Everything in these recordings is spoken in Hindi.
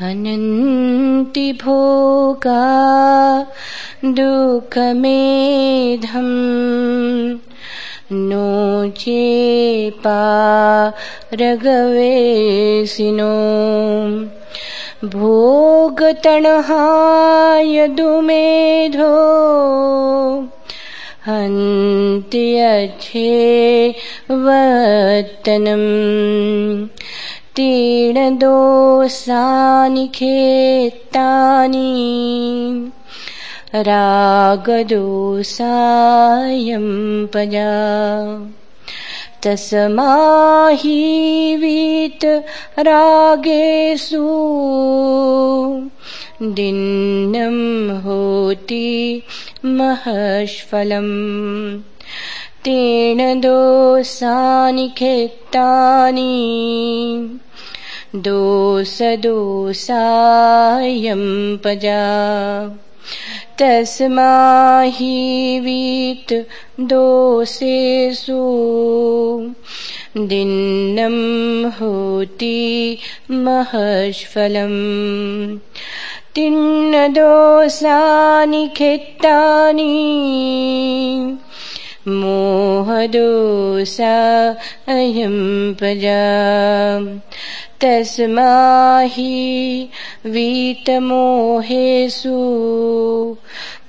हनन्ति भोगा दुःखमेधम् नो चेपा रगवेसिनो भोगतणहाय दुमेधो हन्त्यच्छे वत्तनम् तीर्णदोषानि खेत्तानि रागदोषायं पजा। तस्माहीवीत रागेषु दिन्नं होति महष्फलम् तेन दोषानि खेत्तानि दोषदोषायं पजा। तस्माहि वीत दोषेषु। दिन्नं होति महष्फलम् तिन्नदोषानि खित्तानि। मोहदोषा अयं प्रजा। तस्माहि वीतमोहेषु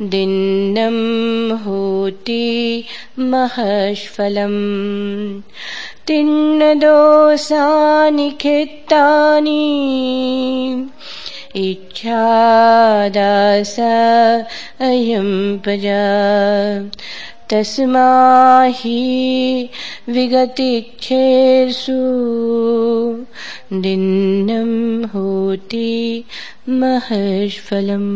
दिन्नं होति महष्फलम् तिन्नदोषानि खित्तानि इच्छादास अयं प्रजा तस्माहि विगतिच्छेषु दिन्नं होति महष्फलम्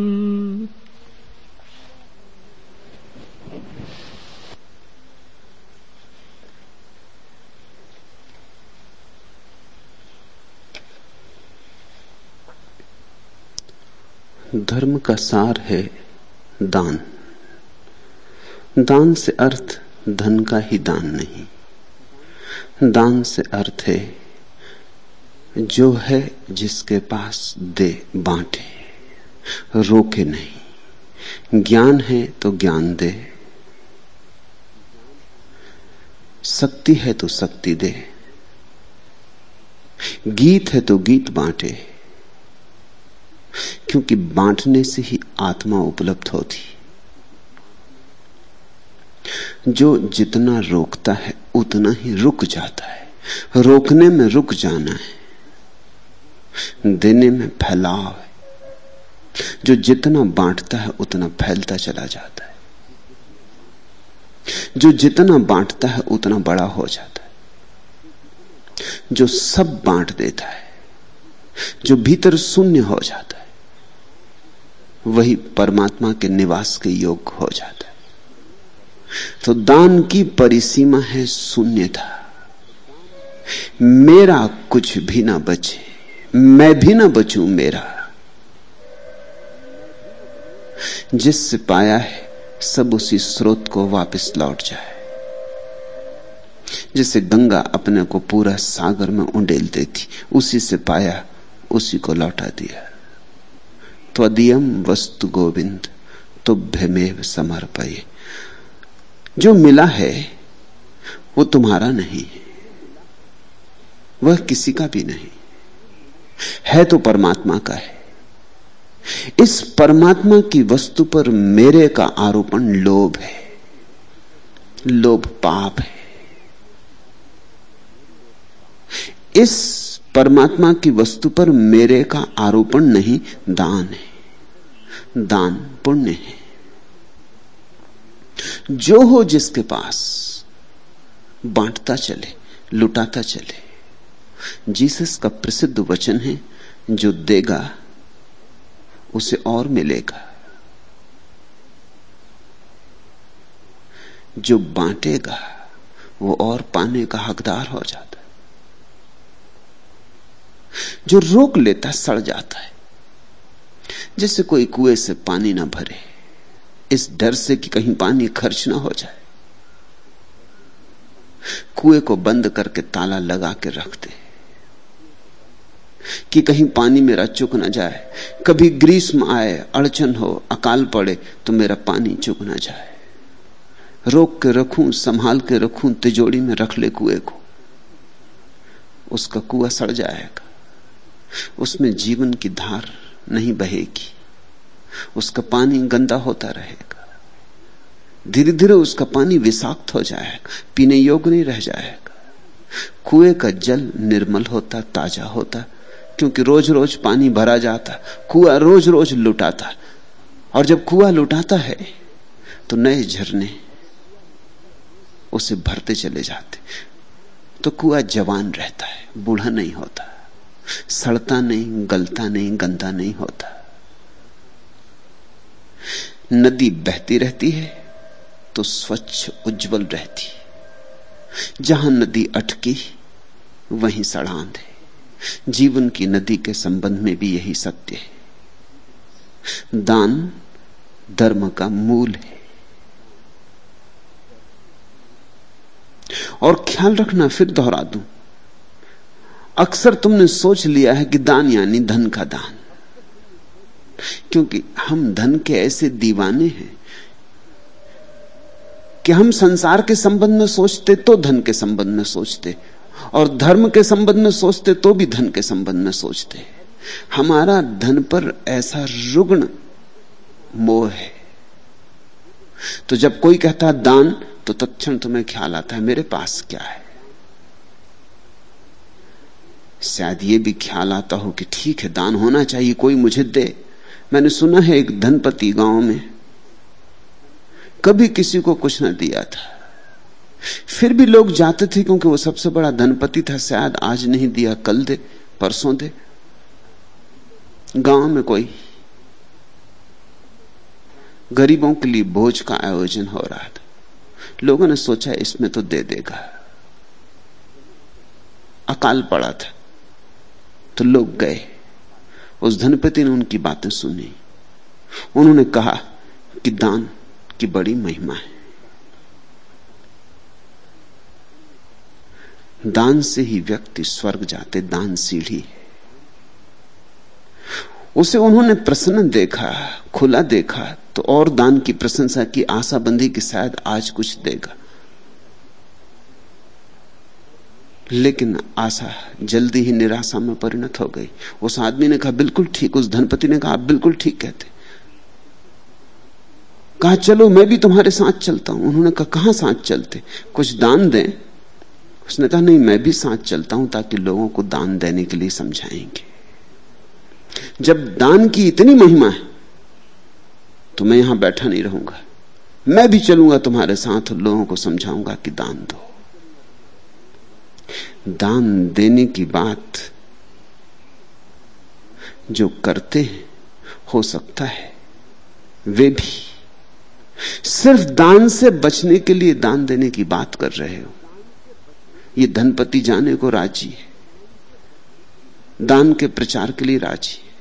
धर्म का सार है दान। दान से अर्थ धन का ही दान नहीं। दान से अर्थ है, जो है जिसके पास दे बांटे, रोके नहीं। ज्ञान है तो ज्ञान दे, शक्ति है तो शक्ति दे, गीत है तो गीत बांटे, क्योंकि बांटने से ही आत्मा उपलब्ध होती। जो जितना रोकता है, उतना ही रुक जाता है। रोकने में रुक जाना है। देने में फैलाव है। जो जितना बांटता है, उतना फैलता चला जाता है। जो जितना बांटता है, उतना बड़ा हो जाता है। जो सब बांट देता है, जो भीतर शून्य हो जाता है, वही परमात्मा के निवास के योग हो जाता है। तो दान की परिसीमा है शून्यता। मेरा कुछ भी ना बचे, मैं भी ना बचूं मेरा। जिससे पाया है, सब उसी स्रोत को वापस लौट जाए। जैसे गंगा अपने को पूरा सागर में उंडेल देती, उसी से पाया, उसी को लौटा दिया। त्वदीयम वस्तु गोविंद, तुभ्यमेव समर्पये। जो मिला है, वो तुम्हारा नहीं है। वह किसी का भी नहीं। है तो परमात्मा का है। इस परमात्मा की वस्तु पर मेरे का आरोपण लोभ है। लोभ पाप है। इस परमात्मा की वस्तु पर मेरे का आरोपण नहीं, दान है। दान पुण्य है। जो हो जिसके पास, बांटता चले, लुटाता चले। जीसस का प्रसिद्ध वचन है, जो देगा, उसे और मिलेगा। जो बांटेगा, वो और पाने का हकदार हो जाता है। जो रोक लेता, सड़ जाता है। जैसे कोई कुएँ से पानी ना भरे इस डर से कि कहीं पानी खर्च ना हो जाए। कुएँ को बंद करके ताला लगा के रखते कि कहीं पानी मेरा चुक ना जाए। कभी ग्रीष्म आए, अड़चन हो, अकाल पड़े तो मेरा पानी चुक ना जाए। रोक के रखूँ, संभाल के रखूँ तिजोड़ी में रख ले कुएँ को। उसका कुआ सड़ जाएगा। उसमें जीवन की धार नहीं बहेगी। उसका पानी गंदा होता रहेगा। धीरे धीरे उसका पानी विषाक्त हो जाएगा, पीने योग्य नहीं रह जाएगा। कुएँ का जल निर्मल होता, ताज़ा होता, क्योंकि रोज रोज पानी भरा जाता, कुआ रोज रोज लुटाता। और जब कुआ लुटाता है तो नए झरने उसे भरते चले जाते। तो कुआ जवान रहता है, बूढ़ा नहीं होता। सड़ता नहीं, गलता नहीं, गंदा नहीं होता। नदी बहती रहती है तो स्वच्छ उज्जवल रहती जहाँ नदी अटकी, वहीं सड़ांध है। जीवन की नदी के संबंध में भी यही सत्य है। दान धर्म का मूल है। और ख्याल रखना, फिर दोहरा दूँ। अक्सर तुमने सोच लिया है कि दान यानी धन का दान। क्योंकि हम धन के ऐसे दीवाने हैं कि हम संसार के संबंध में सोचते तो धन के संबंध में सोचते और धर्म के संबंध में सोचते तो भी धन के संबंध में सोचते। हमारा धन पर ऐसा रुग्ण मोह है। तो जब कोई कहता दान तो तत्क्षण तुम्हें ख्याल आता है, मेरे पास क्या है? शायद ये भी ख्याल आता हो कि ठीक है, दान होना चाहिए, कोई मुझे दे। मैंने सुना है एक धनपति गाँव में कभी किसी को कुछ ना दिया था। फिर भी लोग जाते थे क्योंकि वो सबसे बड़ा धनपति था, शायद आज नहीं दिया, कल दे, परसों दे। गाँव में कोई गरीबों के लिए भोज का आयोजन हो रहा था। लोगों ने सोचा, इसमें तो दे देगा। अकाल पड़ा था तो लोग गए। उस धनपति ने उनकी बातें सुनी। उन्होंने कहा कि दान की बड़ी महिमा है। दान से ही व्यक्ति स्वर्ग जाते, दान सीढ़ी उसे उन्होंने प्रसन्न देखा, खुला देखा तो और दान की प्रशंसा की आशा बंधी कि शायद आज कुछ देगा। लेकिन आशा जल्दी ही निराशा में परिणत हो गई। उस आदमी ने कहा, बिल्कुल ठीक। उस धनपति ने कहा, आप बिल्कुल ठीक कहते कहा, चलो, मैं भी तुम्हारे साथ चलता हूँ। उन्होंने कहा, कहाँ साथ चलते? कुछ दान दें? उसने कहा, नहीं, मैं भी साथ चलता हूँ ताकि लोगों को दान देने के लिए समझाएँगे। जब दान की इतनी महिमा है तो मैं यहाँ बैठा नहीं रहूँगा। मैं भी चलूँगा तुम्हारे साथ लोगों को समझाऊँगा कि दान दो। दान देने की बात जो करते हैं, हो सकता है। वे भी सिर्फ़ दान से बचने के लिए दान देने की बात कर रहे हो। ये धनपति जाने को राज़ी है। दान के प्रचार के लिए राज़ी है।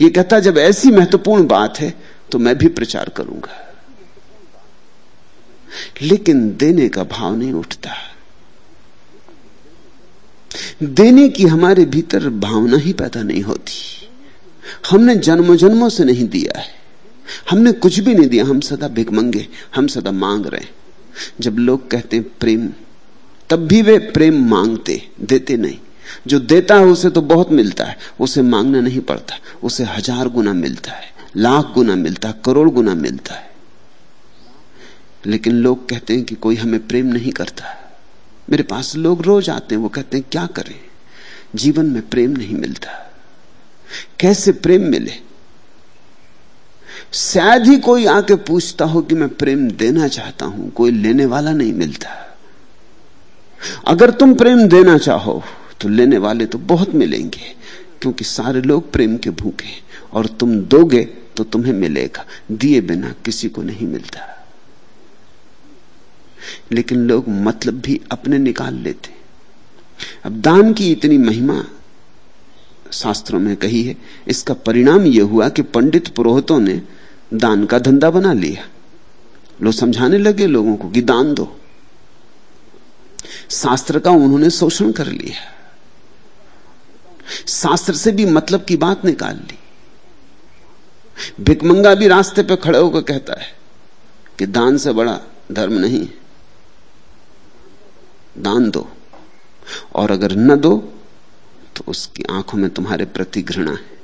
ये कहता, जब ऐसी महत्वपूर्ण बात है तो मैं भी प्रचार करूँगा। लेकिन देने का भाव नहीं उठता। देने की हमारे भीतर भावना ही पैदा नहीं होती। हमने जन्म जन्मों से नहीं दिया है। हमने कुछ भी नहीं दिया, हम सदा भिकमंगे हम सदा मांग रहे जब लोग कहते हैं प्रेम, तब भी वे प्रेम मांगते, देते नहीं। जो देता है, उसे तो बहुत मिलता है। उसे मांगना नहीं पड़ता। उसे हज़ार गुना मिलता है, लाख गुना मिलता है, करोड़ गुना मिलता है। लेकिन लोग कहते हैं कि कोई हमें प्रेम नहीं करता। मेरे पास लोग रोज आते हैं, वो कहते हैं, क्या करें? जीवन में प्रेम नहीं मिलता। कैसे प्रेम मिले? शायद ही कोई आके पूछता हो कि मैं प्रेम देना चाहता हूँ, कोई लेने वाला नहीं मिलता। अगर तुम प्रेम देना चाहो तो लेने वाले तो बहुत मिलेंगे, क्योंकि सारे लोग प्रेम के भूखे और तुम दोगे तो तुम्हें मिलेगा, दिए बिना किसी को नहीं मिलता। लेकिन लोग मतलब भी अपने निकाल लेते अब दान की इतनी महिमा शास्त्रों में कही है, इसका परिणाम यह हुआ कि पंडित पुरोहितों ने दान का धंधा बना लिया। लोग समझाने लगे लोगों को कि दान दो। शास्त्र का उन्होंने शोषण कर लिया। शास्त्र से भी मतलब की बात निकाल ली। भिकमंगा भी रास्ते पर खड़े होकर कहता है कि दान से बड़ा धर्म नहीं दान दो। और अगर न दो तो उसकी आँखों में तुम्हारे प्रति घृणा है।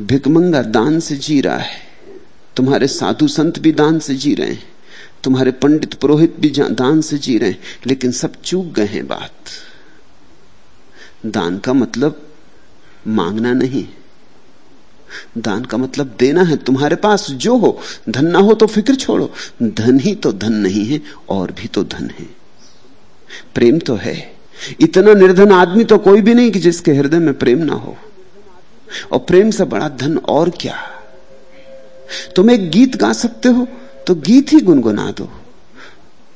भिकमंगा दान से जी रहा है। तुम्हारे साधु संत भी दान से जी रहे हैं। तुम्हारे पंडित पुरोहित भी दान से जी रहे हैं। लेकिन सब चूक गए हैं बात। दान का मतलब मांगना नहीं दान का मतलब देना है तुम्हारे पास जो हो, धन ना हो तो फ़िक्र छोड़ो। धन ही तो धन नहीं है, और भी तो धन है। प्रेम तो है। इतना निर्धन आदमी तो कोई भी नहीं कि जिसके हृदय में प्रेम ना हो। और प्रेम से बड़ा धन और क्या? तुम एक गीत गा सकते हो तो गीत ही गुनगुना दो।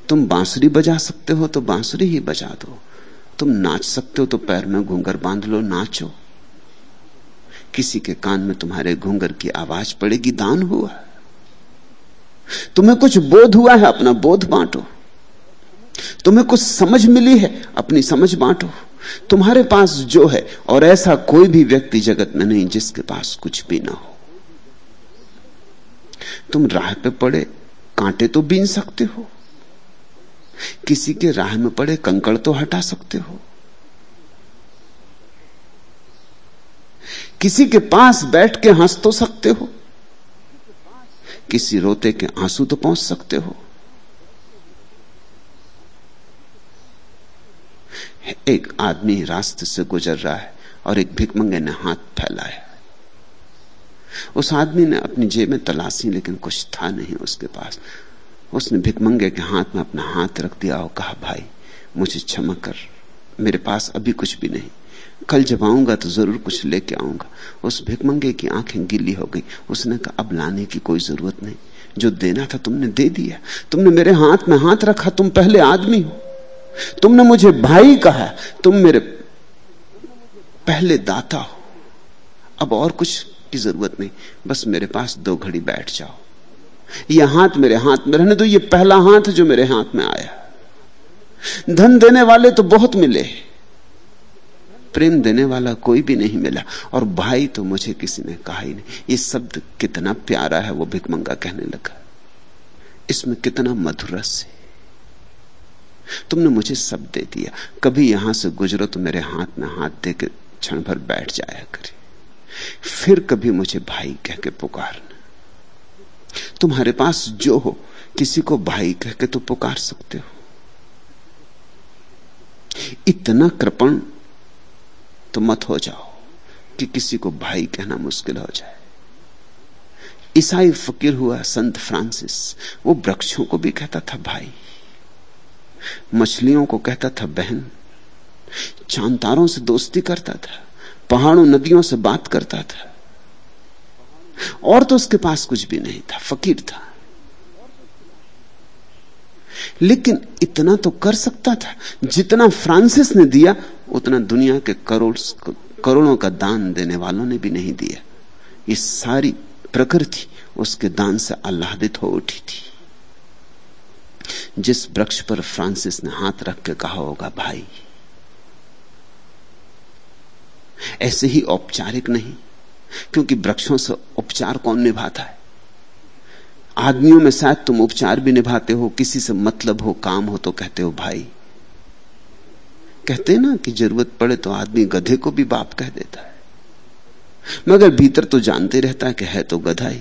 तुम बांसुरी बजा सकते हो तो बांसुरी ही बजा दो। तुम नाच सकते हो तो पैर में घूंगर बाँध लो, नाचो। किसी के कान में तुम्हारे घूंगर की आवाज़ पड़ेगी, दान हुआ। तुम्हें कुछ बोध हुआ है, अपना बोध बांटो। तुम्हें कुछ समझ मिली है, अपनी समझ बांटो। तुम्हारे पास जो है, और ऐसा कोई भी व्यक्ति जगत में नहीं जिसके पास कुछ भी ना हो। तुम राह पे पड़े, कांटे तो बीन सकते हो। किसी के राह में पड़े, कंकड़ तो हटा सकते हो। किसी के पास बैठ के हंस तो सकते हो। किसी रोते के आँसू तो पहुँच सकते हो। एक आदमी रास्ते से गुजर रहा है और एक भिकमंगे ने हाथ फैलाया। उस आदमी ने अपनी जेब में तलाशी, लेकिन कुछ था नहीं उसके पास। उसने भिकमंगे के हाथ में अपना हाथ रख दिया और कहा, भाई, मुझे क्षमा कर, मेरे पास अभी कुछ भी नहीं। कल जब आऊँगा तो ज़रूर कुछ लेके आऊँगा। उस भिकमंगे की आँखें गीली हो गई। उसने कहा, अब लाने की कोई ज़रूरत नहीं। जो देना था तुमने दे दिया। तुमने मेरे हाथ में हाथ रखा, तुम पहले आदमी हो। तुमने मुझे भाई कहा, तुम मेरे पहले दाता हो। अब और कुछ की ज़रूरत नहीं। बस मेरे पास दो घड़ी बैठ जाओ। यह हाथ मेरे हाथ में रहने दो। ये पहला हाथ जो मेरे हाथ में आया। धन देने वाले तो बहुत मिले प्रेम देने वाला कोई भी नहीं मिला। और भाई तो मुझे किसी ने कहा ही नहीं। ये शब्द कितना प्यारा है, वो भिकमंगा कहने लगा। इसमें कितना मधुर है। तुमने मुझे सब दे दिया। कभी यहाँ से गुजरो तो मेरे हाथ में हाथ दे के क्षण भर बैठ जाया करे। फिर कभी मुझे भाई कह के पुकारना। तुम्हारे पास जो हो, किसी को भाई कह के तो पुकार सकते हो। इतना कृपण तो मत हो जाओ कि किसी को भाई कहना मुश्किल हो जाए। ईसाई फकीर हुआ संत फ्रांसिस, वो वृक्षों को भी कहता था भाई, मछलियों को कहता था बहन, चांतारों से दोस्ती करता था, पहाड़ों नदियों से बात करता था। और तो उसके पास कुछ भी नहीं था, फकीर था। लेकिन इतना तो कर सकता था जितना फ्रांसिस ने दिया उतना दुनिया के करोड़, करोड़ों का दान देने वालों ने भी नहीं दिया। ये सारी प्रकृति उसके दान से आह्लादित हो उठी थी। जिस वृक्ष पर फ्रांसिस ने हाथ रख के कहा होगा, भाई, ऐसे ही औपचारिक नहीं, क्योंकि वृक्षों से उपचार कौन निभाता है? आदमियों में शायद तुम उपचार भी निभाते हो, किसी से मतलब हो, काम हो तो कहते हो, भाई कहते ना कि ज़रूरत पड़े तो आदमी गधे को भी बाप कह देता है। मगर भीतर तो जानते रहता है कि है तो गधा ही।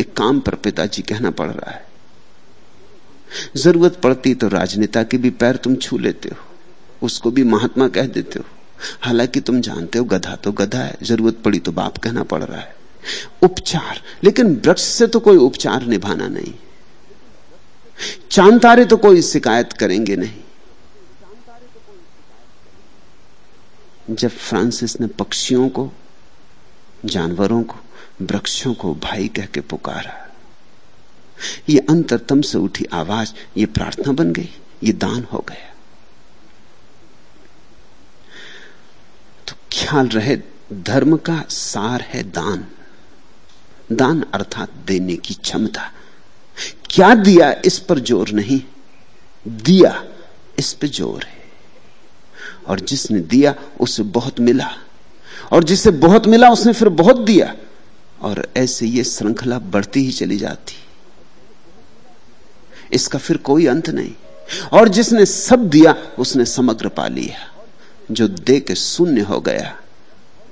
एक काम पर पिताजी कहना पड़ रहा है। ज़रूरत पड़ती तो राजनेता के भी पैर तुम छू लेते हो। उसको भी महात्मा कह देते हो। हालाँकि तुम जानते हो गधा तो गधा है, ज़रूरत पड़ी तो बाप कहना पड़ रहा है। उपचार, लेकिन वृक्ष से तो कोई उपचार निभाना नहीं। चाँद तारे तो कोई शिकायत करेंगे नहीं। जब फ्रांसिस ने पक्षियों को, जानवरों को, वृक्षों को भाई कह के पुकारा, ये अंतरतम से उठी आवाज़, ये प्रार्थना बन गई, ये दान हो गया। तो ख्याल रहे, धर्म का सार है दान। दान अर्थात देने की क्षमता। क्या दिया इस पर ज़ोर नहीं? दिया इस पर ज़ोर है। और जिसने दिया, उसे बहुत मिला। और जिसे बहुत मिला, उसने फिर बहुत दिया। और ऐसे ये श्रृंखला बढ़ती ही चली जाती। इसका फिर कोई अंत नहीं। और जिसने सब दिया, उसने समग्र पा लिया। जो दे के शून्य हो गया,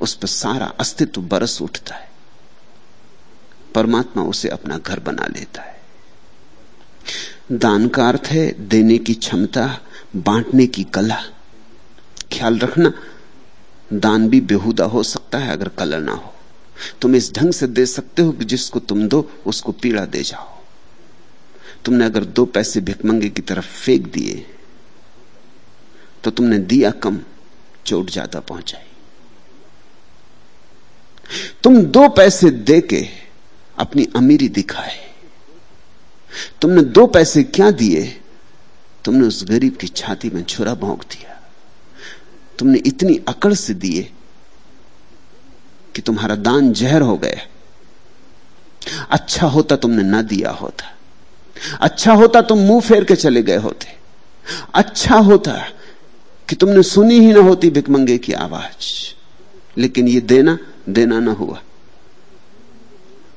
उस पर सारा अस्तित्व बरस उठता है। परमात्मा उसे अपना घर बना लेता है। दान का अर्थ है देने की क्षमता, बांटने की कला। ख्याल रखना, दान भी बेहुदा हो सकता है अगर कलर ना हो। तुम इस ढंग से दे सकते हो कि जिसको तुम दो, उसको पीड़ा दे जाओ। तुमने अगर दो पैसे भिकमंगे की तरफ़ फेंक दिए तो तुमने दिया कम, चोट ज़्यादा पहुंचाई। तुम दो पैसे दे के अपनी अमीरी दिखाए। तुमने दो पैसे क्या दिए? तुमने उस गरीब की छाती में छुरा भोंक दिया। तुमने इतनी अकड़ से दिए कि तुम्हारा दान जहर हो गया। अच्छा होता तुमने ना दिया होता। अच्छा होता तुम मुँह फेर के चले गए होते। अच्छा होता कि तुमने सुनी ही ना होती भिकमंगे की आवाज़। लेकिन ये देना देना ना हुआ।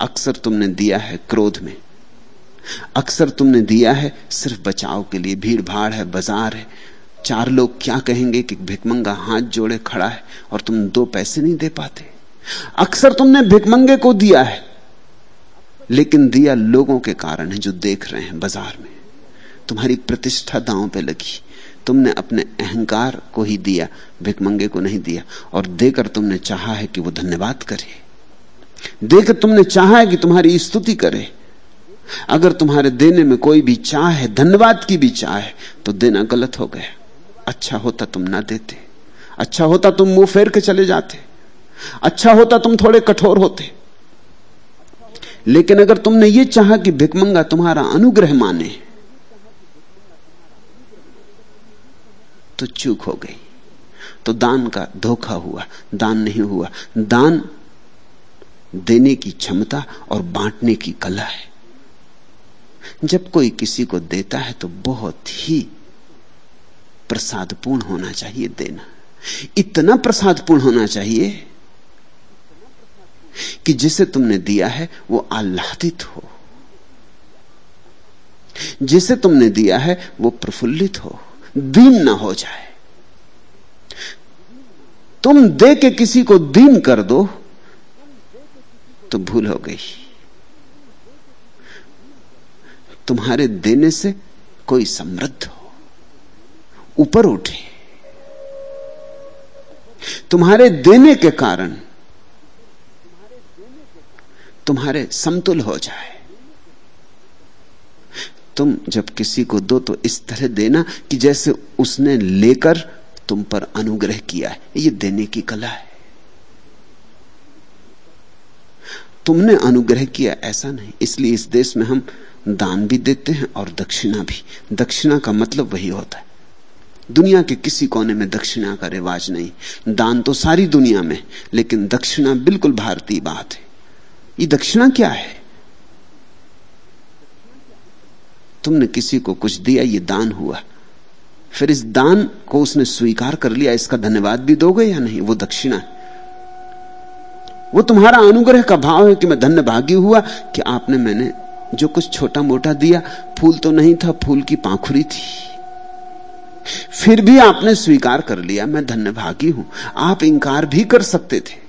अक्सर तुमने दिया है क्रोध में। अक्सर तुमने दिया है सिर्फ़ बचाव के लिए। भीड़ भाड़ है, बाज़ार है चार लोग क्या कहेंगे कि भिकमंगा हाथ जोड़े खड़ा है और तुम दो पैसे नहीं दे पाते? अक्सर तुमने भिकमंगे को दिया है, लेकिन दिया लोगों के कारण है जो देख रहे हैं बाज़ार में। तुम्हारी प्रतिष्ठा दांव पे लगी। तुमने अपने अहंकार को ही दिया, भिकमंगे को नहीं दिया, और देकर तुमने चाहा है कि वो धन्यवाद करे। देकर तुमने चाहा है कि तुम्हारी स्तुति करे। अगर तुम्हारे देने में कोई भी चाह है, धन्यवाद की भी चाह है तो देना गलत हो गया। अच्छा होता तुम ना देते। अच्छा होता तुम मुँह फेर के चले जाते। अच्छा होता तुम थोड़े कठोर होते। लेकिन अगर तुमने ये चाहा कि भिकमंगा तुम्हारा अनुग्रह माने तो चूक हो गई। तो दान का धोखा हुआ, दान नहीं हुआ। दान देने की क्षमता और बांटने की कला है। जब कोई किसी को देता है तो बहुत ही प्रसादपूर्ण होना चाहिए देना। इतना प्रसादपूर्ण होना चाहिए कि जिसे तुमने दिया है, वो आह्लादित हो। जिसे तुमने दिया है, वो प्रफुल्लित हो। दीन ना हो जाए। तुम दे के किसी को दीन कर दो तो भूल हो गई। तुम्हारे देने से कोई समृद्ध हो। ऊपर उठे। तुम्हारे देने के कारण तुम्हारे समतुल हो जाए। तुम जब किसी को दो तो इस तरह देना कि जैसे उसने लेकर तुम पर अनुग्रह किया है, ये देने की कला है। तुमने अनुग्रह किया, ऐसा नहीं। इसलिए इस देश में हम दान भी देते हैं और दक्षिणा भी। दक्षिणा का मतलब वही होता है। दुनिया के किसी कोने में दक्षिणा का रिवाज नहीं। दान तो सारी दुनिया में, लेकिन दक्षिणा बिल्कुल भारतीय बात है। ये दक्षिणा क्या है? तुमने किसी को कुछ दिया, ये दान हुआ। फिर इस दान को उसने स्वीकार कर लिया, इसका धन्यवाद भी दोगे या नहीं? वो दक्षिणा है। वो तुम्हारा अनुग्रह का भाव है कि मैं धन्य भागी हुआ, कि आपने मैंने जो कुछ छोटा मोटा दिया, फूल तो नहीं था, फूल की पाखुरी थी। फिर भी आपने स्वीकार कर लिया, मैं धन्य भागी हूँ। आप इंकार भी कर सकते थे।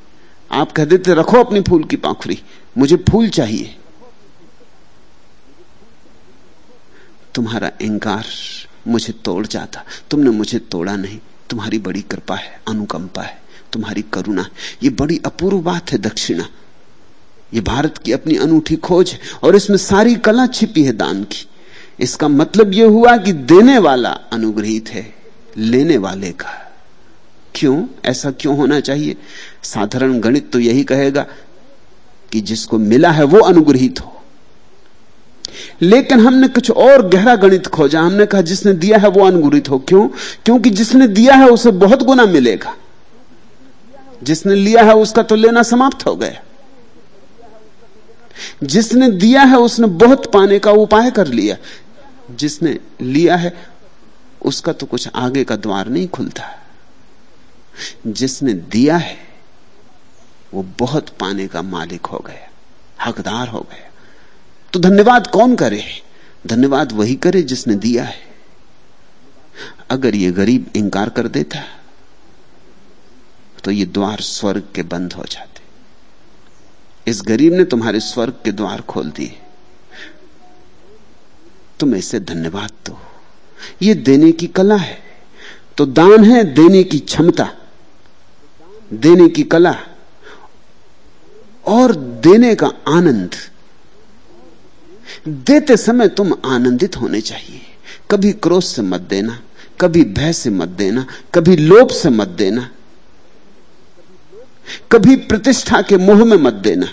आप कह देते, रखो अपनी फूल की पाखुरी मुझे फूल चाहिए। तुम्हारा इंकार मुझे तोड़ जाता। तुमने मुझे तोड़ा नहीं। तुम्हारी बड़ी कृपा है, अनुकंपा है, तुम्हारी करुणा ये बड़ी अपूर्व बात है, दक्षिणा। ये भारत की अपनी अनूठी खोज है और इसमें सारी कला छिपी है दान की। इसका मतलब यह हुआ कि देने वाला अनुग्रहित है, लेने वाले का। क्यों? ऐसा क्यों होना चाहिए? साधारण गणित तो यही कहेगा कि जिसको मिला है वो अनुग्रहित हो। लेकिन हमने कुछ और गहरा गणित खोजा। हमने कहा जिसने दिया है वो अनुग्रहित हो। क्यों? क्योंकि जिसने दिया है उसे बहुत गुना मिलेगा। जिसने लिया है उसका तो लेना समाप्त हो गया। जिसने दिया है उसने बहुत पाने का उपाय कर लिया। जिसने लिया है, उसका तो कुछ आगे का द्वार नहीं खुलता। जिसने दिया है, वो बहुत पाने का मालिक हो गया, हकदार हो गया। तो धन्यवाद कौन करे? धन्यवाद वही करे जिसने दिया है। अगर ये गरीब इंकार कर देता तो ये द्वार स्वर्ग के बंद हो जाते। इस गरीब ने तुम्हारे स्वर्ग के द्वार खोल दिए। तुम इसे धन्यवाद दो। ये देने की कला है। तो दान है देने की क्षमता, देने की कला और देने का आनंद। देते समय तुम आनंदित होने चाहिए। कभी क्रोध से मत देना, कभी भय से मत देना, कभी लोभ से मत देना, कभी प्रतिष्ठा के मोह में मत देना।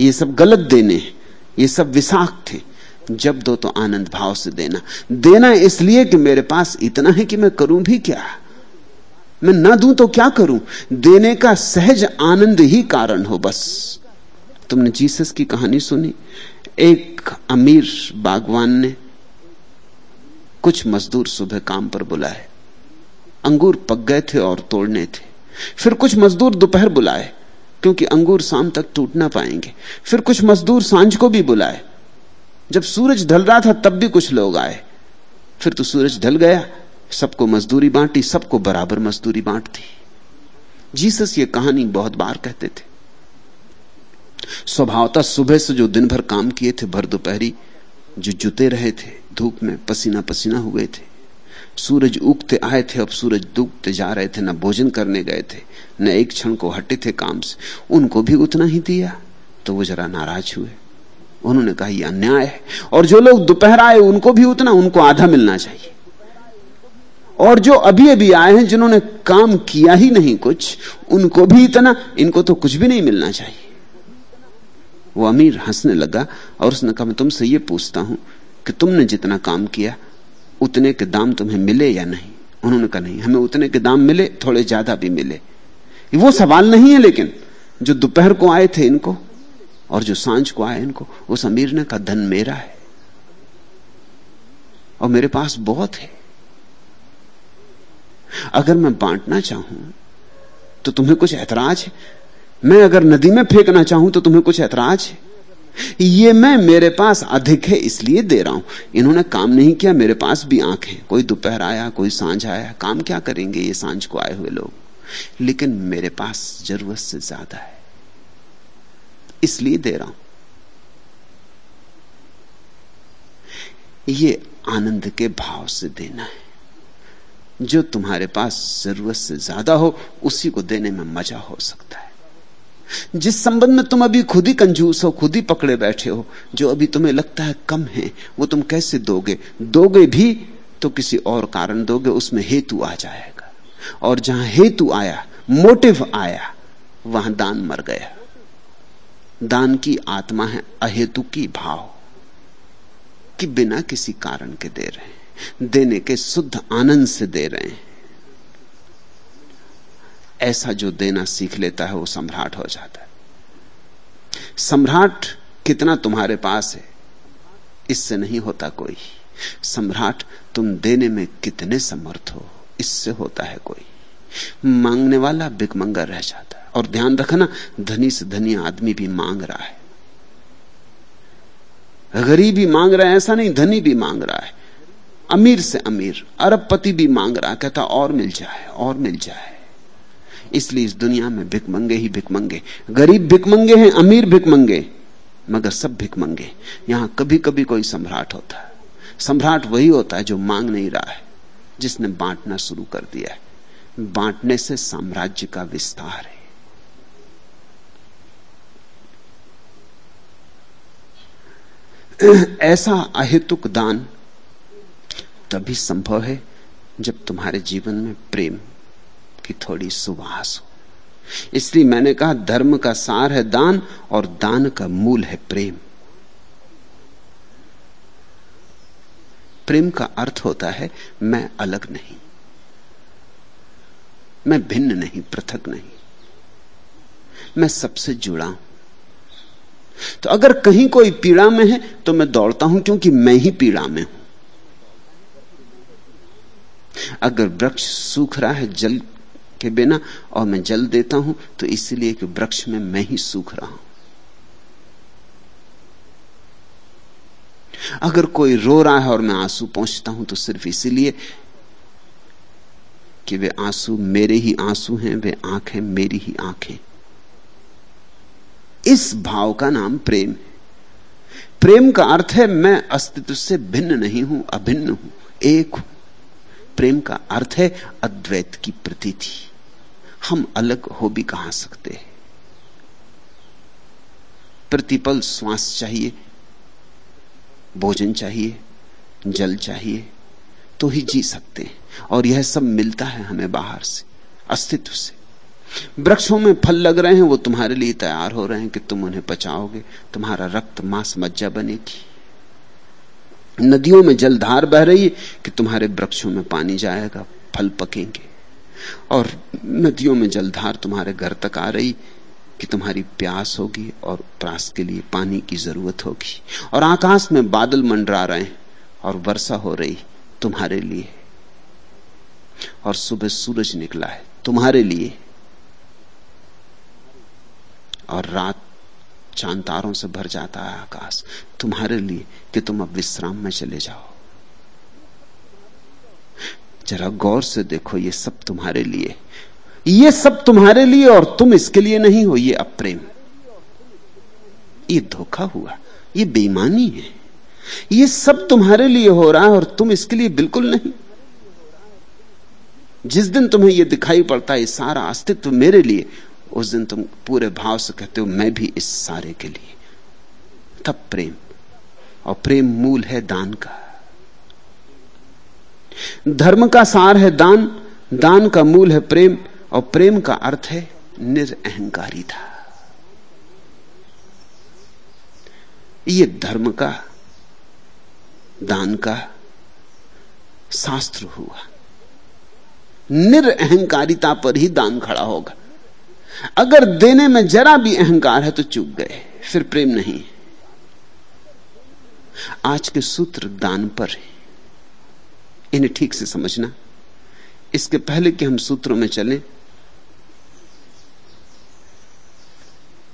ये सब गलत देने ये सब विषाक्त थे जब दो तो आनंद भाव से देना। देना इसलिए कि मेरे पास इतना है कि मैं करूँ भी क्या? मैं ना दूँ तो क्या करूँ? देने का सहज आनंद ही कारण हो बस। तुमने जीसस की कहानी सुनी? एक अमीर बागवान ने कुछ मजदूर सुबह काम पर बुलाए। अंगूर पक गए थे और तोड़ने थे। फिर कुछ मजदूर दोपहर बुलाए, क्योंकि अंगूर शाम तक टूट ना पाएँगे। फिर कुछ मजदूर साँझ को भी बुलाए। जब सूरज ढल रहा था, तब भी कुछ लोग आए। फिर तो सूरज ढल गया। सबको मजदूरी बांटी, सबको बराबर मजदूरी बांट दी जीसस ये कहानी बहुत बार कहते थे। स्वभावता सुबह से जो दिन भर काम किए थे, भर दोपहरी, जो जुते रहे थे, धूप में पसीना पसीना हुए थे। सूरज उगते आए थे, अब सूरज डूबते जा रहे थे, न भोजन करने गए थे, न एक क्षण को हटे थे काम से। उनको भी उतना ही दिया तो वो जरा नाराज़ हुए। उन्होंने कहा, यह अन्याय है। और जो लोग दोपहर आए, उनको भी उतना, उनको आधा मिलना चाहिए। और जो अभी अभी आए हैं, जिन्होंने काम किया ही नहीं कुछ, उनको भी इतना, इनको तो कुछ भी नहीं मिलना चाहिए। वो अमीर हंसने लगा और उसने कहा, मैं तुमसे ये पूछता हूँ कि तुमने जितना काम किया, उतने के दाम तुम्हें मिले या नहीं? उन्होंने कहा, नहीं, हमें उतने के दाम मिले, थोड़े ज़्यादा भी मिले। वो सवाल नहीं है लेकिन, जो दोपहर को आए थे इनको और जो साँझ को आए इनको उस अमीर ने कहा, धन मेरा है। और मेरे पास बहुत है। अगर मैं बांटना चाहूँ तो तुम्हें कुछ ऐतराज है। मैं अगर नदी में फेंकना चाहूँ तो तुम्हें कुछ ऐतराज है। ये मैं मेरे पास अधिक है, इसलिए दे रहा हूँ। इन्होंने काम नहीं किया, मेरे पास भी आँख कोई दोपहर आया, कोई साँझ आया, काम क्या करेंगे ये साँझ को आए हुए लोग? लेकिन मेरे पास ज़रूरत से ज़्यादा है। इसलिए दे रहा हूँ। ये आनंद के भाव से देना है। जो तुम्हारे पास ज़रूरत से ज़्यादा हो, उसी को देने में मज़ा हो सकता है। जिस संबंध में तुम अभी खुद ही कंजूस हो, खुद ही पकड़े बैठे हो, जो अभी तुम्हें लगता है कम है, वो तुम कैसे दोगे? दोगे भी तो किसी और कारण दोगे, उसमें हेतु आ जाएगा। और जहाँ हेतु आया, मोटिव आया, वहाँ दान मर गया। दान की आत्मा है, अहेतु की भाव, कि बिना किसी कारण के दे रहे हैं, देने के शुद्ध आनंद से दे रहे हैं। ऐसा जो देना सीख लेता है, वो सम्राट हो जाता है। सम्राट कितना तुम्हारे पास है, इससे नहीं होता कोई। सम्राट, तुम देने में कितने समर्थ हो, इससे होता है कोई। मांगने वाला भिकमंगा रह जाता है। और ध्यान रखना, धनी से धनी आदमी भी मांग रहा है। गरीब भी मांग रहा है, ऐसा नहीं, धनी भी मांग रहा है। अमीर से अमीर, अरबपति भी मांग रहा कहता, और मिल जाए, और मिल जाए। इसलिए इस दुनिया में भिकमंगे ही भिकमंगे। गरीब भिकमंगे हैं, अमीर भिकमंगे, मगर सब भिकमंगे। यहाँ कभी कभी कोई सम्राट होता है। सम्राट वही होता है जो मांग नहीं रहा है, जिसने बांटना शुरू कर दिया है। बांटने से साम्राज्य का विस्तार है। ऐसा अहेतुक दान तभी संभव है जब तुम्हारे जीवन में प्रेम की थोड़ी सुवास हो। इसलिए मैंने कहा, धर्म का सार है दान और दान का मूल है प्रेम। प्रेम का अर्थ होता है, मैं अलग नहीं। मैं भिन्न नहीं, पृथक नहीं। मैं सबसे जुड़ा हूँ। तो अगर कहीं कोई पीड़ा में है तो मैं दौड़ता हूँ क्योंकि मैं ही पीड़ा में हूँ। अगर वृक्ष सूख रहा है जल के बिना और मैं जल देता हूँ तो इसलिए कि वृक्ष में मैं ही सूख रहा हूँ। अगर कोई रो रहा है और मैं आँसू पहुँचता हूँ तो सिर्फ़ इसीलिए कि वे आँसू मेरे ही आँसू हैं, वे आँखें मेरी ही आँखें। इस भाव का नाम प्रेम है। प्रेम का अर्थ है मैं अस्तित्व से भिन्न नहीं हूँ, अभिन्न हूँ, एक हूँ। प्रेम का अर्थ है अद्वैत की प्रतीति। हम अलग हो भी कहा सकते हैं। प्रतिपल श्वास चाहिए, भोजन चाहिए, जल चाहिए तो ही जी सकते हैं। और यह सब मिलता है हमें बाहर से, अस्तित्व से। वृक्षों में फल लग रहे हैं, वो तुम्हारे लिए तैयार हो रहे हैं कि तुम उन्हें पचाओगे। तुम्हारा रक्त मांस मज्जा बनेगी। नदियों में जलधार बह रही है कि तुम्हारे वृक्षों में पानी जाएगा, फल पकेंगे। और नदियों में जलधार तुम्हारे घर तक आ रही कि तुम्हारी प्यास होगी और प्यास के लिए पानी की ज़रूरत होगी। और आकाश में बादल मंडरा रहे हैं और वर्षा हो रही तुम्हारे लिए। और सुबह सूरज निकला है तुम्हारे लिए। और रात चाँद तारों से भर जाता है आकाश। तुम्हारे लिए कि तुम अब विश्राम में चले जाओ। जरा गौर से देखो, ये सब तुम्हारे लिए। ये सब तुम्हारे लिए और तुम इसके लिए नहीं हो, ये अप्रेम। ये धोखा हुआ, ये बेईमानी है। ये सब तुम्हारे लिए हो रहा है और तुम इसके लिए बिल्कुल नहीं। जिस दिन तुम्हें यह दिखाई पड़ता है सारा अस्तित्व मेरे लिए, उस दिन तुम पूरे भाव से कहते हो, मैं भी इस सारे के लिए। तब प्रेम, और प्रेम मूल है दान का। धर्म का सार है दान दान का मूल है प्रेम, और प्रेम का अर्थ है निरअहंकारी था। ये धर्म का, दान का शास्त्र हुआ। निरअहकारिता पर ही दान खड़ा होगा। अगर देने में जरा भी अहंकार है तो चूक गए, फिर प्रेम नहीं। आज के सूत्र दान पर है। इन्हें ठीक से समझना। इसके पहले कि हम सूत्रों में चलें,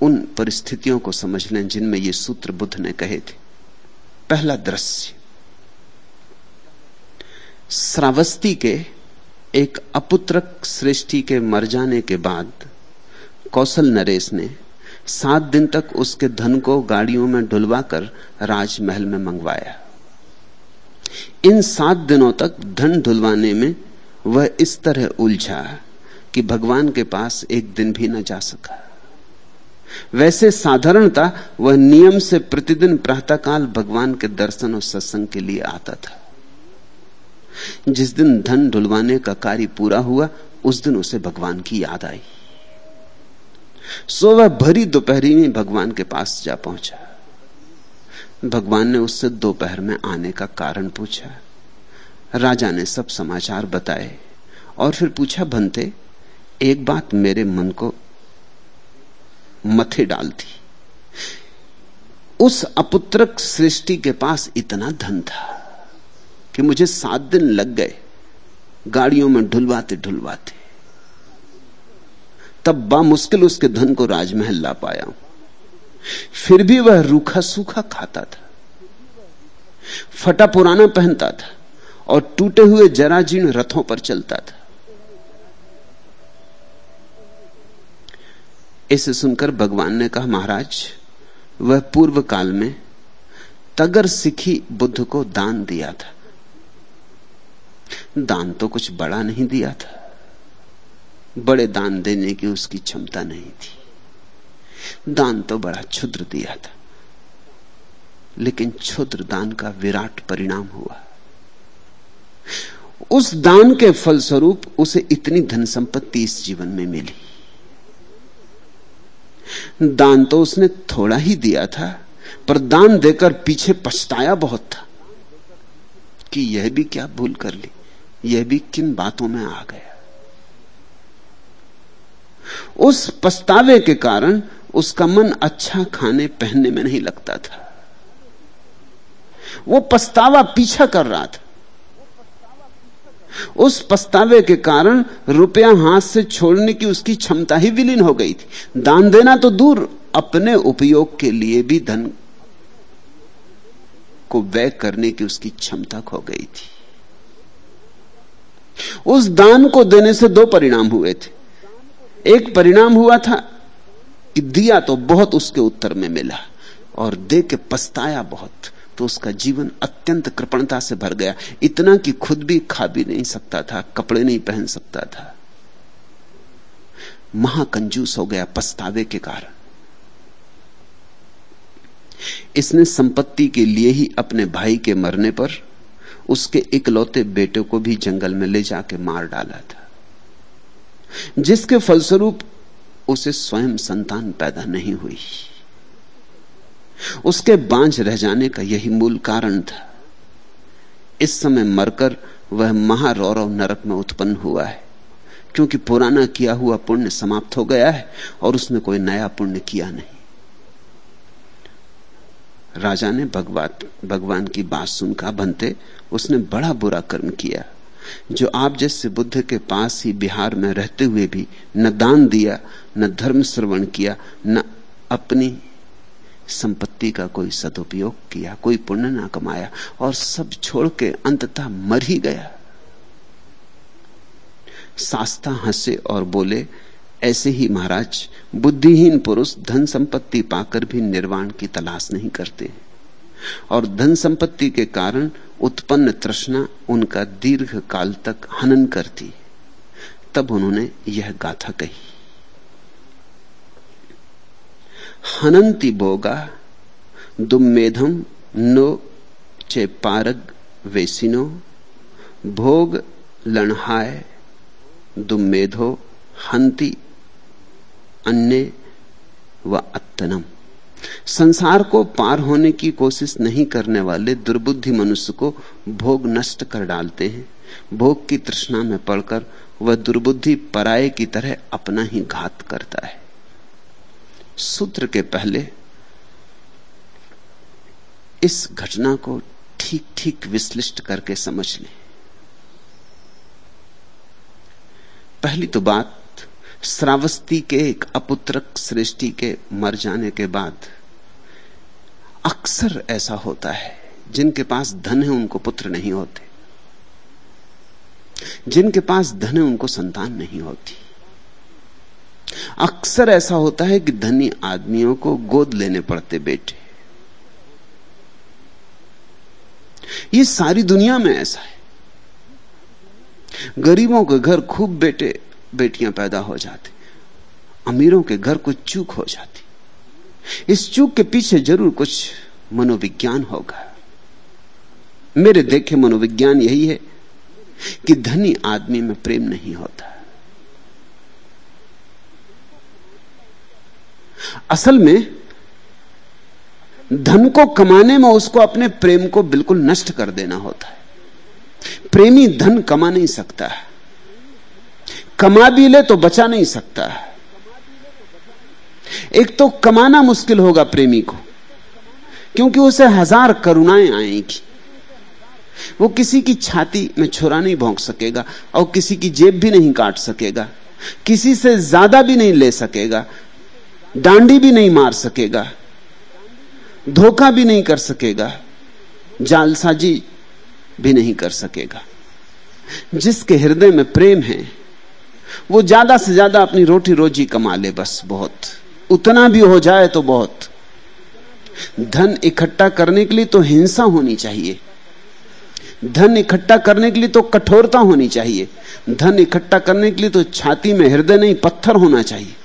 उन परिस्थितियों को समझ लें जिनमें ये सूत्र बुद्ध ने कहे थे। पहला दृश्य, श्रावस्ती के एक अपुत्रक सृष्टि के मर जाने के बाद, कौशल नरेश ने सात दिन तक उसके धन को गाड़ियों में ढुलवा कर राजमहल में मंगवाया। इन सात दिनों तक धन ढुलवाने में वह इस तरह उलझा कि भगवान के पास एक दिन भी न जा सका। वैसे साधारणता वह नियम से प्रतिदिन प्रातःकाल भगवान के दर्शन और सत्संग के लिए आता था। जिस दिन धन ढुलवाने का कार्य पूरा हुआ, उस दिन उसे भगवान की याद आई। सो वह भरी दोपहरी में भगवान के पास जा पहुँचा। भगवान ने उससे दोपहर में आने का कारण पूछा। राजा ने सब समाचार बताए और फिर पूछा बनते एक बात मेरे मन को मथे डालती उस अपुत्रक सृष्टि के पास इतना धन था। कि मुझे सात दिन लग गए गाड़ियों में ढुलवाते ढुलवाते। तब बा मुश्किल उसके धन को राजमहल ला पाया। फिर भी वह रूखा सूखा खाता था, फटा पुराना पहनता था और टूटे हुए जराजीर्ण रथों पर चलता था। इसे सुनकर भगवान ने कहा, महाराज, वह पूर्व काल में तगर सिखी बुद्ध को दान दिया था। दान तो कुछ बड़ा नहीं दिया था। बड़े दान देने की उसकी क्षमता नहीं थी। दान तो बड़ा क्षुद्र दिया था। लेकिन क्षुद्र दान का विराट परिणाम हुआ। उस दान के फलस्वरूप उसे इतनी धन संपत्ति इस जीवन में मिली। दान तो उसने थोड़ा ही दिया था, पर दान देकर पीछे पछताया बहुत था कि यह भी क्या भूल कर ली। यह भी किन बातों में आ गया? उस पछतावे के कारण उसका मन अच्छा खाने पहनने में नहीं लगता था। वो पछतावा पीछा कर रहा था। उस पछतावे के कारण रुपया हाथ से छोड़ने की उसकी क्षमता ही विलीन हो गई थी। दान देना तो दूर, अपने उपयोग के लिए भी धन को व्यय करने की उसकी क्षमता खो गई थी। उस दान को देने से दो परिणाम हुए थे। एक परिणाम हुआ था कि दिया तो बहुत उसके उत्तर में मिला और दे के पछताया बहुत तो उसका जीवन अत्यंत कृपणता से भर गया। इतना कि खुद भी खा भी नहीं सकता था, कपड़े नहीं पहन सकता था। महाकंजूस हो गया पछतावे के कारण। इसने संपत्ति के लिए ही अपने भाई के मरने पर उसके इकलौते बेटे को भी जंगल में ले जाके मार डाला था। जिसके फलस्वरूप उसे स्वयं संतान पैदा नहीं हुई। उसके बांझ रह जाने का यही मूल कारण था। इस समय मरकर वह महारौरव नरक में उत्पन्न हुआ है, क्योंकि पुराना किया हुआ पुण्य समाप्त हो गया है और उसने कोई नया पुण्य किया नहीं। राजा ने भगवान भगवान की बात सुनकर बनते उसने बड़ा बुरा कर्म किया, जो आप जैसे बुद्ध के पास ही बिहार में रहते हुए भी न दान दिया, न धर्म श्रवण किया, न अपनी संपत्ति का कोई सदुपयोग किया, कोई पुण्य ना कमाया और सब छोड़ के अंततः मर ही गया। शास्ता हंसे और बोले ऐसे ही महाराज, बुद्धिहीन पुरुष धन संपत्ति पाकर भी निर्वाण की तलाश नहीं करते। और धन संपत्ति के कारण उत्पन्न तृष्णा उनका दीर्घ काल तक हनन करती। तब उन्होंने यह गाथा कही। हनंती बोगा दुमेधम नो चे पारग वेसिनो, भोग लणहाय दुमेधो हंती अन्य व अत्तनम। संसार को पार होने की कोशिश नहीं करने वाले दुर्बुद्धि मनुष्य को भोग नष्ट कर डालते हैं। भोग की तृष्णा में पड़कर वह दुर्बुद्धि पराये की तरह अपना ही घात करता है। सूत्र के पहले इस घटना को ठीक ठीक विश्लिष्ट करके समझ लें। पहली तो बात श्रावस्ती के एक अपुत्रक सृष्टि के मर जाने के बाद अक्सर ऐसा होता है, जिनके पास धन है उनको पुत्र नहीं होते। जिनके पास धन है उनको संतान नहीं होती। अक्सर ऐसा होता है कि धनी आदमियों को गोद लेने पड़ते बेटे। ये सारी दुनिया में ऐसा है। गरीबों के घर खूब बेटे बेटियाँ पैदा हो जाती, अमीरों के घर कुछ चूक हो जाती। इस चूक के पीछे ज़रूर कुछ मनोविज्ञान होगा। मेरे देखे मनोविज्ञान यही है कि धनी आदमी में प्रेम नहीं होता। असल में, धन को कमाने में उसको अपने प्रेम को बिल्कुल नष्ट कर देना होता है। प्रेमी धन कमा नहीं सकता है। कमा भी ले तो बचा नहीं सकता। एक तो कमाना मुश्किल होगा प्रेमी को, क्योंकि उसे हज़ार करुणाएँ आएँगी। वो किसी की छाती में छुरा नहीं भोंक सकेगा और किसी की जेब भी नहीं काट सकेगा। किसी से ज़्यादा भी नहीं ले सकेगा, डांडी भी नहीं मार सकेगा, धोखा भी नहीं कर सकेगा, जालसाजी भी नहीं कर सकेगा। जिसके हृदय में प्रेम है वो ज़्यादा से ज़्यादा अपनी रोटी रोजी कमा ले बस, बहुत। उतना भी हो जाए तो बहुत। धन इकट्ठा करने के लिए तो हिंसा होनी चाहिए। धन इकट्ठा करने के लिए तो कठोरता होनी चाहिए। धन इकट्ठा करने के लिए तो छाती में हृदय नहीं, पत्थर होना चाहिए।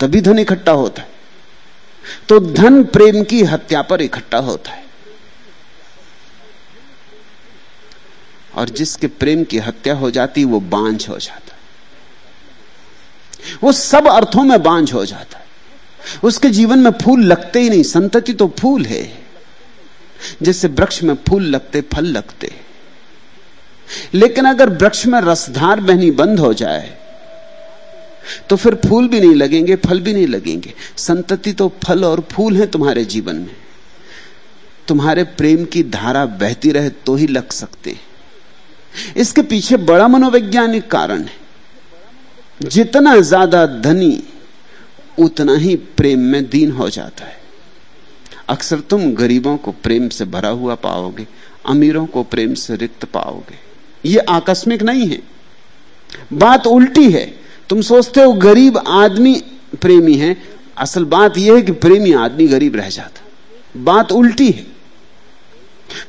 तभी धन इकट्ठा होता है। तो धन प्रेम की हत्या पर इकट्ठा होता है। और जिसके प्रेम की हत्या हो जाती, वो बांझ हो जाता वो सब अर्थों में बांझ हो जाता है। उसके जीवन में फूल लगते ही नहीं। संतति तो फूल है। जैसे वृक्ष में फूल लगते, फल लगते। लेकिन अगर वृक्ष में रसधार बहनी बंद हो जाए तो फिर फूल भी नहीं लगेंगे, फल भी नहीं लगेंगे। संतति तो फल और फूल है तुम्हारे जीवन में। तुम्हारे प्रेम की धारा बहती रहे तो ही लग सकते। इसके पीछे बड़ा मनोवैज्ञानिक कारण है। जितना ज़्यादा धनी, उतना ही प्रेम में दीन हो जाता है। अक्सर तुम गरीबों को प्रेम से भरा हुआ पाओगे, अमीरों को प्रेम से रिक्त पाओगे। यह आकस्मिक नहीं है। बात उल्टी है। तुम सोचते हो गरीब आदमी प्रेमी है। असल बात यह है कि प्रेमी आदमी गरीब रह जाता। बात उल्टी है।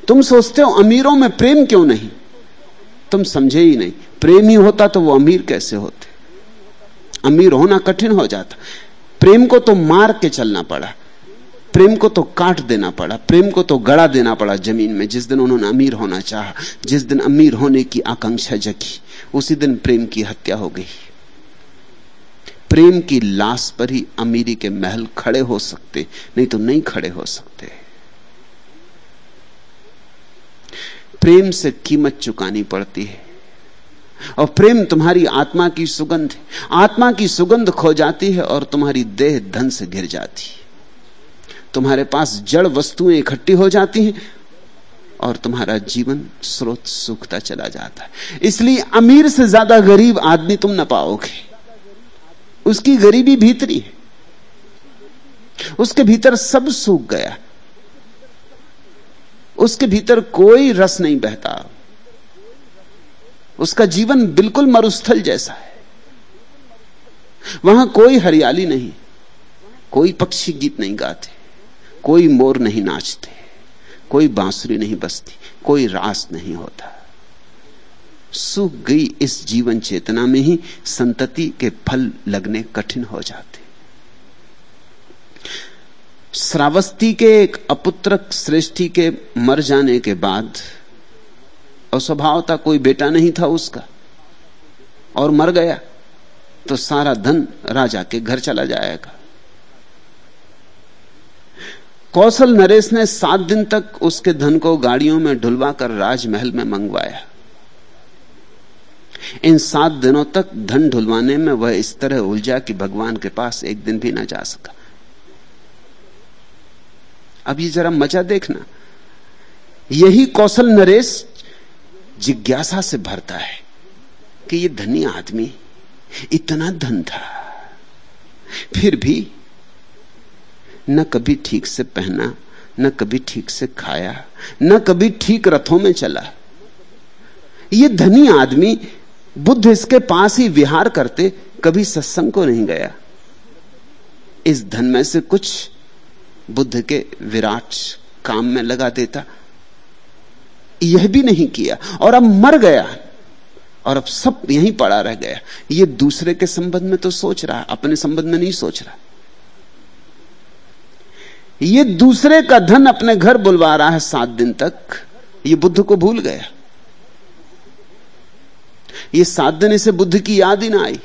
तुम सोचते हो अमीरों में प्रेम क्यों नहीं? तुम समझे ही नहीं। प्रेम होता तो वो अमीर कैसे होते? अमीर होना कठिन हो जाता। प्रेम को तो मार के चलना पड़ा। प्रेम को तो काट देना पड़ा। प्रेम को तो गड़ा देना पड़ा ज़मीन में। जिस दिन उन्होंने अमीर होना चाहा, जिस दिन अमीर होने की आकांक्षा जगी, उसी दिन प्रेम की हत्या हो गई। प्रेम की लाश पर ही अमीरी के महल खड़े हो सकते, नहीं तो नहीं खड़े हो सकते। प्रेम से कीमत चुकानी पड़ती है। और प्रेम तुम्हारी आत्मा की सुगंध है। आत्मा की सुगंध खो जाती है और तुम्हारी देह धन से घिर जाती है। तुम्हारे पास जड़ वस्तुएँ इकट्ठी हो जाती हैं और तुम्हारा जीवन स्रोत सूखता चला जाता है। इसलिए अमीर से ज़्यादा गरीब आदमी तुम ना पाओगे। उसकी गरीबी भीतरी है। उसके भीतर सब सूख गया। उसके भीतर कोई रस नहीं बहता। उसका जीवन बिल्कुल मरुस्थल जैसा है। वहाँ कोई हरियाली नहीं, कोई पक्षी गीत नहीं गाते, कोई मोर नहीं नाचते, कोई बांसुरी नहीं बसती कोई रास नहीं होता। सूख गई इस जीवन चेतना में ही संतति के फल लगने कठिन हो जाते। श्रावस्ती के एक अपुत्रक सृष्टि के मर जाने के बाद और स्वभावता कोई बेटा नहीं था उसका। और मर गया तो सारा धन राजा के घर चला जाएगा। कौशल नरेश ने सात दिन तक उसके धन को गाड़ियों में ढुलवा कर राजमहल में मंगवाया। इन सात दिनों तक धन ढुलवाने में वह इस तरह उलझा कि भगवान के पास एक दिन भी ना जा सका। अब ये जरा मज़ा देखना। यही कौशल नरेश जिज्ञासा से भरता है कि ये धनी आदमी इतना धन था, फिर भी न कभी ठीक से पहना, न कभी ठीक से खाया, न कभी ठीक रथों में चला। ये धनी आदमी बुद्ध इसके पास ही विहार करते, कभी सत्संग को नहीं गया। इस धन में से कुछ बुद्ध के विराट काम में लगा देता यह भी नहीं किया। और अब मर गया। और अब सब यहीं पड़ा रह गया। ये दूसरे के संबंध में तो सोच रहा है अपने संबंध में नहीं सोच रहा। ये दूसरे का धन अपने घर बुलवा रहा है सात दिन तक। ये बुद्ध को भूल गया। ये सात दिन इसे बुद्ध की याद ही ना आई।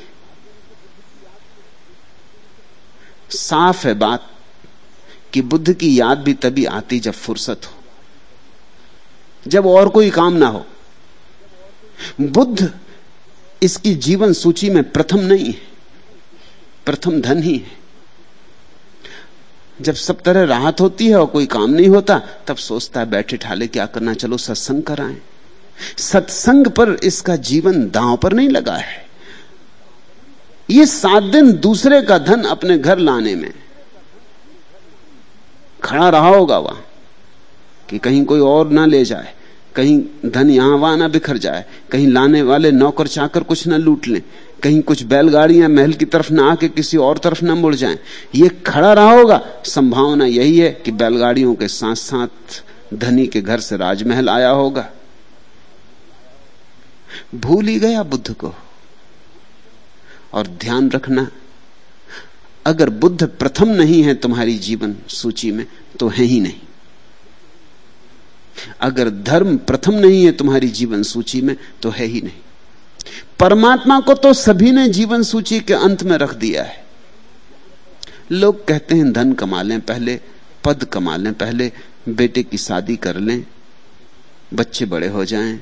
साफ़ है बात कि बुद्ध की याद भी तभी आती जब फुर्सत हो। जब और कोई काम ना हो। बुद्ध इसकी जीवन सूची में प्रथम नहीं है, प्रथम धन ही है। जब सब तरह राहत होती है और कोई काम नहीं होता, तब सोचता है, बैठे ठाले क्या करना, चलो सत्संग कराएँ। सत्संग पर इसका जीवन दांव पर नहीं लगा है। ये सात दिन दूसरे का धन अपने घर लाने में। खड़ा रहा होगा वहाँ। कि कहीं कोई और ना ले जाए, कहीं धन यहाँ वहाँ ना बिखर जाए, कहीं लाने वाले नौकर चाकर कुछ ना लूट लें, कहीं कुछ बैलगाड़ियाँ महल की तरफ़ ना आके किसी और तरफ़ ना मुड़ जाएँ। ये खड़ा रहा होगा। संभावना यही है कि बैलगाड़ियों के साथ साथ धनी के घर से राजमहल आया होगा। भूल ही गया बुद्ध को। और ध्यान रखना, अगर बुद्ध प्रथम नहीं है तुम्हारी जीवन सूची में तो है ही नहीं। अगर धर्म प्रथम नहीं है तुम्हारी जीवन सूची में तो है ही नहीं। परमात्मा को तो सभी ने जीवन सूची के अंत में रख दिया है। लोग कहते हैं, धन कमा लें पहले, पद कमा लें पहले, बेटे की शादी कर लें, बच्चे बड़े हो जाएँ,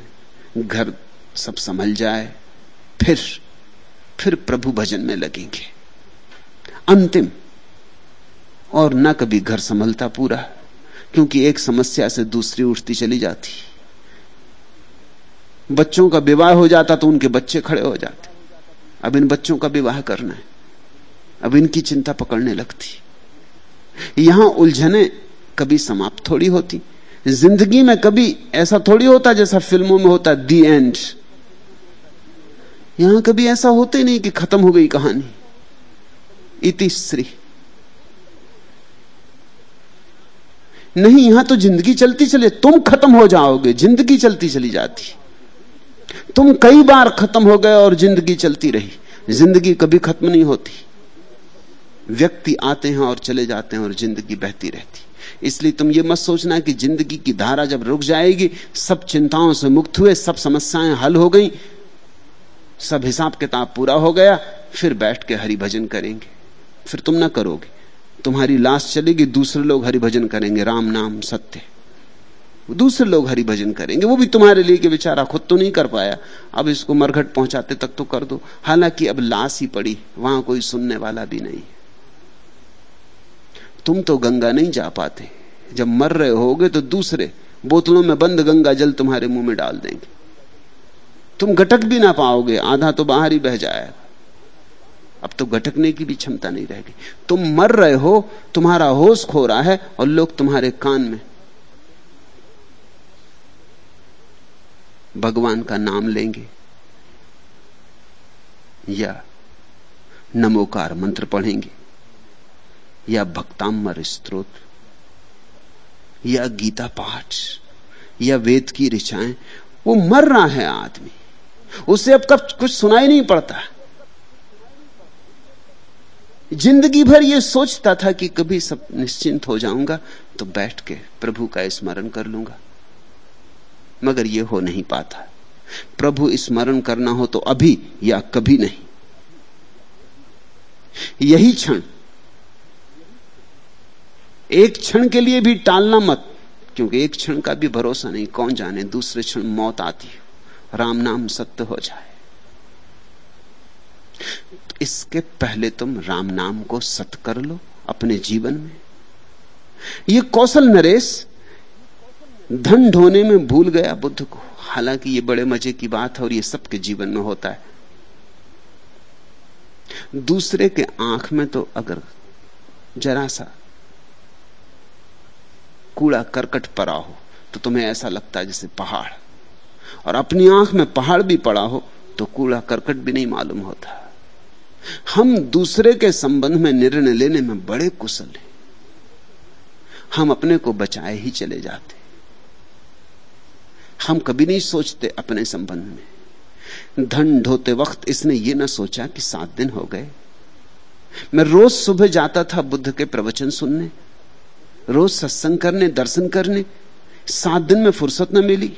घर सब संभल जाए, फिर फिर प्रभु भजन में लगेंगे। अंतिम, और न कभी घर संभलता पूरा। क्योंकि एक समस्या से दूसरी उठती चली जाती। बच्चों का विवाह हो जाता तो उनके बच्चे खड़े हो जाते। अब इन बच्चों का विवाह करना है। अब इनकी चिंता पकड़ने लगती। यहाँ उलझने कभी समाप्त थोड़ी होती। ज़िंदगी में कभी ऐसा थोड़ी होता जैसा फ़िल्मों में होता, दी एंड। यहाँ कभी ऐसा होते नहीं कि खत्म हो गई कहानी। इतिश्री नहीं, यहाँ तो ज़िंदगी चलती चले, तुम खत्म हो जाओगे, ज़िंदगी चलती चली जाती। तुम कई बार खत्म हो गए और ज़िंदगी चलती रही, ज़िंदगी कभी खत्म नहीं होती। व्यक्ति आते हैं और चले जाते हैं और ज़िंदगी बहती रहती। इसलिए तुम ये मत सोचना कि ज़िंदगी की धारा जब रुक जाएगी, सब चिंताओं से मुक्त हुए, सब समस्याएँ हल हो गई, सब हिसाब किताब पूरा हो गया, फिर बैठ के हरि भजन करेंगे। फिर तुम ना करोगे। तुम्हारी लाश चलेगी, दूसरे लोग हरि भजन करेंगे, राम नाम सत्य दूसरे लोग हरि भजन करेंगे, वो भी तुम्हारे लिए कि बेचारा खुद तो नहीं कर पाया। अब इसको मरघट पहुंचाते तक तो कर दो। हालाँकि अब लाश ही पड़ी, वहाँ कोई सुनने वाला भी नहीं। तुम तो गंगा नहीं जा पाते। जब मर रहे होगे तो दूसरे बोतलों में बंद गंगा जल तुम्हारे मुँह में डाल देंगे। तुम घटक भी ना पाओगे, आधा तो बाहर ही बह जाएगा। अब तो घटकने की भी क्षमता नहीं रहेगी तुम मर रहे हो, तुम्हारा होश खो रहा है और लोग तुम्हारे कान में। भगवान का नाम लेंगे। या नमोकार मंत्र पढ़ेंगे। या भक्तामर स्त्रोत। या गीता पाठ। या वेद की ऋचाएँ। वो मर रहा है आदमी। उसे अब कब कुछ सुनाई नहीं पड़ता। ज़िंदगी भर ये सोचता था कि कभी सब निश्चिंत हो जाऊँगा तो बैठ के प्रभु का स्मरण कर लूँगा। मगर ये हो नहीं पाता। प्रभु स्मरण करना हो तो अभी या कभी नहीं। यही क्षण। एक क्षण के लिए भी टालना मत, क्योंकि एक क्षण का भी भरोसा नहीं। कौन जाने, दूसरे क्षण मौत आती हो। राम नाम सत्य हो जाए। इसके पहले तुम राम नाम को सत कर लो अपने जीवन में। यह कौशल नरेश धन ढोने में भूल गया बुद्ध को। हालाँकि यह बड़े मज़े की बात है और यह सबके जीवन में होता है। दूसरे के आँख में तो अगर जरा सा कूड़ा करकट पड़ा हो तो तुम्हें ऐसा लगता है जैसे पहाड़। और अपनी आँख में पहाड़ भी पड़ा हो तो कूड़ा करकट भी नहीं मालूम होता। हम दूसरे के संबंध में निर्णय लेने में बड़े कुशल हैं। हम अपने को बचाए ही चले जाते हम कभी नहीं सोचते अपने संबंध में। धन ढोते वक्त इसने ये ना सोचा कि सात दिन हो गए। मैं रोज सुबह जाता था बुद्ध के प्रवचन सुनने। रोज सत्संग करने, दर्शन करने। सात दिन में फुर्सत न मिली।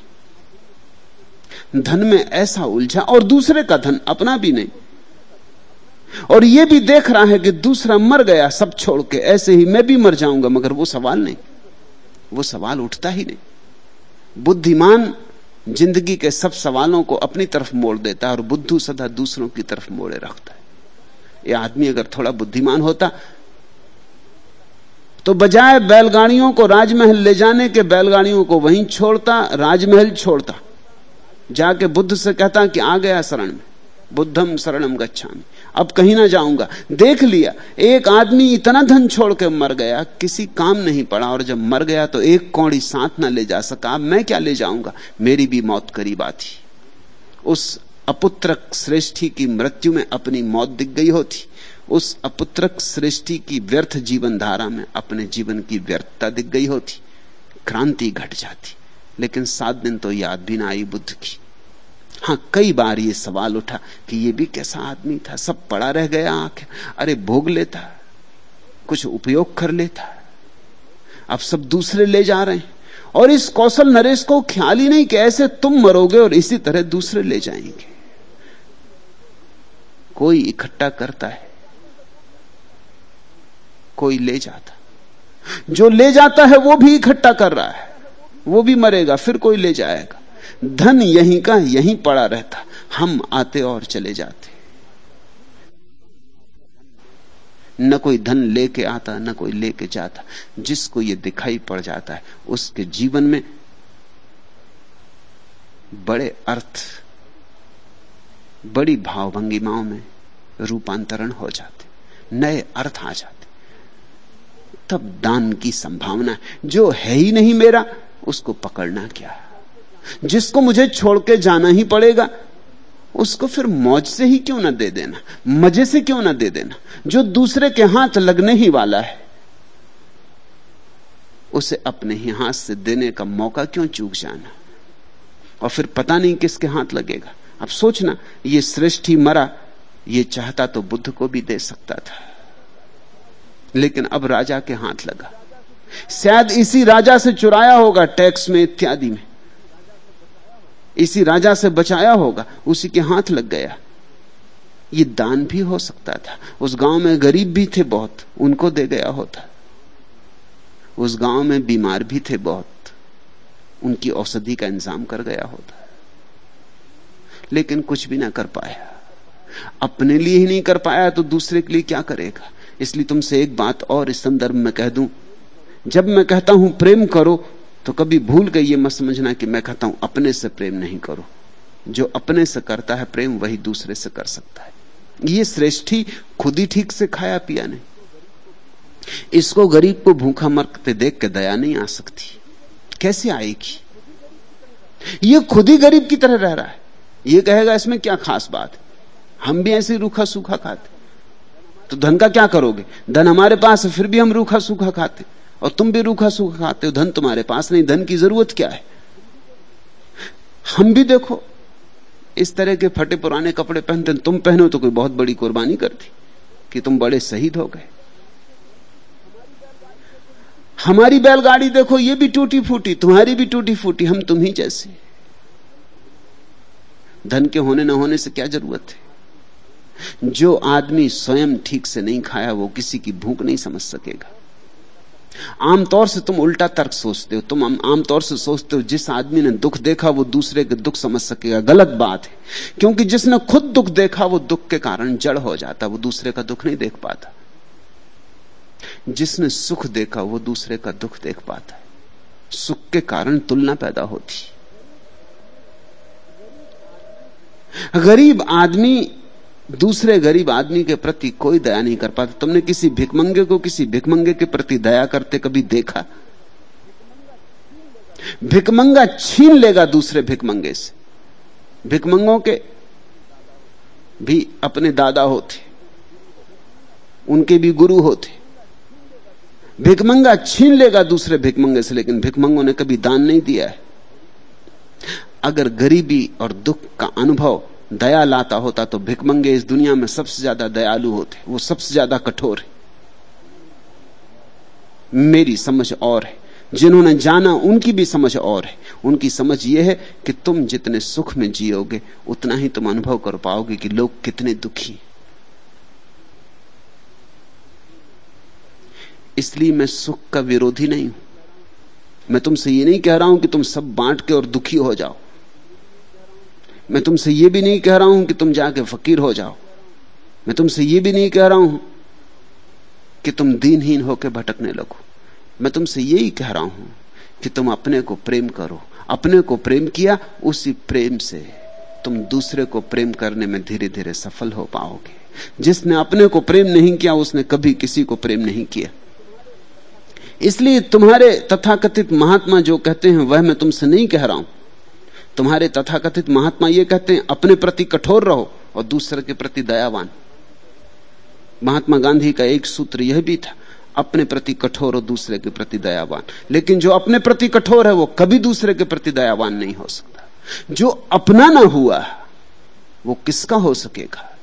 धन में ऐसा उलझा और दूसरे का धन अपना भी नहीं। और यह भी देख रहा है कि दूसरा मर गया सब छोड़ के। ऐसे ही मैं भी मर जाऊँगा, मगर वो सवाल नहीं। वो सवाल उठता ही नहीं। बुद्धिमान ज़िंदगी के सब सवालों को अपनी तरफ़ मोड़ देता है और बुद्धू सदा दूसरों की तरफ़ मोड़े रखता है। यह आदमी अगर थोड़ा बुद्धिमान होता तो बजाय बैलगाड़ियों को राजमहल ले जाने के बैलगाड़ियों को वहीं छोड़ता, राजमहल छोड़ता। जाके बुद्ध से कहता कि आ गया शरण में। बुद्धम शरणम गच्छामि। अब कहीं ना जाऊँगा। देख लिया, एक आदमी इतना धन छोड़ के मर गया, किसी काम नहीं पड़ा, और जब मर गया तो एक कौड़ी साथ ना ले जा सका। मैं क्या ले जाऊँगा? मेरी भी मौत करीब आती। उस अपुत्रक श्रेष्ठी की मृत्यु में अपनी मौत दिख गई होती। उस अपुत्रक सृष्टि की व्यर्थ जीवन धारा में अपने जीवन की व्यर्थता दिख गई होती। क्रांति घट जाती। लेकिन सात दिन तो याद भी ना आई बुद्ध की। हाँ कई बार ये सवाल उठा कि ये भी कैसा आदमी था? सब पड़ा रह गया आँख। अरे, भोग लेता, कुछ उपयोग कर लेता। अब सब दूसरे ले जा रहे हैं। और इस कौशल नरेश को ख्याल ही नहीं कि ऐसे तुम मरोगे और इसी तरह दूसरे ले जाएँगे। कोई इकट्ठा करता है, कोई ले जाता। जो ले जाता है, वो भी इकट्ठा कर रहा है। वो भी मरेगा, फिर कोई ले जाएगा। धन यहीं का यहीं पड़ा रहता। हम आते और चले जाते। न कोई धन लेके आता, न कोई लेके जाता। जिसको ये दिखाई पड़ जाता है, उसके जीवन में बड़े अर्थ, बड़ी भावभंगिमाओं में रूपांतरण हो जाते। नए अर्थ आ जाते। तब दान की संभावना जो है ही नहीं मेरा, उसको पकड़ना क्या जिसको मुझे छोड़ के जाना ही पड़ेगा, उसको फिर मौज से ही क्यों ना दे देना? मज़े से क्यों ना दे देना? जो दूसरे के हाथ लगने ही वाला है, उसे अपने ही हाथ से देने का मौका क्यों चूक जाना? और फिर पता नहीं किसके हाथ लगेगा। अब सोचना ये श्रेष्ठ ही मरा, ये चाहता तो बुद्ध को भी दे सकता था। लेकिन अब राजा के हाथ लगा। शायद इसी राजा से चुराया होगा टैक्स में, इत्यादि में। इसी राजा से बचाया होगा, उसी के हाथ लग गया। ये दान भी हो सकता था। उस गाँव में गरीब भी थे बहुत, उनको दे गया होता। उस गाँव में बीमार भी थे बहुत, उनकी औषधि का इंतज़ाम कर गया होता। लेकिन कुछ भी ना कर पाया। अपने लिए ही नहीं कर पाया तो दूसरे के लिए क्या करेगा? इसलिए तुमसे एक बात और इस संदर्भ में कह दूँ। जब मैं कहता हूँ, प्रेम करो तो कभी भूल गई ये मत समझना कि मैं कहता हूँ, अपने से प्रेम नहीं करो। जो अपने से करता है प्रेम, वही दूसरे से कर सकता है। ये श्रेष्ठी खुद ही ठीक से खाया पिया नहीं। इसको गरीब को भूखा मरते देख के दया नहीं आ सकती। कैसे आएगी? ये खुद ही गरीब की तरह रह रहा है। ये कहेगा, इसमें क्या खास बात है? हम भी ऐसे रूखा सूखा खाते। तो धन का क्या करोगे? धन हमारे पास है, फिर भी हम रूखा सूखा खाते। और तुम भी रूखा सूखा खाते हो, धन तुम्हारे पास नहीं, धन की ज़रूरत क्या है? हम भी देखो, इस तरह के फटे पुराने कपड़े पहनते तुम पहनो तो कोई बहुत बड़ी कुर्बानी करती, कि तुम बड़े शहीद हो गए। हमारी बैलगाड़ी देखो, ये भी टूटी फूटी तुम्हारी भी टूटी फूटी हम तुम ही जैसे। धन के होने ना होने से क्या ज़रूरत है? जो आदमी स्वयं ठीक से नहीं खाया, वो किसी की भूख नहीं समझ सकेगा। आमतौर से तुम उल्टा तर्क सोचते हो, तुम आमतौर से सोचते हो, जिस आदमी ने दुख देखा, वो दूसरे के दुख समझ सकेगा। गलत बात है। क्योंकि जिसने खुद दुख देखा, वो दुख के कारण जड़ हो जाता, वो दूसरे का दुख नहीं देख पाता। जिसने सुख देखा, वो दूसरे का दुख देख पाता है। सुख के कारण तुलना पैदा होती। गरीब आदमी दूसरे गरीब आदमी के प्रति कोई दया नहीं कर पाता। तुमने किसी भिकमंगे को किसी भिकमंगे के प्रति दया करते कभी देखा? भिकमंगा छीन लेगा दूसरे भिकमंगे से। भिकमंगों के भी अपने दादा होते, उनके भी गुरु होते। भिकमंगा छीन लेगा दूसरे भिकमंगे से, लेकिन भिकमंगों ने कभी दान नहीं दिया है। अगर गरीबी और दुख का अनुभव दया लाता होता तो भिकमंगे इस दुनिया में सबसे ज़्यादा दयालु होते वो सबसे ज़्यादा कठोर है। मेरी समझ और है। जिन्होंने जाना, उनकी भी समझ और है। उनकी समझ यह है कि तुम जितने सुख में जियोगे, उतना ही तुम अनुभव कर पाओगे कि लोग कितने दुखी इसलिए मैं सुख का विरोधी नहीं हूँ। मैं तुमसे ये नहीं कह रहा हूँ कि तुम सब बांट के और दुखी हो जाओ। मैं तुमसे यह भी नहीं कह रहा हूँ कि तुम जाके फकीर हो जाओ। मैं तुमसे यह भी नहीं कह रहा हूँ कि तुम दीनहीन होकर भटकने लगो। मैं तुमसे यही कह रहा हूँ कि तुम अपने को प्रेम करो। अपने को प्रेम किया, उसी प्रेम से तुम दूसरे को प्रेम करने में धीरे धीरे सफल हो पाओगे। जिसने अपने को प्रेम नहीं किया, उसने कभी किसी को प्रेम नहीं किया। इसलिए तुम्हारे तथाकथित महात्मा जो कहते हैं, वह मैं तुमसे नहीं कह रहा हूँ। तुम्हारे तथाकथित महात्मा ये कहते हैं, अपने प्रति कठोर रहो और दूसरे के प्रति दयावान। महात्मा गांधी का एक सूत्र यह भी था, अपने प्रति कठोर और दूसरे के प्रति दयावान। लेकिन जो अपने प्रति कठोर है, वो कभी दूसरे के प्रति दयावान नहीं हो सकता। जो अपना ना हुआ, वो किसका हो सकेगा?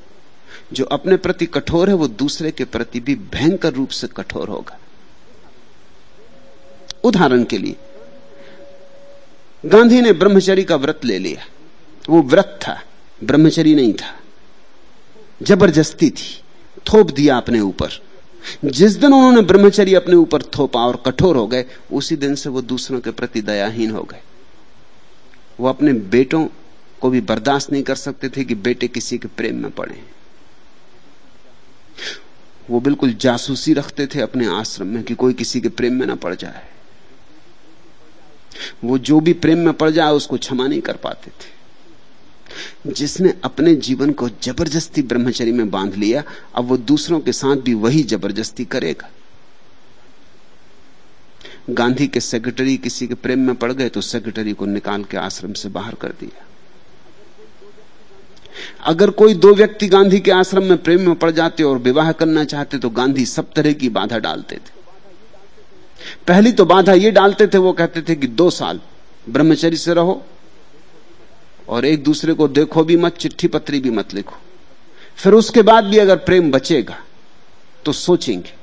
जो अपने प्रति कठोर है, वो दूसरे के प्रति भी भयंकर रूप से कठोर होगा। उदाहरण के लिए गांधी ने ब्रह्मचरी का व्रत ले लिया। वो व्रत था ब्रह्मचरी नहीं था। ज़बरदस्ती थी, थोप दिया अपने ऊपर। जिस दिन उन्होंने ब्रह्मचरी अपने ऊपर थोपा और कठोर हो गए, उसी दिन से वो दूसरों के प्रति दयाहीन हो गए। वो अपने बेटों को भी बर्दाश्त नहीं कर सकते थे कि बेटे किसी के प्रेम में पड़े। वो बिल्कुल जासूसी रखते थे अपने आश्रम में कि कोई किसी के प्रेम में ना पड़ जाए। वो जो भी प्रेम में पड़ जाए, उसको क्षमा नहीं कर पाते थे। जिसने अपने जीवन को ज़बरदस्ती ब्रह्मचर्य में बाँध लिया, अब वो दूसरों के साथ भी वही ज़बरदस्ती करेगा। गांधी के सेक्रेटरी किसी के प्रेम में पड़ गए तो सेक्रेटरी को निकाल के आश्रम से बाहर कर दिया। अगर कोई दो व्यक्ति गांधी के आश्रम में प्रेम में पड़ जाते और विवाह करना चाहते तो गांधी सब तरह की बाधा डालते थे। पहली तो बाधा ये डालते थे, वो कहते थे कि दो साल ब्रह्मचर्य से रहो और एक दूसरे को देखो भी मत, चिट्ठी पत्री भी मत लिखो। फिर उसके बाद भी अगर प्रेम बचेगा तो सोचेंगे।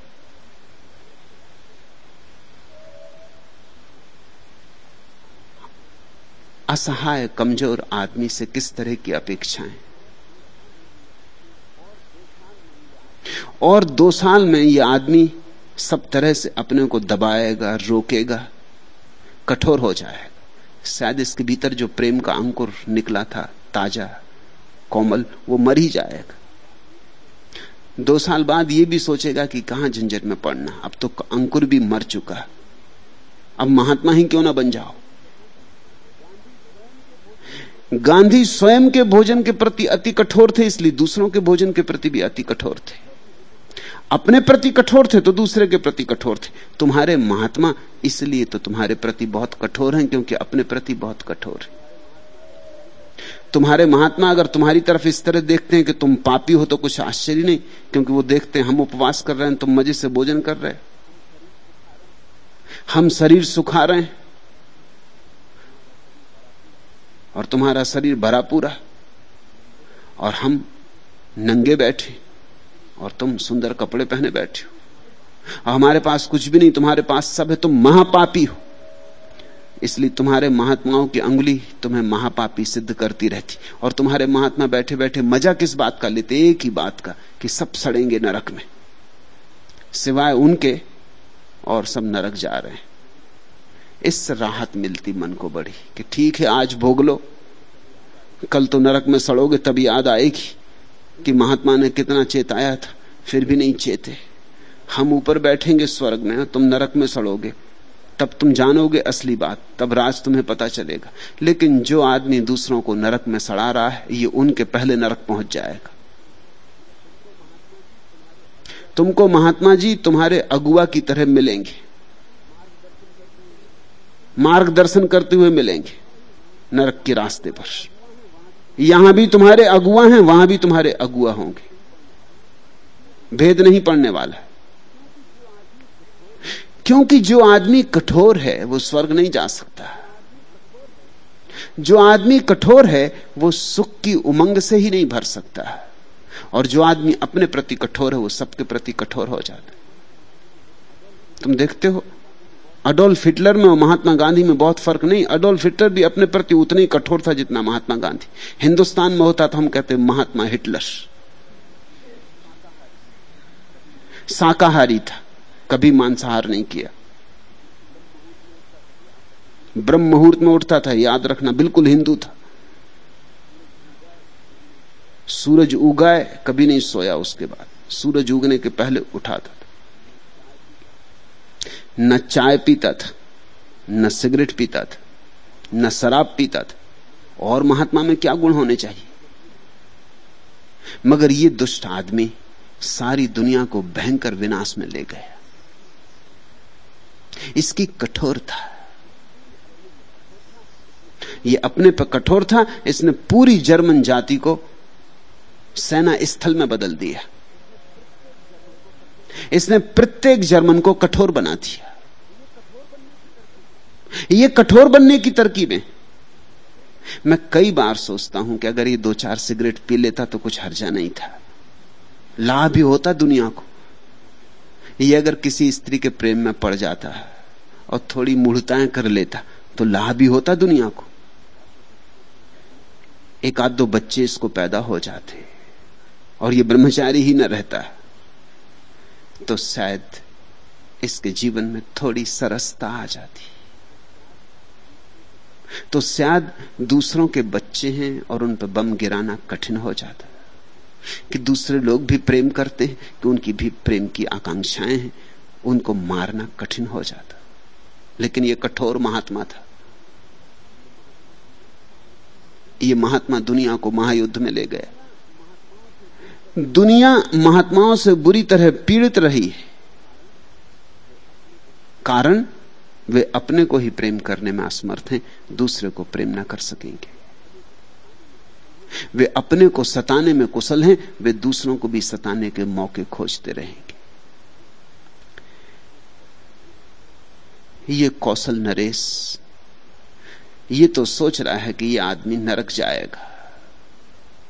असहाय, कमज़ोर आदमी से किस तरह की अपेक्षाएँ? और दो साल में यह आदमी सब तरह से अपने को दबाएगा, रोकेगा, कठोर हो जाएगा। शायद इसके भीतर जो प्रेम का अंकुर निकला था, ताज़ा, कोमल, वो मर ही जाएगा। दो साल बाद ये भी सोचेगा कि कहाँ झंझट में पड़ना। अब तो अंकुर भी मर चुका। अब महात्मा ही क्यों ना बन जाओ? गांधी स्वयं के भोजन के प्रति अति कठोर थे, इसलिए दूसरों के भोजन के प्रति भी अति कठोर थे। अपने प्रति कठोर थे तो दूसरे के प्रति कठोर थे। तुम्हारे महात्मा इसलिए तो तुम्हारे प्रति बहुत कठोर हैं क्योंकि अपने प्रति बहुत कठोर है। तुम्हारे महात्मा अगर तुम्हारी तरफ़ इस तरह देखते हैं कि तुम पापी हो तो कुछ आश्चर्य नहीं, क्योंकि वो देखते हैं, हम उपवास कर रहे हैं, तुम मज़े से भोजन कर रहे हम शरीर सुखा रहे हैं। और तुम्हारा शरीर भरा पूरा। और हम नंगे बैठे और तुम सुंदर कपड़े पहने बैठे हो। हमारे पास कुछ भी नहीं, तुम्हारे पास सब है, तुम महापापी हो। इसलिए तुम्हारे महात्माओं की अंगुली तुम्हें महापापी सिद्ध करती रहती। और तुम्हारे महात्मा बैठे बैठे मज़ा किस बात का लेते? एक ही बात का, कि सब सड़ेंगे नरक में। सिवाय उनके, और सब नरक जा रहे हैं। इससे राहत मिलती मन को बड़ी, कि ठीक है, आज भोग लो। कल तो नरक में सड़ोगे तभी याद आएगी। कि महात्मा ने कितना चेताया था, फिर भी नहीं चेते। हम ऊपर बैठेंगे स्वर्ग में, तुम नरक में सड़ोगे। तब तुम जानोगे असली बात, तब राज तुम्हें पता चलेगा। लेकिन जो आदमी दूसरों को नरक में सड़ा रहा है, ये उनके पहले नरक पहुँच जाएगा। तुमको महात्मा जी तुम्हारे अगुआ की तरह मिलेंगे। मार्गदर्शन करते हुए मिलेंगे, नरक के रास्ते पर। यहाँ भी तुम्हारे अगुआ हैं, वहाँ भी तुम्हारे अगुआ होंगे। भेद नहीं पड़ने वाला। क्योंकि जो आदमी कठोर है, वो स्वर्ग नहीं जा सकता। जो आदमी कठोर है, वो सुख की उमंग से ही नहीं भर सकता। और जो आदमी अपने प्रति कठोर है, वो सबके प्रति कठोर हो जाता तुम देखते हो अडोल्फ हिटलर में और महात्मा गांधी में बहुत फ़र्क नहीं। अडोल्फ हिटलर भी अपने प्रति उतना ही कठोर था जितना महात्मा गांधी। हिंदुस्तान में होता तो हम कहते महात्मा हिटलर। शाकाहारी था। कभी मांसाहार नहीं किया। ब्रह्म मुहूर्त में उठता था, याद रखना, बिल्कुल हिंदू था। सूरज उगाए, कभी नहीं सोया उसके बाद। सूरज उगने के पहले उठाता न चाय पीता था, न सिगरेट पीता था, न शराब पीता था। और महात्मा में क्या गुण होने चाहिए? मगर ये दुष्ट आदमी सारी दुनिया को भयंकर विनाश में ले गया। इसकी कठोर था। ये अपने पर कठोर था, इसने पूरी जर्मन जाति को सेना स्थल में बदल दिया। इसने प्रत्येक जर्मन को कठोर बना दिया। ये कठोर बनने की तरकीबें मैं कई बार सोचता हूँ कि अगर ये दो चार सिगरेट पी लेता तो कुछ हर्जा नहीं था। लाभ ही होता दुनिया को। ये अगर किसी स्त्री के प्रेम में पड़ जाता है और थोड़ी मूढ़ताएँ कर लेता तो लाभ ही होता दुनिया को। एक आध दो बच्चे इसको पैदा हो जाते और ये ब्रह्मचारी ही न रहता। तो शायद इसके जीवन में थोड़ी सरसता आ जाती। तो शायद दूसरों के बच्चे हैं और उन पर बम गिराना कठिन हो जाता कि दूसरे लोग भी प्रेम करते हैं, कि उनकी भी प्रेम की आकांक्षाएँ हैं, उनको मारना कठिन हो जाता। लेकिन यह कठोर महात्मा था। ये महात्मा दुनिया को महायुद्ध में ले गया। दुनिया महात्माओं से बुरी तरह पीड़ित रही है। कारण, वे अपने को ही प्रेम करने में असमर्थ हैं, दूसरे को प्रेम ना कर सकेंगे। वे अपने को सताने में कुशल हैं, वे दूसरों को भी सताने के मौके खोजते रहेंगे। ये कौशल नरेश, ये तो सोच रहा है कि ये आदमी नरक जाएगा।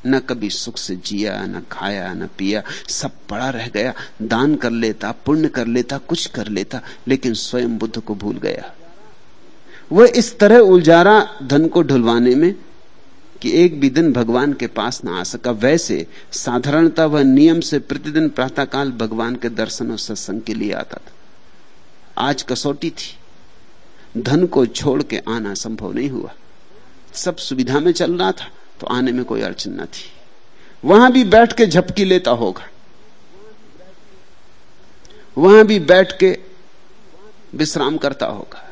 न कभी सुख से जिया, न खाया, न पिया। सब पड़ा रह गया। दान कर लेता, पुण्य कर लेता, कुछ कर लेता, लेकिन स्वयं बुद्ध को भूल गया। वह इस तरह उलझा रहा धन को ढुलवाने में कि एक भी दिन भगवान के पास ना आ सका। वैसे साधारणता वह नियम से प्रतिदिन प्रातःकाल भगवान के दर्शन और सत्संग के लिए आता था। आज कसौटी थी। धन को छोड़ के आना संभव नहीं हुआ। सब सुविधा में चल रहा था। तो आने में कोई अड़चन न थी। वहाँ भी बैठ के झपकी लेता होगा। वहाँ भी बैठ के विश्राम करता होगा।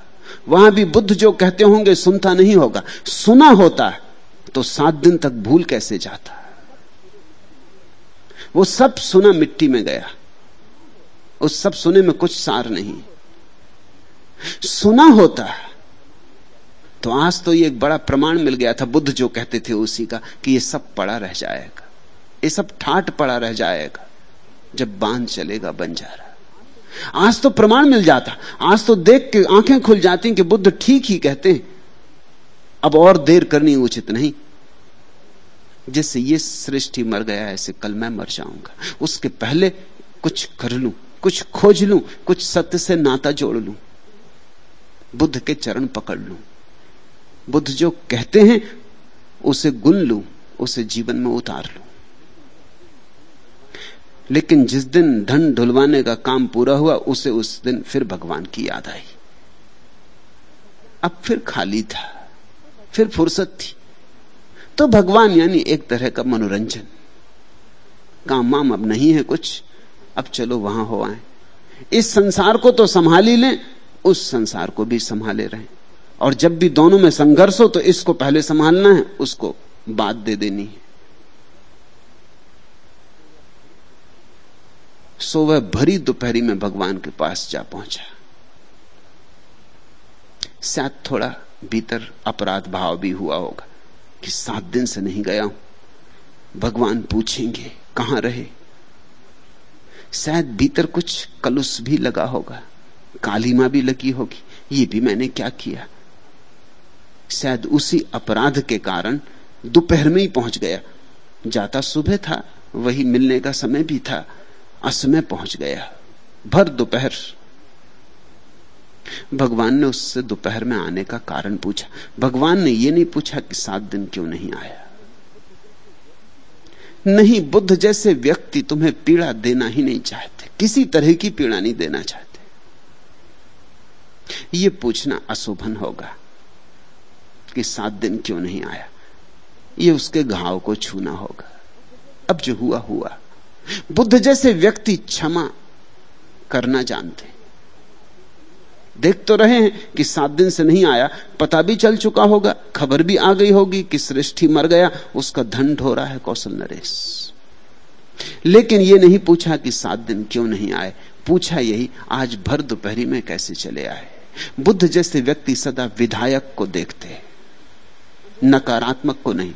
वहाँ भी बुद्ध जो कहते होंगे, सुनता नहीं होगा। सुना होता तो सात दिन तक भूल कैसे जाता। वो सब सुना मिट्टी में गया। उस सब सुने में कुछ सार नहीं। सुना होता तो आज तो ये एक बड़ा प्रमाण मिल गया था बुद्ध जो कहते थे उसी का, कि ये सब पड़ा रह जाएगा। ये सब ठाट पड़ा रह जाएगा, जब बाँध चलेगा बंजारा। आज तो प्रमाण मिल जाता। आज तो देख के आँखें खुल जाती कि बुद्ध ठीक ही कहते हैं। अब और देर करनी उचित नहीं। जैसे ये सृष्टि मर गया, ऐसे कल मैं मर जाऊँगा। उसके पहले कुछ कर लू, कुछ खोज लू, कुछ सत्य से नाता जोड़ लू। बुद्ध के चरण पकड़ लूँ। बुद्ध जो कहते हैं, उसे गुन लू, उसे जीवन में उतार लू। लेकिन जिस दिन धन ढुलवाने का काम पूरा हुआ, उसे उस दिन फिर भगवान की याद आई। अब फिर खाली था, फिर फुर्सत थी। तो भगवान यानी एक तरह का मनोरंजन। काम वाम अब नहीं है कुछ, अब चलो वहाँ हो आए। इस संसार को तो संभाल लें, उस संसार को भी संभाले रहें। और जब भी दोनों में संघर्ष हो तो इसको पहले संभालना है, उसको बात दे देनी है। सो वह भरी दोपहरी में भगवान के पास जा पहुँचा। शायद थोड़ा भीतर अपराध भाव भी हुआ होगा कि सात दिन से नहीं गया हूँ। भगवान पूछेंगे, कहाँ रहे? शायद भीतर कुछ कलुष भी लगा होगा, कालीमा भी लगी होगी, ये भी मैंने क्या किया? शायद उसी अपराध के कारण दोपहर में ही पहुँच गया। जाता सुबह था, वही मिलने का समय भी था असमय पहुँच गया। भर दोपहर। भगवान ने उससे दोपहर में आने का कारण पूछा। भगवान ने यह नहीं पूछा कि सात दिन क्यों नहीं आया। नहीं, बुद्ध जैसे व्यक्ति तुम्हें पीड़ा देना ही नहीं चाहते। किसी तरह की पीड़ा नहीं देना चाहते। यह पूछना अशोभन होगा। कि सात दिन क्यों नहीं आया? ये उसके घाव को छूना होगा। अब जो हुआ हुआ। बुद्ध जैसे व्यक्ति क्षमा करना जानते देख तो रहे हैं कि सात दिन से नहीं आया, पता भी चल चुका होगा, खबर भी आ गई होगी कि श्रेष्ठी मर गया, उसका धन ढो रहा है कौशल नरेश। लेकिन यह नहीं पूछा कि सात दिन क्यों नहीं आए, पूछा यही, आज भर दोपहरी में कैसे चले आए? बुद्ध जैसे व्यक्ति सदा विधायक को देखते हैं। नकारात्मक को नहीं।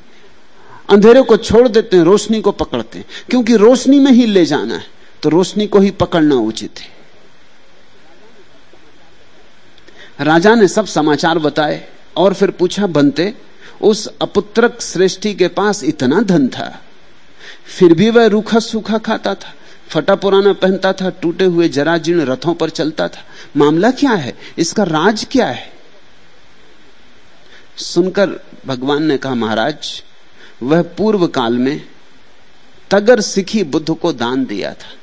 अंधेरे को छोड़ देते हैं, रोशनी को पकड़ते हैं। क्योंकि रोशनी में ही ले जाना है तो रोशनी को ही पकड़ना उचित है। राजा ने सब समाचार बताए और फिर पूछा, बनते, उस अपुत्रक श्रेष्ठी के पास इतना धन था? फिर भी वह रूखा सूखा खाता था, फटा पुराना पहनता था, टूटे हुए जराजीर्ण रथों पर चलता था। मामला क्या है? इसका राज क्या है? सुनकर भगवान ने कहा, महाराज, वह पूर्व काल में तगर सिखी बुद्ध को दान दिया था,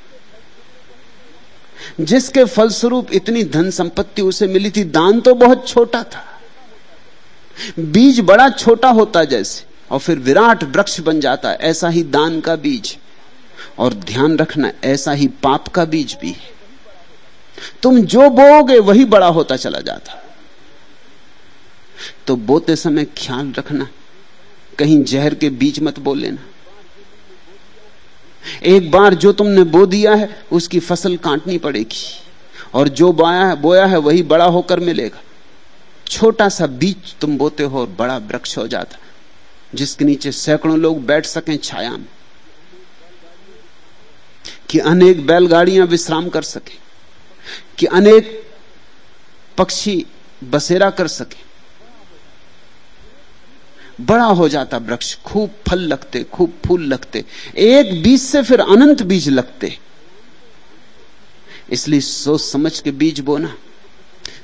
जिसके फलस्वरूप इतनी धन संपत्ति उसे मिली थी। दान तो बहुत छोटा था, बीज बड़ा छोटा होता जैसे, और फिर विराट वृक्ष बन जाता, ऐसा ही दान का बीज। और ध्यान रखना, ऐसा ही पाप का बीज भी है। तुम जो बोगे वही बड़ा होता चला जाता। तो बोते समय ख्याल रखना। कहीं जहर के बीच मत बोल लेना। एक बार जो तुमने बो दिया है, उसकी फ़सल काटनी पड़ेगी। और जो बोया है बोया है, वही बड़ा होकर मिलेगा। छोटा सा बीज तुम बोते हो और बड़ा वृक्ष हो जाता। जिसके नीचे सैकड़ों लोग बैठ सकें छाया में। कि अनेक बैलगाड़ियाँ विश्राम कर सके। कि अनेक पक्षी बसेरा कर सके। बड़ा हो जाता वृक्ष, खूब फल लगते, खूब फूल लगते। एक बीज से फिर अनंत बीज लगते। इसलिए सोच समझ के बीज बोना।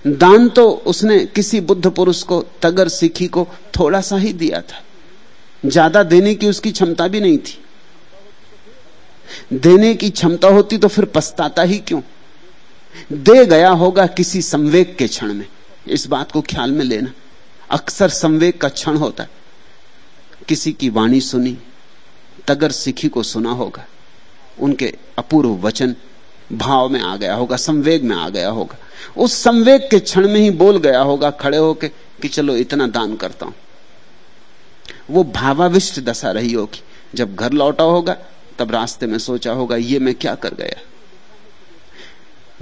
दान तो उसने किसी बुद्ध पुरुष को, तगर सिखी को थोड़ा सा ही दिया था। ज़्यादा देने की उसकी क्षमता भी नहीं थी। देने की क्षमता होती तो फिर पछताता ही क्यों? दे गया होगा किसी संवेक के क्षण में। इस बात को ख्याल में लेना। अक्सर संवेक का क्षण होता है। किसी की वाणी सुनी, तगर सिखी को सुना होगा। उनके अपूर्व वचन भाव में आ गया होगा, संवेग में आ गया होगा। उस संवेग के क्षण में ही बोल गया होगा, खड़े होके कि चलो इतना दान करता हूँ। वो भावाविष्ट दशा रही होगी। जब घर लौटा होगा, तब रास्ते में सोचा होगा, ये मैं क्या कर गया?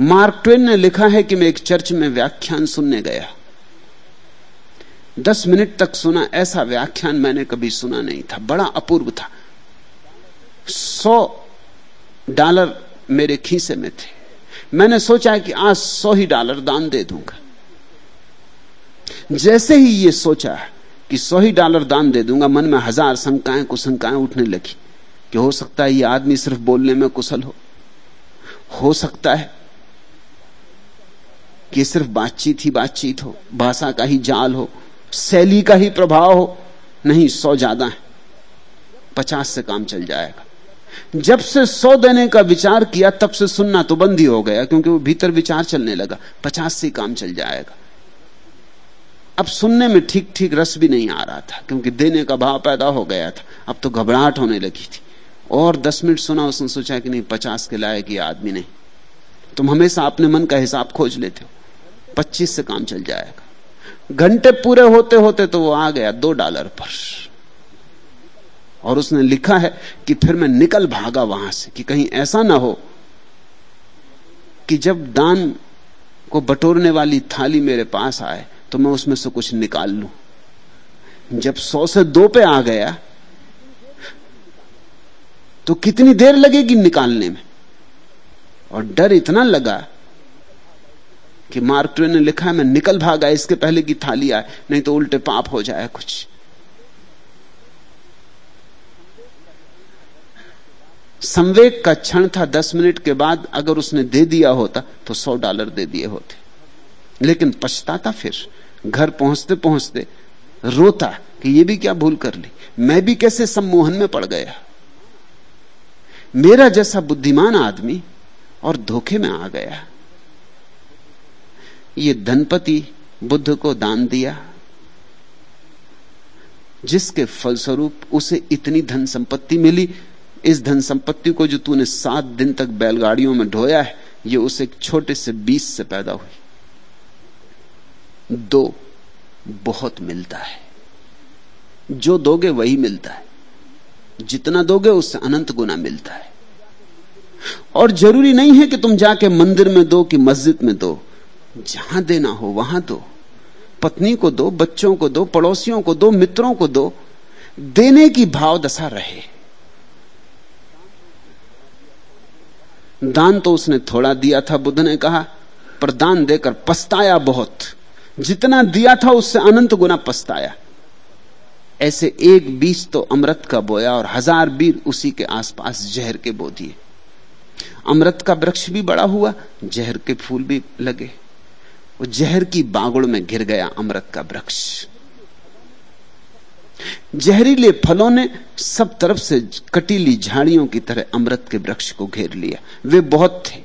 मार्क ट्वेन ने लिखा है कि मैं एक चर्च में व्याख्यान सुनने गया। दस मिनट तक सुना, ऐसा व्याख्यान मैंने कभी सुना नहीं था। बड़ा अपूर्व था। सौ डॉलर मेरे खीसे में थे। मैंने सोचा कि आज सौ ही डॉलर दान दे दूँगा। जैसे ही ये सोचा कि सौ ही डॉलर दान दे दूँगा, मन में हज़ार शंकाएँ, कुशंकाएँ उठने लगी कि हो सकता है ये आदमी सिर्फ़ बोलने में कुशल हो। हो सकता है कि सिर्फ़ बातचीत ही बातचीत हो, भाषा का ही जाल हो शैली का ही प्रभाव हो, नहीं, सौ ज़्यादा है। पचास से काम चल जाएगा। जब से सौ देने का विचार किया, तब से सुनना तो बंद ही हो गया, क्योंकि वो भीतर विचार चलने लगा। पचास से काम चल जाएगा। अब सुनने में ठीक ठीक रस भी नहीं आ रहा था, क्योंकि देने का भाव पैदा हो गया था। अब तो घबराहट होने लगी थी। और दस मिनट सुना, उसने सोचा कि नहीं, पचास के लायक ये आदमी नहीं। तुम हमेशा अपने मन का हिसाब खोज लेते हो। पच्चीस से काम चल जाएगा। घंटे पूरे होते होते तो वो आ गया दो डॉलर पर। और उसने लिखा है कि फिर मैं निकल भागा वहाँ से, कि कहीं ऐसा ना हो कि जब दान को बटोरने वाली थाली मेरे पास आए तो मैं उसमें से कुछ निकाल लू। जब सौ से दो पे आ गया तो कितनी देर लगेगी निकालने में? और डर इतना लगा कि मार्क ट्वेन ने लिखा है, मैं निकल भागा, इसके पहले की थाली आए, नहीं तो उल्टे पाप हो जाए कुछ। संवेक का क्षण था, दस मिनट के बाद अगर उसने दे दिया होता तो सौ डॉलर दे दिए होते। लेकिन पछताता फिर, घर पहुँचते पहुँचते रोता कि ये भी क्या भूल कर ली, मैं भी कैसे सम्मोहन में पड़ गया। मेरा जैसा बुद्धिमान आदमी और धोखे में आ गया। ये धनपति बुद्ध को दान दिया, जिसके फलस्वरूप उसे इतनी धन संपत्ति मिली। इस धन संपत्ति को जो तूने सात दिन तक बैलगाड़ियों में ढोया है, ये उसे छोटे से बीस से पैदा हुई। दो बहुत मिलता है। जो दोगे वही मिलता है। जितना दोगे उससे अनंत गुना मिलता है। और ज़रूरी नहीं है कि तुम जाके मंदिर में दो कि मस्जिद में दो। जहाँ देना हो वहाँ दो। पत्नी को दो, बच्चों को दो, पड़ोसियों को दो, मित्रों को दो। देने की भाव दशा रहे। दान तो उसने थोड़ा दिया था, बुद्ध ने कहा, पर दान देकर पछताया बहुत। जितना दिया था उससे अनंत गुना पछताया। ऐसे एक बीज तो अमृत का बोया और हज़ार बीर उसी के आसपास जहर के बो दिए। अमृत का वृक्ष भी बड़ा हुआ, जहर के फूल भी लगे। वो जहर की बागुड़ में घिर गया अमृत का वृक्ष। जहरीले फलों ने सब तरफ़ से कटीली झाड़ियों की तरह अमृत के वृक्ष को घेर लिया। वे बहुत थे।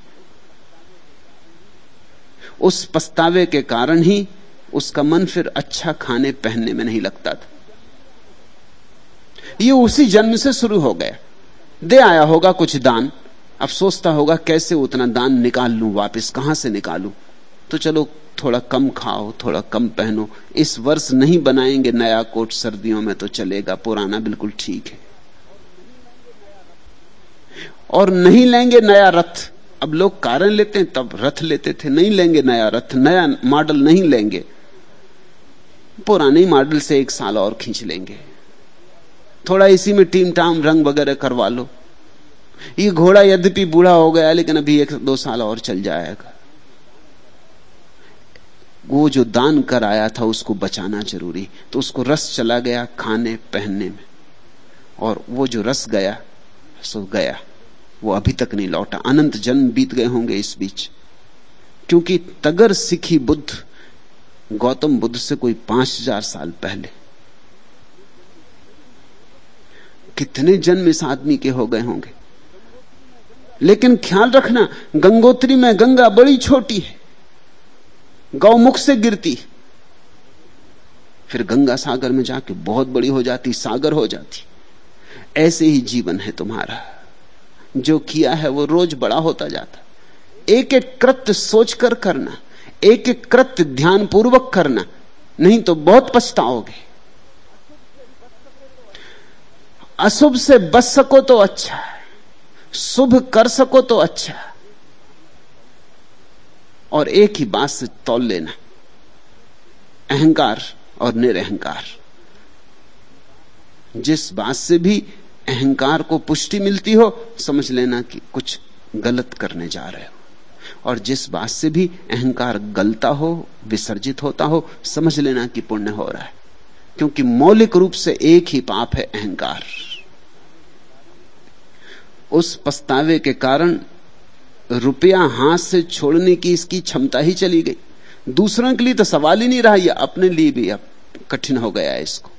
उस पछतावे के कारण ही उसका मन फिर अच्छा खाने पहनने में नहीं लगता था। यह उसी जन्म से शुरू हो गया। दे आया होगा कुछ दान। अब सोचता होगा, कैसे उतना दान निकाल लूँ, वापस कहाँ से निकालू? तो चलो थोड़ा कम खाओ, थोड़ा कम पहनो। इस वर्ष नहीं बनाएँगे नया कोट, सर्दियों में तो चलेगा, पुराना बिल्कुल ठीक है। और नहीं लेंगे नया रथ। अब लोग कारण लेते हैं, तब रथ लेते थे, नहीं लेंगे नया रथ, नया मॉडल नहीं लेंगे। पुराने मॉडल से एक साल और खींच लेंगे। थोड़ा इसी में टीम टाम रंग वगैरह करवा लो। ये घोड़ा यद्यपि बूढ़ा हो गया, लेकिन अभी एक दो साल और चल जाएगा। वो जो दान कर आया था उसको बचाना ज़रूरी। तो उसको रस चला गया खाने, पहनने में। और वो जो रस गया, सो गया। वो अभी तक नहीं लौटा। अनंत जन्म बीत गए होंगे इस बीच। क्योंकि तगर सिखी बुद्ध, गौतम बुद्ध से कोई पाँच हज़ार साल पहले। कितने जन्म इस आदमी के हो गए होंगे। लेकिन ख्याल रखना, गंगोत्री में गंगा बड़ी छोटी है। गौमुख से गिरती। फिर गंगा सागर में जाके बहुत बड़ी हो जाती, सागर हो जाती। ऐसे ही जीवन है तुम्हारा। जो किया है वो रोज बड़ा होता जाता। एक एक कृत्य सोचकर करना एक एक कृत्य ध्यान पूर्वक करना, नहीं तो बहुत पछताओगे। अशुभ से बच सको तो अच्छा शुभ कर सको तो अच्छा और एक ही बात से तौल लेना। अहंकार और निरअहकार जिस बात से भी अहंकार को पुष्टि मिलती हो, समझ लेना कि कुछ गलत करने जा रहे हो। और जिस बात से भी अहंकार गलता हो, विसर्जित होता हो, समझ लेना कि पुण्य हो रहा है। क्योंकि मौलिक रूप से एक ही पाप है अहंकार। उस पछतावे के कारण रुपया हाथ से छोड़ने की इसकी क्षमता ही चली गई। दूसरों के लिए तो सवाल ही नहीं रहा यह अपने लिए भी अब कठिन हो गया है इसको।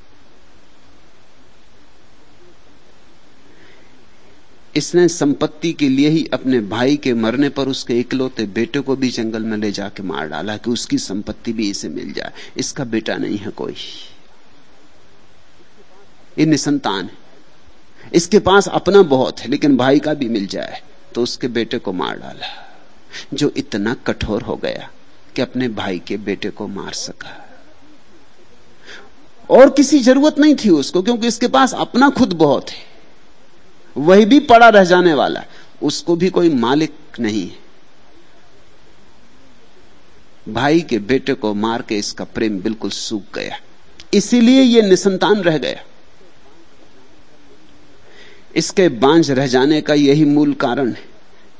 इसने संपत्ति के लिए ही अपने भाई के मरने पर उसके इकलौते बेटे को भी जंगल में ले जाके मार डाला कि उसकी संपत्ति भी इसे मिल जाए। इसका बेटा नहीं है कोई। ये निसंतान है। इसके पास अपना बहुत है, लेकिन भाई का भी मिल जाए। तो उसके बेटे को मार डाला, जो इतना कठोर हो गया कि अपने भाई के बेटे को मार सका। और किसी ज़रूरत नहीं थी उसको, क्योंकि इसके पास अपना खुद बहुत है। वही भी पड़ा रह जाने वाला, उसको भी कोई मालिक नहीं है। भाई के बेटे को मार के इसका प्रेम बिल्कुल सूख गया। इसीलिए यह निसंतान रह गया। इसके बांझ रह जाने का यही मूल कारण है।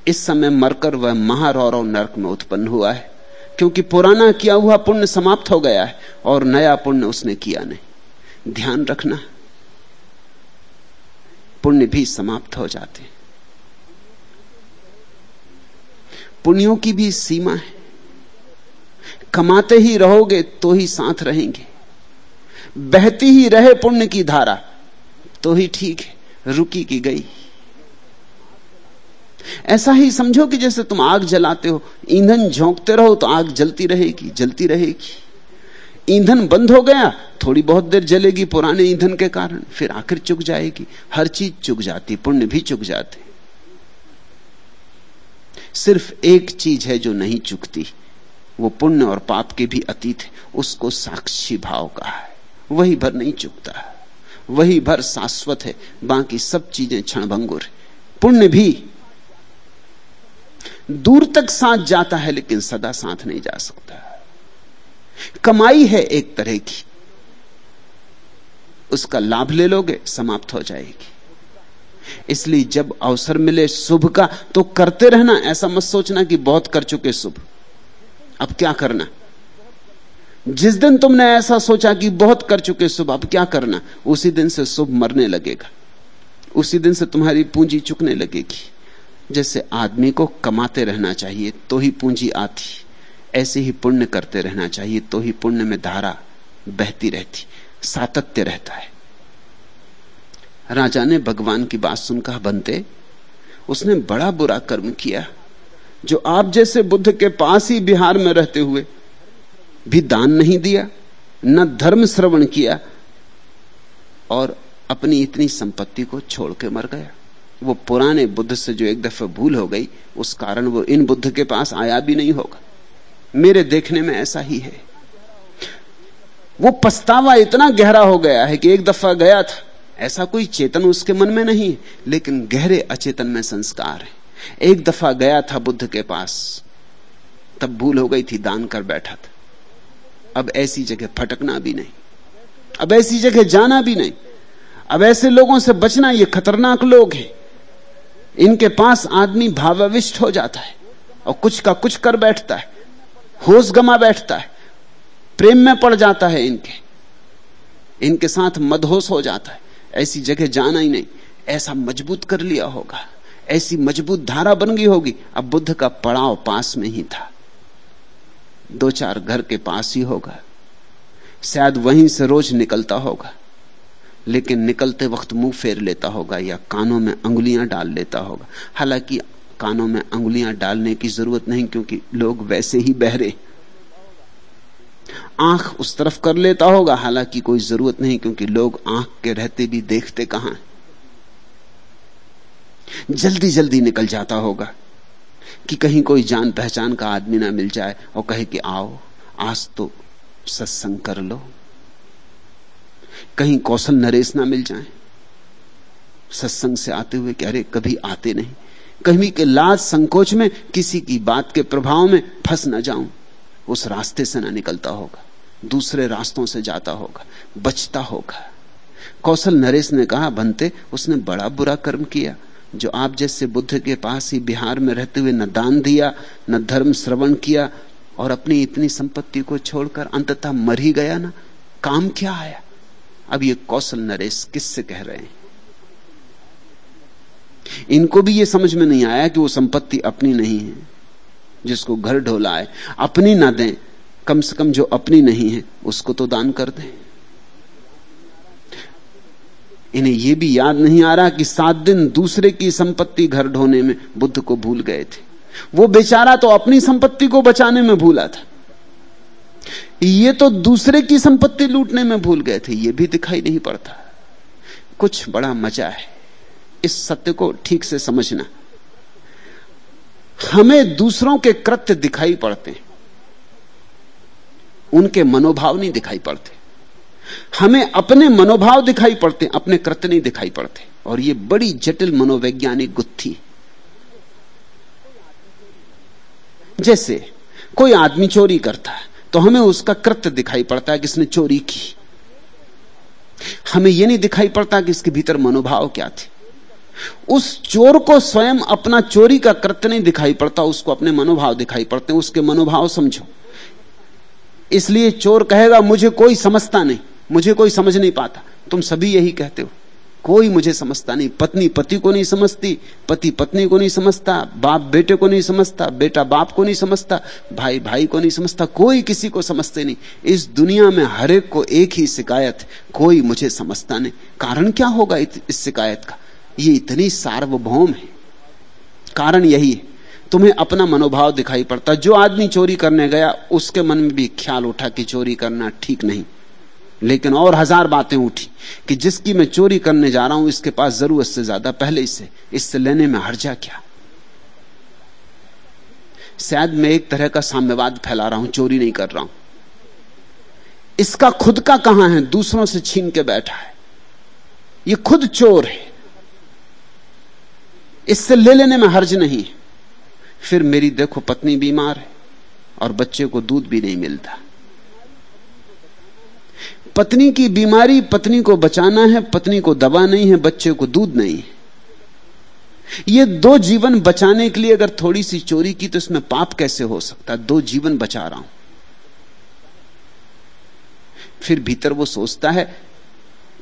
इस समय मरकर वह महारौरव नरक में उत्पन्न हुआ है, क्योंकि पुराना किया हुआ पुण्य समाप्त हो गया है और नया पुण्य उसने किया नहीं। ध्यान रखना, पुण्य भी समाप्त हो जाते पुण्यों की भी सीमा है। कमाते ही रहोगे तो ही साथ रहेंगे। बहती ही रहे पुण्य की धारा तो ही ठीक है। रुकी की गई। ऐसा ही समझो कि जैसे तुम आग जलाते हो, ईंधन झोंकते रहो तो आग जलती रहेगी जलती रहेगी। ईंधन बंद हो गया, थोड़ी बहुत देर जलेगी पुराने ईंधन के कारण, फिर आखिर चुक जाएगी। हर चीज़ चुक जाती, पुण्य भी चुक जाते। सिर्फ़ एक चीज़ है जो नहीं चुकती वो पुण्य और पाप के भी अतीत है, उसको साक्षी भाव का है, वही भर नहीं चुकता है वही भर शाश्वत है। बाकी सब चीज़ें क्षणभंगुर पुण्य भी दूर तक साथ जाता है, लेकिन सदा साथ नहीं जा सकता। कमाई है एक तरह की। उसका लाभ ले लोगे, समाप्त हो जाएगी। इसलिए जब अवसर मिले शुभ का तो करते रहना, ऐसा मत सोचना कि बहुत कर चुके शुभ। अब क्या करना? जिस दिन तुमने ऐसा सोचा कि बहुत कर चुके शुभ अब क्या करना? उसी दिन से शुभ मरने लगेगा। उसी दिन से तुम्हारी पूंजी चुकने लगेगी। जैसे आदमी को कमाते रहना चाहिए तो ही पूंजी आती। ऐसे ही पुण्य करते रहना चाहिए तो ही पुण्य में धारा बहती रहती, सातत्य रहता है। राजा ने भगवान की बात सुनकर बनते, उसने बड़ा बुरा कर्म किया, जो आप जैसे बुद्ध के पास ही बिहार में रहते हुए भी दान नहीं दिया, न धर्म श्रवण किया और अपनी इतनी संपत्ति को छोड़ के मर गया। वो पुराने बुद्ध से जो एक दफे भूल हो गई, उस कारण वो इन बुद्ध के पास आया भी नहीं होगा। मेरे देखने में ऐसा ही है। वो पछतावा इतना गहरा हो गया है कि एक दफ़ा गया था। ऐसा कोई चेतन उसके मन में नहीं लेकिन गहरे अचेतन में संस्कार है। एक दफ़ा गया था बुद्ध के पास, तब भूल हो गई थी, दान कर बैठा था। अब ऐसी जगह फटकना भी नहीं। अब ऐसी जगह जाना भी नहीं। अब ऐसे लोगों से बचना ये खतरनाक लोग हैं। इनके पास आदमी भावाविष्ट हो जाता है और कुछ का कुछ कर बैठता है। होश गमा बैठता है। प्रेम में पड़ जाता है इनके। इनके साथ मदहोश हो जाता है। ऐसी जगह जाना ही नहीं। ऐसा मज़बूत कर लिया होगा। ऐसी मज़बूत धारा बन गई होगी। अब बुद्ध का पड़ाव पास में ही था। दो चार घर के पास ही होगा। शायद वहीं से रोज निकलता होगा, लेकिन निकलते वक्त मुँह फेर लेता होगा या कानों में अंगुलियाँ डाल लेता होगा। हालाँकि कानों में अंगुलियाँ डालने की ज़रूरत नहीं, क्योंकि लोग वैसे ही बहरे। आँख उस तरफ़ कर लेता होगा, हालाँकि कोई ज़रूरत नहीं, क्योंकि लोग आँख के रहते भी देखते कहाँ। जल्दी जल्दी निकल जाता होगा। कि कहीं कोई जान पहचान का आदमी ना मिल जाए और कहे कि आओ, आज तो सत्संग कर लो। कहीं कौशल नरेश ना मिल जाए। सत्संग से आते हुए कि अरे कभी आते नहीं। कहीं के लाज संकोच में, किसी की बात के प्रभाव में फंस ना जाऊँ। उस रास्ते से ना निकलता होगा। दूसरे रास्तों से जाता होगा। बचता होगा। कौशल नरेश ने कहा, बनते, उसने बड़ा बुरा कर्म किया। जो आप जैसे बुद्ध के पास ही बिहार में रहते हुए न दान दिया, न धर्म श्रवण किया और अपनी इतनी संपत्ति को छोड़कर अंततः मर ही गया ना, काम क्या आया? अब ये कौशल नरेश किससे कह रहे हैं? इनको भी ये समझ में नहीं आया कि वो संपत्ति अपनी नहीं है, जिसको घर ढोला है अपनी ना दें, कम से कम जो अपनी नहीं है, उसको तो दान कर दें। इन्हें यह भी याद नहीं आ रहा कि सात दिन दूसरे की संपत्ति घर ढोने में बुद्ध को भूल गए थे। वो बेचारा तो अपनी संपत्ति को बचाने में भूला था। ये तो दूसरे की संपत्ति लूटने में भूल गए थे, ये भी दिखाई नहीं पड़ता। कुछ बड़ा मज़ा है। इस सत्य को ठीक से समझना। हमें दूसरों के कृत्य दिखाई पड़ते। हैं उनके मनोभाव नहीं दिखाई पड़ते। हमें अपने मनोभाव दिखाई पड़ते अपने कृत्य नहीं दिखाई पड़ते और ये बड़ी जटिल मनोवैज्ञानिक गुत्थी। जैसे कोई आदमी चोरी करता है तो हमें उसका कृत्य दिखाई पड़ता है कि इसने चोरी की। हमें यह नहीं दिखाई पड़ता कि इसके भीतर मनोभाव क्या थे। उस चोर को स्वयं अपना चोरी का कृत्य नहीं दिखाई पड़ता, उसको अपने मनोभाव दिखाई पड़ते हैं। उसके मनोभाव समझो। इसलिए चोर कहेगा, मुझे कोई समझता नहीं। मुझे कोई समझ नहीं पाता। तुम सभी यही कहते हो। कोई मुझे समझता नहीं। पत्नी पति को नहीं समझती, पति पत्नी को नहीं समझता, बाप बेटे को नहीं समझता, बेटा बाप को नहीं समझता, भाई भाई को नहीं समझता, कोई किसी को समझते नहीं। इस दुनिया में हरेक को एक ही शिकायत, कोई मुझे समझता नहीं। कारण क्या होगा इस शिकायत का? ये इतनी सार्वभौम है। कारण यही है। तुम्हें अपना मनोभाव दिखाई पड़ता। जो आदमी चोरी करने गया, उसके मन में भी ख्याल उठा कि चोरी करना ठीक नहीं। लेकिन और हज़ार बातें उठी कि जिसकी मैं चोरी करने जा रहा हूँ, इसके पास ज़रूरत से ज़्यादा पहले इससे इससे लेने में हर्जा क्या? शायद मैं एक तरह का साम्यवाद फैला रहा हूँ, चोरी नहीं कर रहा हूँ। इसका खुद का कहाँ है? दूसरों से छीन के बैठा है। ये खुद चोर है। इससे ले लेने में हर्ज नहीं। फिर मेरी देखो, पत्नी बीमार है और बच्चे को दूध भी नहीं मिलता। पत्नी की बीमारी, पत्नी को बचाना है, पत्नी को दवा नहीं है, बच्चे को दूध नहीं है। ये दो जीवन बचाने के लिए अगर थोड़ी सी चोरी की तो इसमें पाप कैसे हो सकता दो जीवन बचा रहा हूँ। फिर भीतर वो सोचता है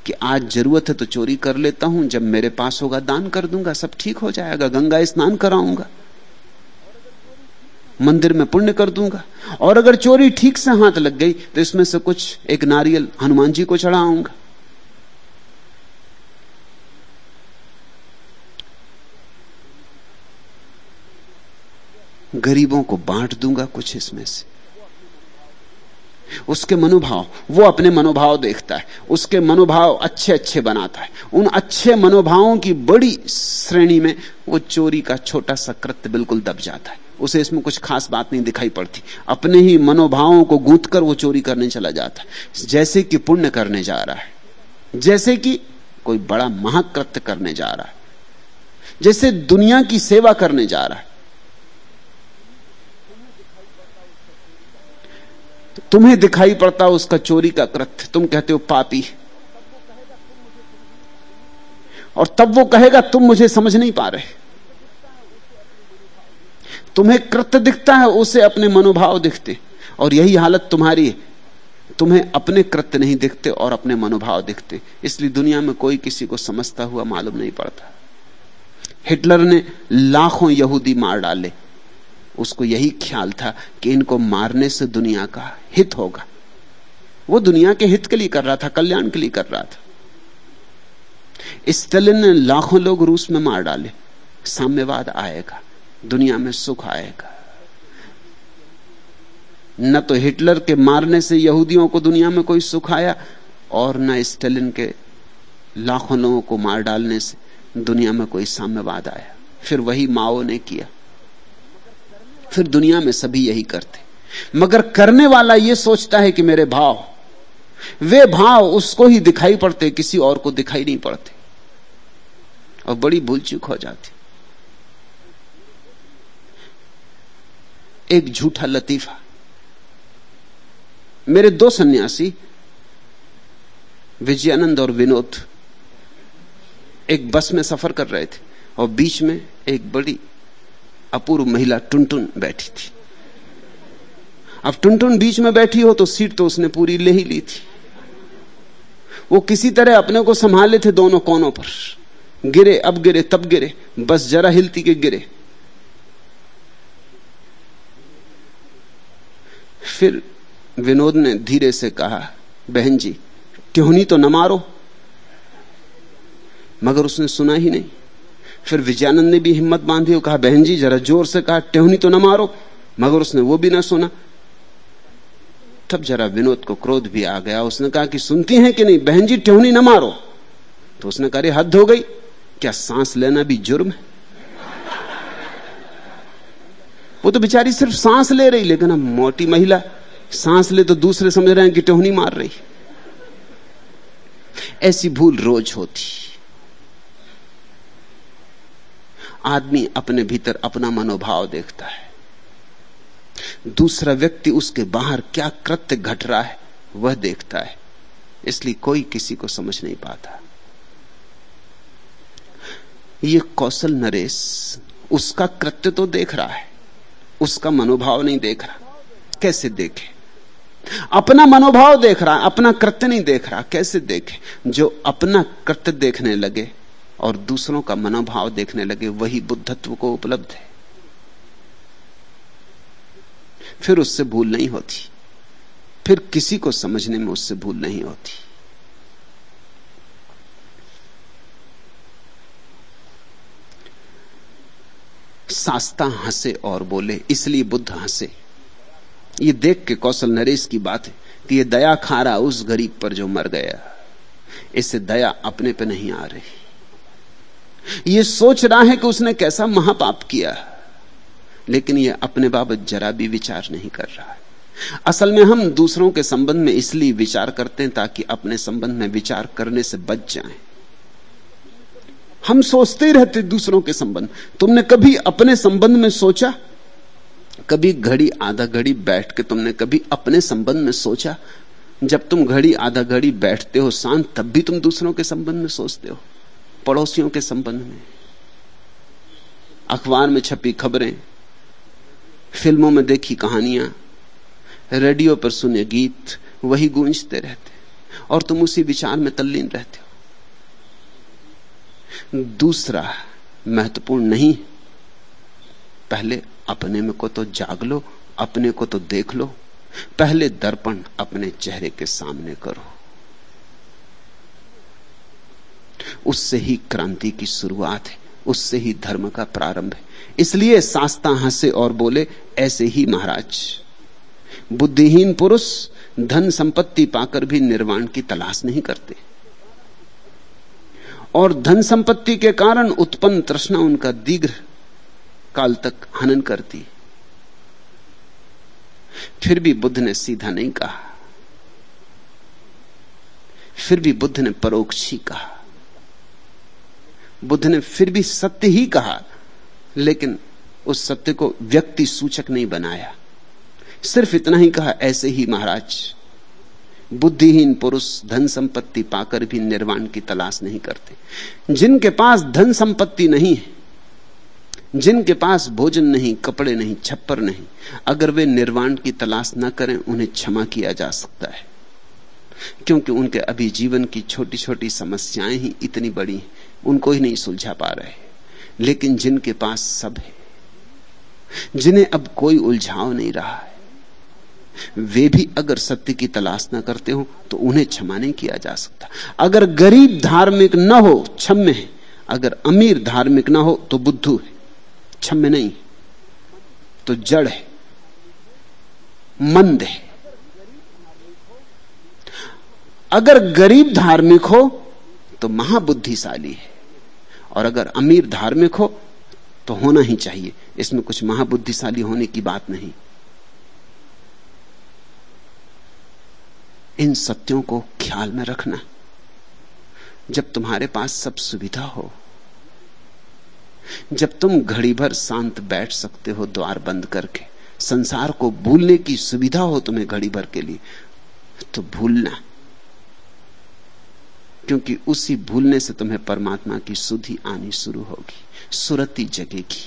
कि आज ज़रूरत है तो चोरी कर लेता हूँ, जब मेरे पास होगा दान कर दूँगा, सब ठीक हो जाएगा, गंगा स्नान कराऊँगा। मंदिर में पुण्य कर दूँगा। और अगर चोरी ठीक से हाथ लग गई तो इसमें से कुछ एक नारियल हनुमान जी को चढ़ाऊँगा। गरीबों को बांट दूँगा कुछ इसमें से। उसके मनोभाव, वो अपने मनोभाव देखता है। उसके मनोभाव अच्छे अच्छे बनाता है। उन अच्छे मनोभावों की बड़ी श्रेणी में वो चोरी का छोटा सा कृत्य बिल्कुल दब जाता है। उसे इसमें कुछ खास बात नहीं दिखाई पड़ती। अपने ही मनोभावों को गूंथ कर वो चोरी करने चला जाता जैसे कि पुण्य करने जा रहा है। जैसे कि कोई बड़ा महाकृत्य करने जा रहा है। जैसे दुनिया की सेवा करने जा रहा है। तुम्हें दिखाई पड़ता उसका चोरी का कृत्य। तुम कहते हो पापी। और तब वो कहेगा, तुम मुझे समझ नहीं पा रहे। तुम्हें कृत्य दिखता है, उसे अपने मनोभाव दिखते। और यही हालत तुम्हारी है। तुम्हें अपने कृत्य नहीं दिखते और अपने मनोभाव दिखते। इसलिए दुनिया में कोई किसी को समझता हुआ मालूम नहीं पड़ता। हिटलर ने लाखों यहूदी मार डाले। उसको यही ख्याल था कि इनको मारने से दुनिया का हित होगा। वो दुनिया के हित के लिए कर रहा था, कल्याण के लिए कर रहा था। स्टेलिन ने लाखों लोग रूस में मार डाले। साम्यवाद आएगा। दुनिया में सुख आएगा। न तो हिटलर के मारने से यहूदियों को दुनिया में कोई सुख आया और न स्टेलिन के लाखों लोगों को मार डालने से दुनिया में कोई साम्यवाद आया। फिर वही माओ ने किया। फिर दुनिया में सभी यही करते। मगर करने वाला यह सोचता है कि मेरे भाव, वे भाव उसको ही दिखाई पड़ते, किसी और को दिखाई नहीं पड़ते। और बड़ी भूल चूक हो जाती। एक झूठा लतीफा। मेरे दो सन्यासी, विजयानंद और विनोद, एक बस में सफ़र कर रहे थे और बीच में एक बड़ी अपूर्व महिला टुनटुन बैठी थी। अब टुनटुन बीच में बैठी हो तो सीट तो उसने पूरी ले ही ली थी। वो किसी तरह अपने को संभाले थे दोनों कोनों पर। गिरे, अब गिरे, तब गिरे, बस जरा हिलती के गिरे। फिर विनोद ने धीरे से कहा, बहन जी ट्योहनी तो न मारो। मगर उसने सुना ही नहीं। फिर विजयानंद ने भी हिम्मत बांधी और कहा, बहन जी, जरा ज़ोर से कहा ट्योहनी तो न मारो। मगर उसने वो भी ना सुना। तब जरा विनोद को क्रोध भी आ गया। उसने कहा कि सुनती हैं कि नहीं? बहन जी ट्योहनी न मारो। तो उसने कहा हद हो गई। क्या सांस लेना भी जुर्म है? वो तो बेचारी सिर्फ़ सांस ले रही, लेकिन अब मोटी महिला सांस ले तो दूसरे समझ रहे हैं कि टोहनी मार रही। ऐसी भूल रोज होती। आदमी अपने भीतर अपना मनोभाव देखता है। दूसरा व्यक्ति उसके बाहर क्या कृत्य घट रहा है, वह देखता है। इसलिए कोई किसी को समझ नहीं पाता। ये कौशल नरेश, उसका कृत्य तो देख रहा है। उसका मनोभाव नहीं देख रहा। कैसे देखे? अपना मनोभाव देख रहा, अपना कृत्य नहीं देख रहा, कैसे देखे? जो अपना कृत्य देखने लगे और दूसरों का मनोभाव देखने लगे, वही बुद्धत्व को उपलब्ध है। फिर उससे भूल नहीं होती। फिर किसी को समझने में उससे भूल नहीं होती। शास्ता हंसे और बोले, इसलिए बुद्ध हंसे। ये देख के कौशल नरेश की बात है कि ये दया खा रहा उस गरीब पर जो मर गया, इससे दया अपने पे नहीं आ रही। ये सोच रहा है कि उसने कैसा महापाप किया, लेकिन ये अपने बाबत जरा भी विचार नहीं कर रहा असल में हम दूसरों के संबंध में इसलिए विचार करते हैं ताकि अपने संबंध में विचार करने से बच जाएँ। हम सोचते ही रहते दूसरों के संबंध। तुमने कभी अपने संबंध में सोचा? कभी घड़ी आधा घड़ी बैठ के तुमने कभी अपने संबंध में सोचा? जब तुम घड़ी आधा घड़ी बैठते हो शांत, तब भी तुम दूसरों के संबंध में सोचते हो। पड़ोसियों के संबंध में। अखबार में छपी खबरें, फ़िल्मों में देखी कहानियाँ, रेडियो पर सुने गीत, वही गूंजते रहते। और तुम उसी विचार में तल्लीन रहते हो। दूसरा महत्वपूर्ण नहीं पहले अपने में को तो जाग लो, अपने को तो देख लो। पहले दर्पण अपने चेहरे के सामने करो। उससे ही क्रांति की शुरुआत है, उससे ही धर्म का प्रारंभ है। इसलिए सास्ता हंसे और बोले, ऐसे ही महाराज। बुद्धिहीन पुरुष धन संपत्ति पाकर भी निर्वाण की तलाश नहीं करते। और धन संपत्ति के कारण उत्पन्न तृष्णा उनका दीर्घ काल तक हनन करती। फिर भी बुद्ध ने सीधा नहीं कहा। फिर भी बुद्ध ने परोक्ष ही कहा। बुद्ध ने फिर भी सत्य ही कहा, लेकिन उस सत्य को व्यक्ति सूचक नहीं बनाया। सिर्फ़ इतना ही कहा, ऐसे ही महाराज बुद्धिहीन पुरुष धन संपत्ति पाकर भी निर्वाण की तलाश नहीं करते। जिनके पास धन संपत्ति नहीं है, जिनके पास भोजन नहीं, कपड़े नहीं, छप्पर नहीं, अगर वे निर्वाण की तलाश न करें, उन्हें क्षमा किया जा सकता है। क्योंकि उनके अभी जीवन की छोटी छोटी समस्याएँ ही इतनी बड़ी उनको ही नहीं सुलझा पा रहे लेकिन जिनके पास सब है, जिन्हें अब कोई उलझाव नहीं रहा है वे भी अगर सत्य की तलाश ना करते हो तो उन्हें क्षमा नहीं किया जा सकता। अगर गरीब धार्मिक न हो, क्षम्य है। अगर अमीर धार्मिक ना हो तो बुद्धू है। क्षम्य नहीं। तो जड़ है। मंद है। अगर गरीब धार्मिक हो तो महाबुद्धिशाली है। और अगर अमीर धार्मिक हो तो होना ही चाहिए। इसमें कुछ महाबुद्धिशाली होने की बात नहीं। इन सत्यों को ख्याल में रखना। जब तुम्हारे पास सब सुविधा हो, जब तुम घड़ी भर शांत बैठ सकते हो द्वार बंद करके, संसार को भूलने की सुविधा हो तुम्हें घड़ी भर के लिए तो भूलना। क्योंकि उसी भूलने से तुम्हें परमात्मा की सुधि आनी शुरू होगी, सुरति जगेगी।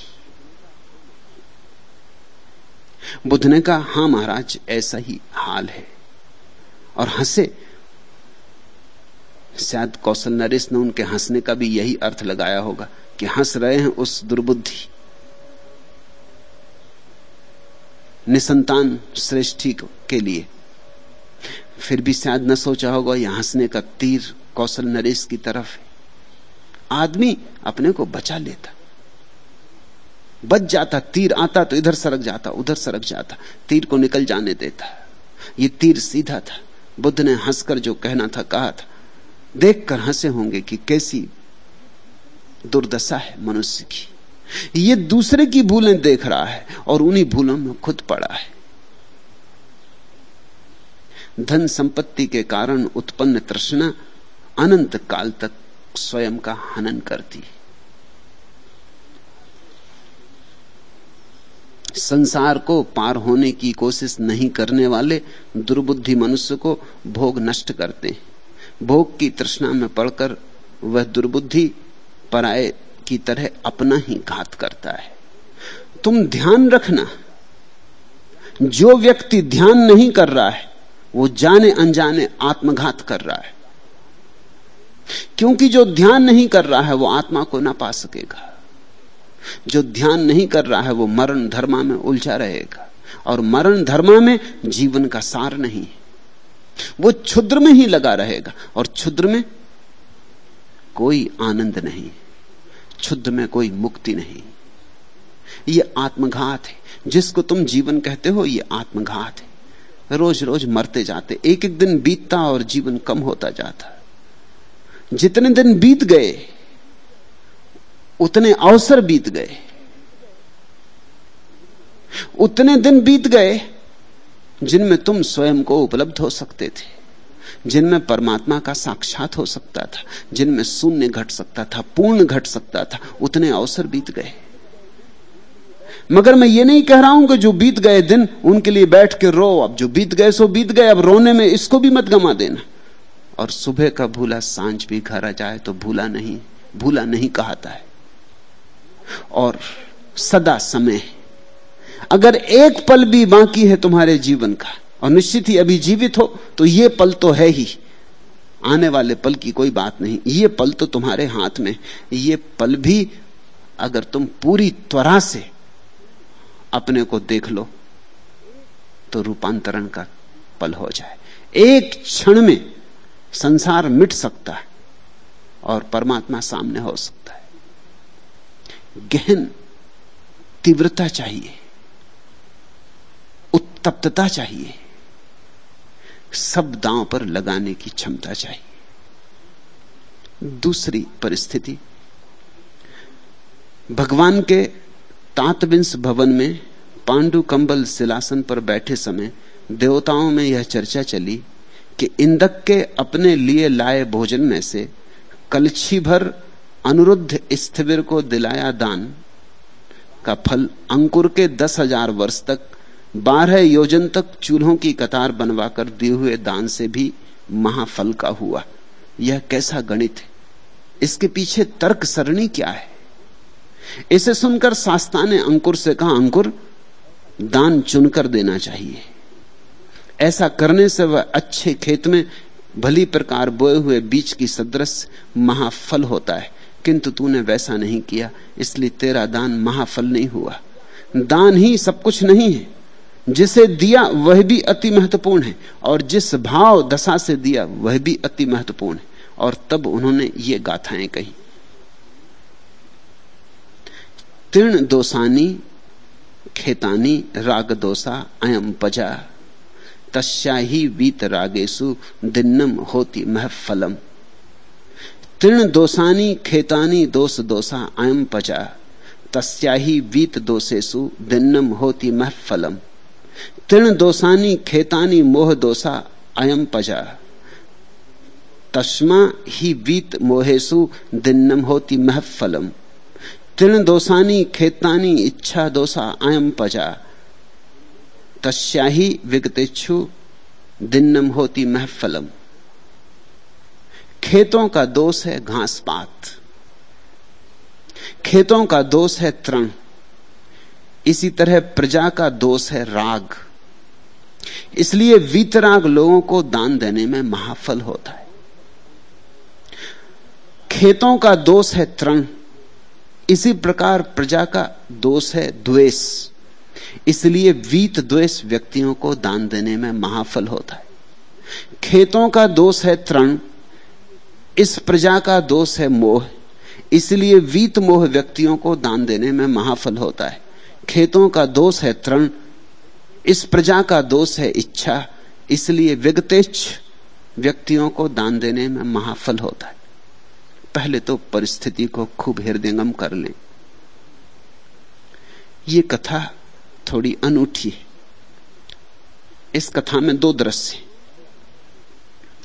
बुद्ध ने कहा, हाँ महाराज, ऐसा ही हाल है। और हंसे। शायद कौशल नरेश ने उनके हंसने का भी यही अर्थ लगाया होगा कि हंस रहे हैं उस दुर्बुद्धि। निसंतान श्रेष्ठी के लिए। फिर भी शायद न सोचा होगा, यह हंसने का तीर कौशल नरेश की तरफ़ है। आदमी अपने को बचा लेता। बच जाता, तीर आता तो इधर सरक जाता, उधर सरक जाता, तीर को निकल जाने देता। ये तीर सीधा था। बुद्ध ने हंसकर जो कहना था, कहा था, देखकर हंसे होंगे कि कैसी दुर्दशा है मनुष्य की। ये दूसरे की भूलें देख रहा है और उन्हीं भूलों में खुद पड़ा है। धन संपत्ति के कारण उत्पन्न तृष्णा अनंत काल तक स्वयं का हनन करती संसार को पार होने की कोशिश नहीं करने वाले दुर्बुद्धि मनुष्य को भोग नष्ट करते हैं। भोग की तृष्णा में पड़कर वह दुर्बुद्धि पराये की तरह अपना ही घात करता है। तुम ध्यान रखना। जो व्यक्ति ध्यान नहीं कर रहा है, वो जाने अनजाने आत्मघात कर रहा है। क्योंकि जो ध्यान नहीं कर रहा है, वो आत्मा को ना पा सकेगा। जो ध्यान नहीं कर रहा है वो मरण धर्मा में उलझा रहेगा। और मरण धर्मा में जीवन का सार नहीं वो क्षुद्र में ही लगा रहेगा और क्षुद्र में कोई आनंद नहीं। क्षुद्र में कोई मुक्ति नहीं। ये आत्मघात है। जिसको तुम जीवन कहते हो, ये आत्मघात है। रोज रोज मरते जाते। एक एक दिन बीतता और जीवन कम होता जाता। जितने दिन बीत गए उतने अवसर बीत गए। उतने दिन बीत गए जिनमें तुम स्वयं को उपलब्ध हो सकते थे, जिनमें परमात्मा का साक्षात हो सकता था, जिनमें शून्य घट सकता था, पूर्ण घट सकता था, उतने अवसर बीत गए। मगर मैं ये नहीं कह रहा हूँ कि जो बीत गए दिन, उनके लिए बैठ के रो, अब जो बीत गए सो बीत गए, अब रोने में इसको भी मत गमा देना। और सुबह का भूला, साँझ भी घर आ जाए तो भूला नहीं भूला नहीं कहता है। और सदा समय अगर एक पल भी बाकी है तुम्हारे जीवन का और निश्चित ही अभी जीवित हो तो ये पल तो है ही। आने वाले पल की कोई बात नहीं। ये पल तो तुम्हारे हाथ में ये पल भी अगर तुम पूरी त्वरा से अपने को देख लो तो रूपांतरण का पल हो जाए। एक क्षण में संसार मिट सकता है और परमात्मा सामने हो सकता है। गहन तीव्रता चाहिए, उत्तप्तता चाहिए, सब दांव पर लगाने की क्षमता चाहिए। दूसरी परिस्थिति, भगवान के तातविंश भवन में पांडु कंबल सिलासन पर बैठे समय देवताओं में यह चर्चा चली कि इंदक के अपने लिए लाए भोजन में से कलछी भर अनुरुद्ध स्थिविर को दिलाया दान का फल अंकुर के दस हज़ार वर्ष तक, बारह योजन तक चूल्हों की कतार बनवाकर दिए हुए दान से भी महाफल का हुआ। यह कैसा गणित है? इसके पीछे तर्क सरणी क्या है? इसे सुनकर शास्ता ने अंकुर से कहा, अंकुर, दान चुनकर देना चाहिए। ऐसा करने से वह अच्छे खेत में भली प्रकार बोए हुए बीज की सदृश महाफल होता है। किंतु तूने वैसा नहीं किया, इसलिए तेरा दान महाफल नहीं हुआ। दान ही सब कुछ नहीं है। जिसे दिया वह भी अति महत्वपूर्ण है, और जिस भाव दशा से दिया वह भी अति महत्वपूर्ण है, और तब उन्होंने ये गाथाएँ कही। तीर्ण दोसानी, खेतानी, राग दोसा अयम पजा। तस्या ही वीत रागेशु दिन्नम होती महफलम। तीर्ण दोसानी, खेतानी दोष दोसा अयम पजा तस्या ही वीत दोषेशु दिन्नम होती महफलम। तीर्ण दोसानी, खेतानी मोह दोसा अयम पजा तस्मा ही वीत मोहेशु दिन्नम होती महफलम। तीर्ण दोषानी खेतानी इच्छा दोषा अयम पजा तस्या ही विगतेच्छु दिन्नम होती महफलम। खेतों का दोष है घास पात खेतों का दोष है तृण। इसी तरह प्रजा का दोष है राग। इसलिए वीतराग लोगों को दान देने में महाफल होता है। खेतों का दोष है तृण। इसी प्रकार प्रजा का दोष है द्वेष। इसलिए वीत द्वेष व्यक्तियों को दान देने में महाफल होता है। खेतों का दोष है तृण। इस प्रजा का दोष है मोह। इसलिए वीत मोह व्यक्तियों को दान देने में महाफल होता है। खेतों का दोष है तृण। इस प्रजा का दोष है इच्छा। इसलिए विगतेच्छ व्यक्तियों को दान देने में महाफल होता है। पहले तो परिस्थिति को खूब हृदयंगम कर लें। ये कथा थोड़ी अनूठी है। इस कथा में दो दृश्य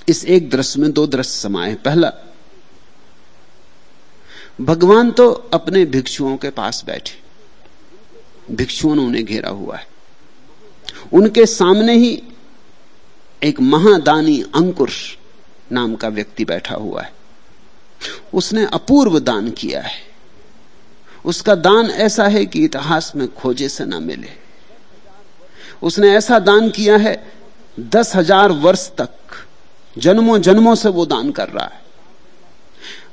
इस एक दृश्य में दो दृश्य समाये पहला, भगवान तो अपने भिक्षुओं के पास बैठे। भिक्षुओं ने उन्हें घेरा हुआ है। उनके सामने ही एक महादानी अंकुर नाम का व्यक्ति बैठा हुआ है। उसने अपूर्व दान किया है। उसका दान ऐसा है कि इतिहास में खोजे से ना मिले। उसने ऐसा दान किया है दस हज़ार वर्ष तक। जन्मों जन्मों से वो दान कर रहा है।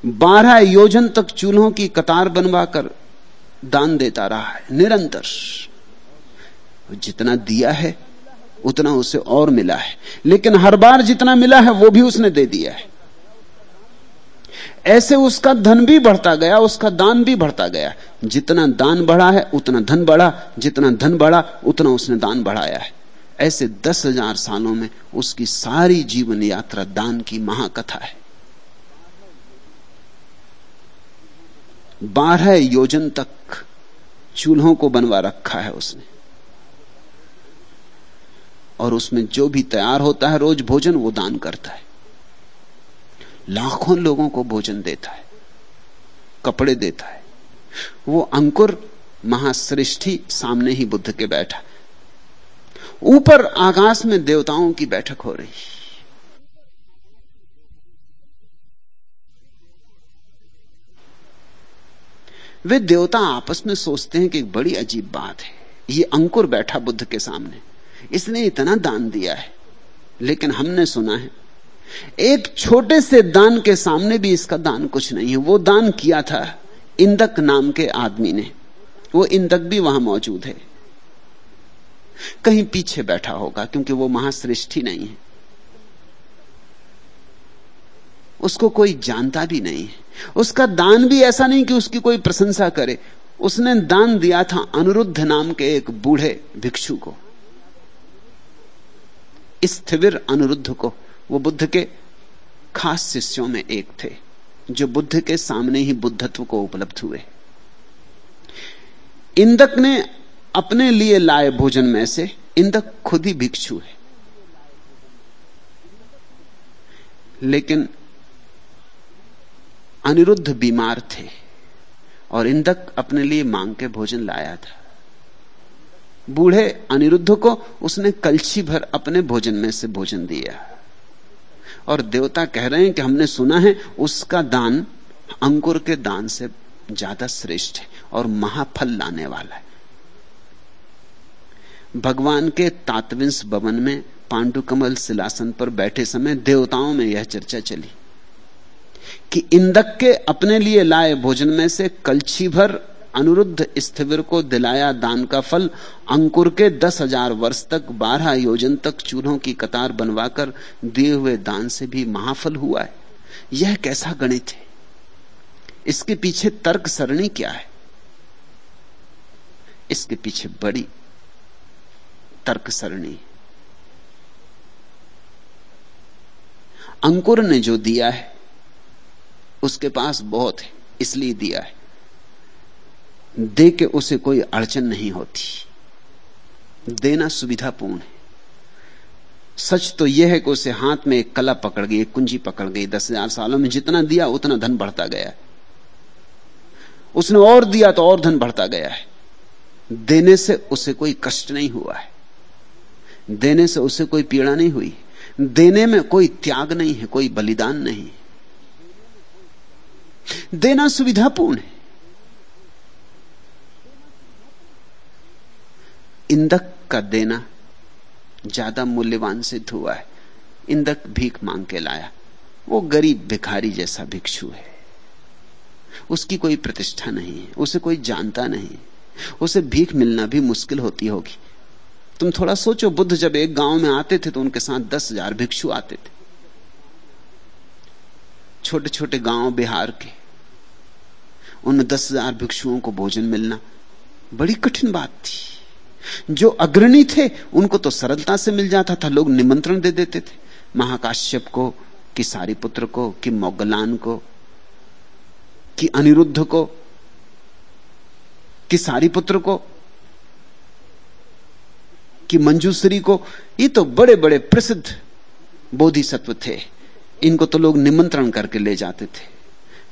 बारह योजन तक चूल्हों की कतार बनवाकर दान देता रहा है, निरंतर। जितना दिया है, उतना उसे और मिला है। लेकिन हर बार जितना मिला है, वो भी उसने दे दिया है। ऐसे उसका धन भी बढ़ता गया, उसका दान भी बढ़ता गया। जितना दान बढ़ा है, उतना धन बढ़ा। जितना धन बढ़ा, उतना उसने दान बढ़ाया है। ऐसे दस हज़ार सालों में उसकी सारी जीवन यात्रा दान की महाकथा है। बारह योजन तक चूल्हों को बनवा रखा है उसने। और उसमें जो भी तैयार होता है रोज भोजन, वो दान करता है। लाखों लोगों को भोजन देता है, कपड़े देता है। वो अंकुर महाश्रेष्ठी सामने ही बुद्ध के बैठा। ऊपर आकाश में देवताओं की बैठक हो रही। वे देवता आपस में सोचते हैं कि एक बड़ी अजीब बात है। ये अंकुर बैठा बुद्ध के सामने। इसने इतना दान दिया है, लेकिन हमने सुना है, एक छोटे से दान के सामने भी इसका दान कुछ नहीं है। वो दान किया था इंदक नाम के आदमी ने। वो इंदक भी वहाँ मौजूद है। कहीं पीछे बैठा होगा, क्योंकि वो महाश्रेष्ठ नहीं है। उसको कोई जानता भी नहीं है। उसका दान भी ऐसा नहीं कि उसकी कोई प्रशंसा करे। उसने दान दिया था अनुरुद्ध नाम के एक बूढ़े भिक्षु को। स्थिविर अनुरुद्ध को, वो बुद्ध के खास शिष्यों में एक थे, जो बुद्ध के सामने ही बुद्धत्व को उपलब्ध हुए। इंदक ने अपने लिए लाए भोजन में से इंदक खुद ही भिक्षु है। लेकिन अनिरुद्ध बीमार थे और इंदक अपने लिए मांग के भोजन लाया था। बूढ़े अनिरुद्ध को उसने कलछी भर अपने भोजन में से भोजन दिया। और देवता कह रहे हैं कि हमने सुना है उसका दान अंकुर के दान से ज़्यादा श्रेष्ठ है और महाफल लाने वाला है। भगवान के तातविंश भवन में पांडुकमल शिलासन पर बैठे समय देवताओं में यह चर्चा चली कि इंदक के अपने लिए लाए भोजन में से कलछी भर अनुरुद्ध स्थिविर को दिलाया दान का फल अंकुर के दस हज़ार वर्ष तक, बारह योजन तक चूल्हों की कतार बनवाकर दिए हुए दान से भी महाफल हुआ है। यह कैसा गणित है? इसके पीछे तर्क सरणी क्या है? इसके पीछे बड़ी तर्क सरणी अंकुर ने जो दिया है, उसके पास बहुत है, इसलिए दिया है। दे के उसे कोई अड़चन नहीं होती। देना सुविधापूर्ण है। सच तो यह है कि उसे हाथ में एक कला पकड़ गई, एक कुंजी पकड़ गई, दस हज़ार सालों में जितना दिया, उतना धन बढ़ता गया। उसने और दिया तो और धन बढ़ता गया है। देने से उसे कोई कष्ट नहीं हुआ है। देने से उसे कोई पीड़ा नहीं हुई। देने में कोई त्याग नहीं है, कोई बलिदान नहीं। देना सुविधापूर्ण है। इंदक का देना ज़्यादा मूल्यवान सिद्ध हुआ है। इंदक भीख मांग के लाया। वो गरीब भिखारी जैसा भिक्षु है। उसकी कोई प्रतिष्ठा नहीं है, उसे कोई जानता नहीं उसे भीख मिलना भी मुश्किल होती होगी। तुम थोड़ा सोचो, बुद्ध जब एक गाँव में आते थे तो उनके साथ दस हज़ार भिक्षु आते थे। छोटे छोटे गाँव बिहार के, उन दस हज़ार भिक्षुओं को भोजन मिलना बड़ी कठिन बात थी। जो अग्रणी थे, उनको तो सरलता से मिल जाता था, लोग निमंत्रण दे देते थे। महाकाश्यप को, कि सारी पुत्र को, कि मोगलान को, कि अनिरुद्ध को, कि सारी पुत्र को कि मंजूश्री को, ये तो बड़े बड़े प्रसिद्ध बोधिसत्व थे। इनको तो लोग निमंत्रण करके ले जाते थे।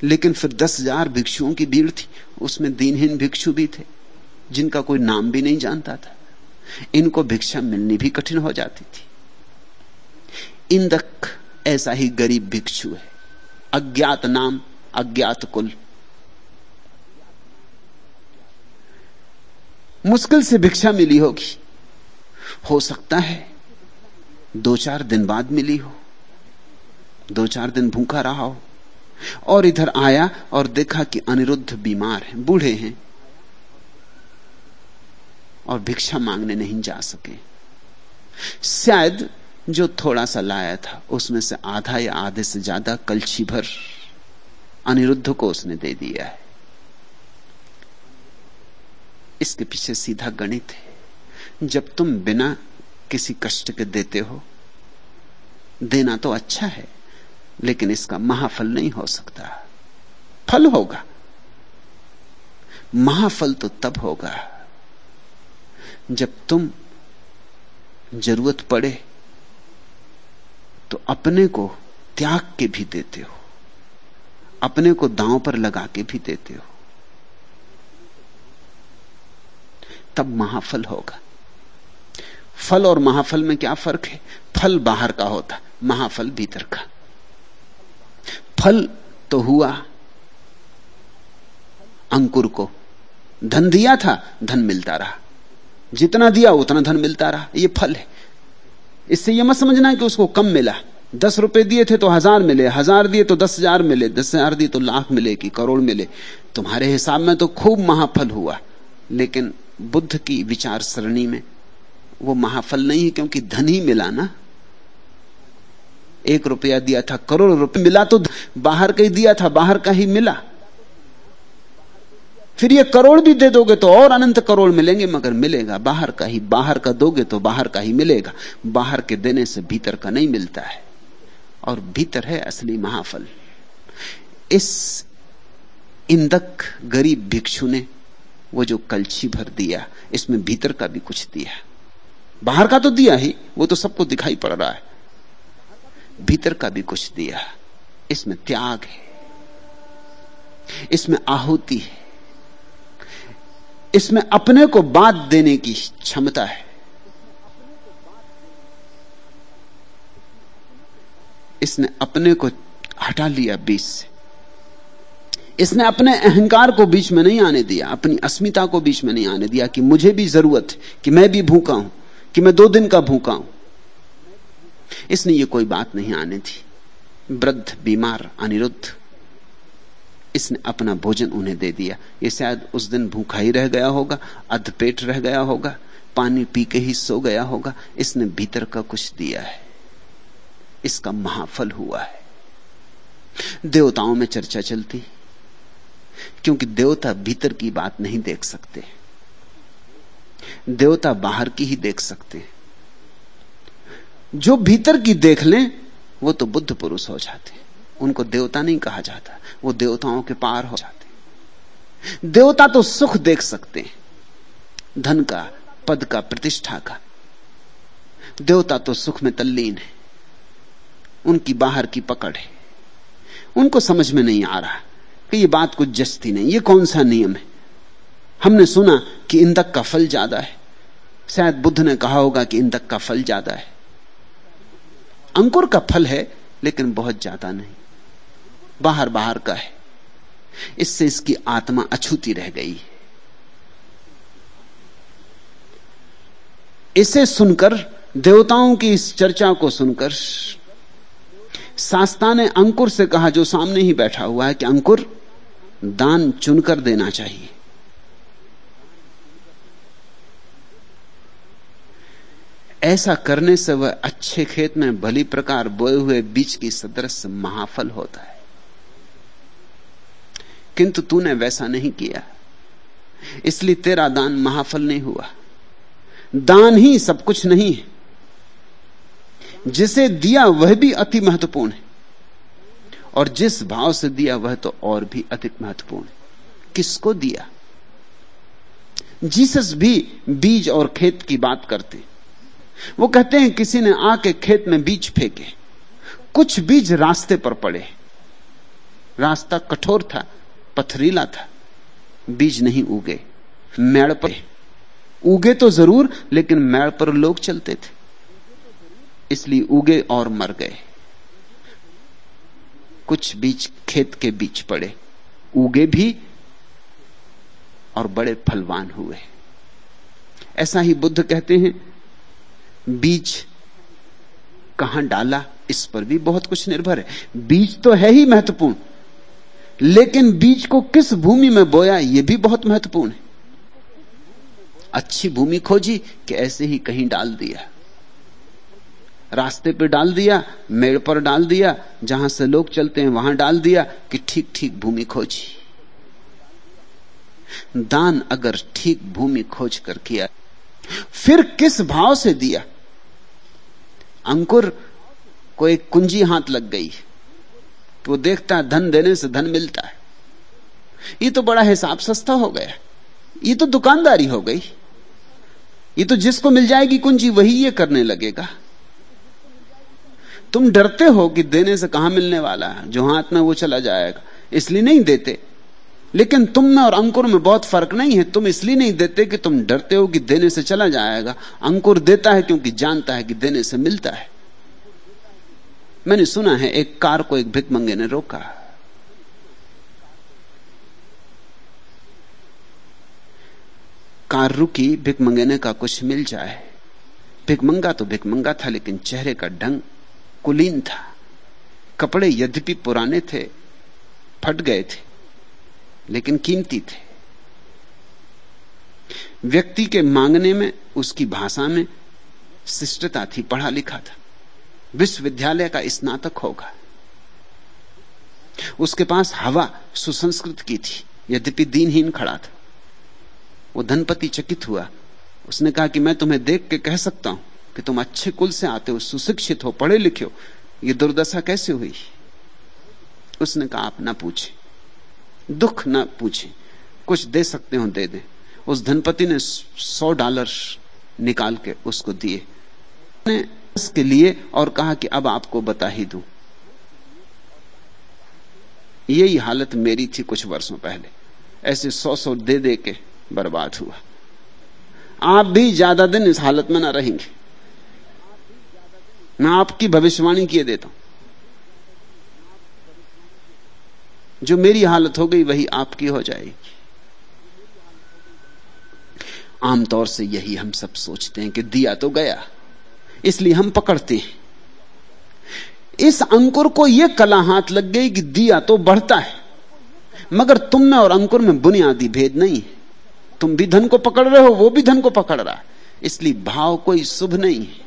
लेकिन फिर दस हज़ार भिक्षुओं की भीड़ थी। उसमें दीनहीन भिक्षु भी थे, जिनका कोई नाम भी नहीं जानता था। इनको भिक्षा मिलनी भी कठिन हो जाती थी। इंदक ऐसा ही गरीब भिक्षु है। अज्ञात नाम, अज्ञात कुल। मुश्किल से भिक्षा मिली होगी। हो सकता है दो चार दिन बाद मिली हो, दो चार दिन भूखा रहा हो, और इधर आया और देखा कि अनिरुद्ध बीमार हैं, बूढ़े हैं, और भिक्षा मांगने नहीं जा सके। शायद जो थोड़ा सा लाया था, उसमें से आधा या आधे से ज़्यादा कलछी भर अनिरुद्ध को उसने दे दिया है। इसके पीछे सीधा गणित है। जब तुम बिना किसी कष्ट के देते हो, देना तो अच्छा है, लेकिन इसका महाफल नहीं हो सकता। फल होगा। महाफल तो तब होगा जब तुम ज़रूरत पड़े तो अपने को त्याग के भी देते हो, अपने को दांव पर लगा के भी देते हो। तब महाफल होगा। फल और महाफल में क्या फ़र्क है? फल बाहर का होता, महाफल भीतर का। फल तो हुआ, अंकुर को। धन दिया था, धन मिलता रहा। जितना दिया, उतना धन मिलता रहा। ये फल है। इससे यह मत समझना कि उसको कम मिला। दस रुपए दिए थे तो हज़ार मिले, हज़ार दिए तो दस हज़ार मिले, दस हज़ार दिए तो लाख मिले कि करोड़ मिले। तुम्हारे हिसाब में तो खूब महाफल हुआ, लेकिन बुद्ध की विचार सरणी में वो महाफल नहीं है क्योंकि धन ही मिला ना। एक रुपया दिया था, करोड़ रुपए मिला तो बाहर का ही दिया था, बाहर का ही मिला। फिर ये करोड़ भी दे दोगे तो और अनंत करोड़ मिलेंगे, मगर मिलेगा बाहर का ही। बाहर का दोगे तो बाहर का ही मिलेगा। बाहर के देने से भीतर का नहीं मिलता है। और भीतर है असली महाफल। इस इंदक गरीब भिक्षु ने वो जो कलछी भर दिया, इसमें भीतर का भी कुछ दिया। बाहर का तो दिया ही, वो तो सबको दिखाई पड़ रहा है। भीतर का भी कुछ दिया इसमें त्याग है। इसमें आहुति है। इसमें अपने को बात देने की क्षमता है। इसने अपने को हटा लिया बीच से। इसने अपने अहंकार को बीच में नहीं आने दिया, अपनी अस्मिता को बीच में नहीं आने दिया कि मुझे भी ज़रूरत है, कि मैं भी भूखा हूँ। कि मैं दो दिन का भूखा हूँ। इसने ये कोई बात नहीं आने थी वृद्ध, बीमार, अनिरुद्ध, इसने अपना भोजन उन्हें दे दिया। ये शायद उस दिन भूखा ही रह गया होगा अध पेट रह गया होगा, पानी पी के ही सो गया होगा। इसने भीतर का कुछ दिया है। इसका महाफल हुआ है। देवताओं में चर्चा चलती, क्योंकि देवता भीतर की बात नहीं देख सकते। देवता बाहर की ही देख सकते हैं। जो भीतर की देख लें, वो तो बुद्ध पुरुष हो जाते हैं। उनको देवता नहीं कहा जाता। वो देवताओं के पार हो जाते देवता तो सुख देख सकते हैं। धन का, पद का, प्रतिष्ठा का। देवता तो सुख में तल्लीन है। उनकी बाहर की पकड़ है। उनको समझ में नहीं आ रहा कि ये बात कुछ जस्ती नहीं, ये कौन सा नियम है? हमने सुना कि इंदक का फल ज़्यादा है। शायद बुद्ध ने कहा होगा कि इंदक का फल ज़्यादा है। अंकुर का फल है, लेकिन बहुत ज़्यादा नहीं। बाहर बाहर का है। इससे इसकी आत्मा अछूती रह गई है। इसे सुनकर, देवताओं की इस चर्चा को सुनकर सास्ता ने अंकुर से कहा, जो सामने ही बैठा हुआ है कि अंकुर दान चुनकर देना चाहिए। ऐसा करने से वह अच्छे खेत में भली प्रकार बोए हुए बीज की सदृश महाफल होता है। किंतु तूने वैसा नहीं किया। इसलिए तेरा दान महाफल नहीं हुआ। दान ही सब कुछ नहीं है। जिसे दिया वह भी अति महत्वपूर्ण है। और जिस भाव से दिया वह तो और भी अधिक महत्वपूर्ण है। किसको दिया? जीसस भी बीज और खेत की बात करते। वो कहते हैं किसी ने आके खेत में बीज फेंके। कुछ बीज रास्ते पर पड़े। रास्ता कठोर था, पथरीला था। बीज नहीं उगे। मेड़ पर उगे तो ज़रूर, लेकिन मेड़ पर लोग चलते थे। इसलिए उगे और मर गए। कुछ बीज खेत के बीच पड़े। उगे भी और बड़े फलवान हुए। ऐसा ही बुद्ध कहते हैं बीज कहाँ डाला, इस पर भी बहुत कुछ निर्भर है। बीज तो है ही महत्वपूर्ण, लेकिन बीज को किस भूमि में बोया यह भी बहुत महत्वपूर्ण है। अच्छी भूमि खोजी, कि ऐसे ही कहीं डाल दिया। रास्ते पे डाल दिया, मेड़ पर डाल दिया, जहाँ से लोग चलते हैं वहाँ डाल दिया, कि ठीक ठीक भूमि खोजी। दान अगर ठीक भूमि खोज कर किया, फिर किस भाव से दिया? अंकुर को एक कुंजी हाथ लग गई। कि वो देखता है, धन देने से धन मिलता है। ये तो बड़ा हिसाब सस्ता हो गया। ये तो दुकानदारी हो गई। ये तो जिसको मिल जाएगी कुंजी, वही ये करने लगेगा। तुम डरते हो कि देने से कहाँ मिलने वाला है? जो हाथ में वो चला जाएगा। इसलिए नहीं देते। लेकिन तुम में और अंकुर में बहुत फ़र्क नहीं है। तुम इसलिए नहीं देते कि तुम डरते हो कि देने से चला जाएगा। अंकुर देता है क्योंकि जानता है कि देने से मिलता है। मैंने सुना है, एक कार को एक भिकमंगे ने रोका। कार रुकी भिकमंगे ने का कुछ मिल जाए। भिकमंगा तो भिकमंगा था, लेकिन चेहरे का ढंग कुलीन था। कपड़े यद्यपि पुराने थे, फट गए थे। लेकिन कीमती थे। व्यक्ति के मांगने में, उसकी भाषा में शिष्टता थी, पढ़ा लिखा था। विश्वविद्यालय का स्नातक होगा। उसके पास हवा सुसंस्कृत की थी यद्यपि दीनहीन खड़ा था। वो धनपति चकित हुआ। उसने कहा कि मैं तुम्हें देख के कह सकता हूँ कि तुम अच्छे कुल से आते हो, सुशिक्षित हो, पढ़े लिखे हो। ये दुर्दशा कैसे हुई? उसने कहा, आप ना पूछे। दुख ना पूछे। कुछ दे सकते हो, दे दे। उस धनपति ने सौ डॉलर निकाल के उसको दिए। इसके लिए और कहा कि अब आपको बता ही दू। यही हालत मेरी थी कुछ वर्षों पहले। ऐसे सौ सौ दे दे के बर्बाद हुआ। आप भी ज़्यादा दिन इस हालत में ना रहेंगे। मैं आपकी भविष्यवाणी किए देता हूँ। जो मेरी हालत हो गई, वही आपकी हो जाएगी। आमतौर से यही हम सब सोचते हैं कि दिया तो गया, इसलिए हम पकड़ते हैं। इस अंकुर को यह कला हाथ लग गई कि दिया तो बढ़ता है, मगर तुम में और अंकुर में बुनियादी भेद नहीं है। तुम भी धन को पकड़ रहे हो, वो भी धन को पकड़ रहा है, इसलिए भाव कोई शुभ नहीं है।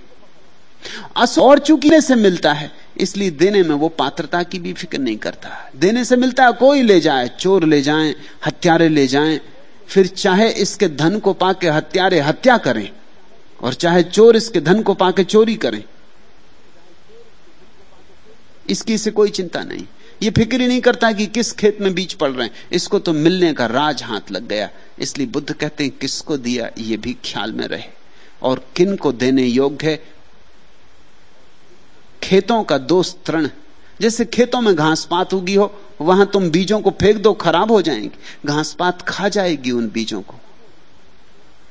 अस और चूकीने से मिलता है इसलिए देने में वो पात्रता की भी फ़िक्र नहीं करता। देने से मिलता है, कोई ले जाए, चोर ले जाए, हत्यारे ले जाए, फिर चाहे इसके धन को पाके हत्यारे हत्या करें, और चाहे चोर इसके धन को पाके चोरी करें। इसकी से कोई चिंता नहीं। ये फ़िक्र ही नहीं करता कि किस खेत में बीज पड़ रहे हैं। इसको तो मिलने का राज हाथ लग गया। इसलिए बुद्ध कहते हैं, किसको दिया ये भी ख्याल में रहे। और किन को देने योग्य है खेतों का दोष तृण जैसे खेतों में घास पात उगी हो, वहाँ तुम बीजों को फेंक दो, खराब हो जाएँगे। घास पात खा जाएगी उन बीजों को।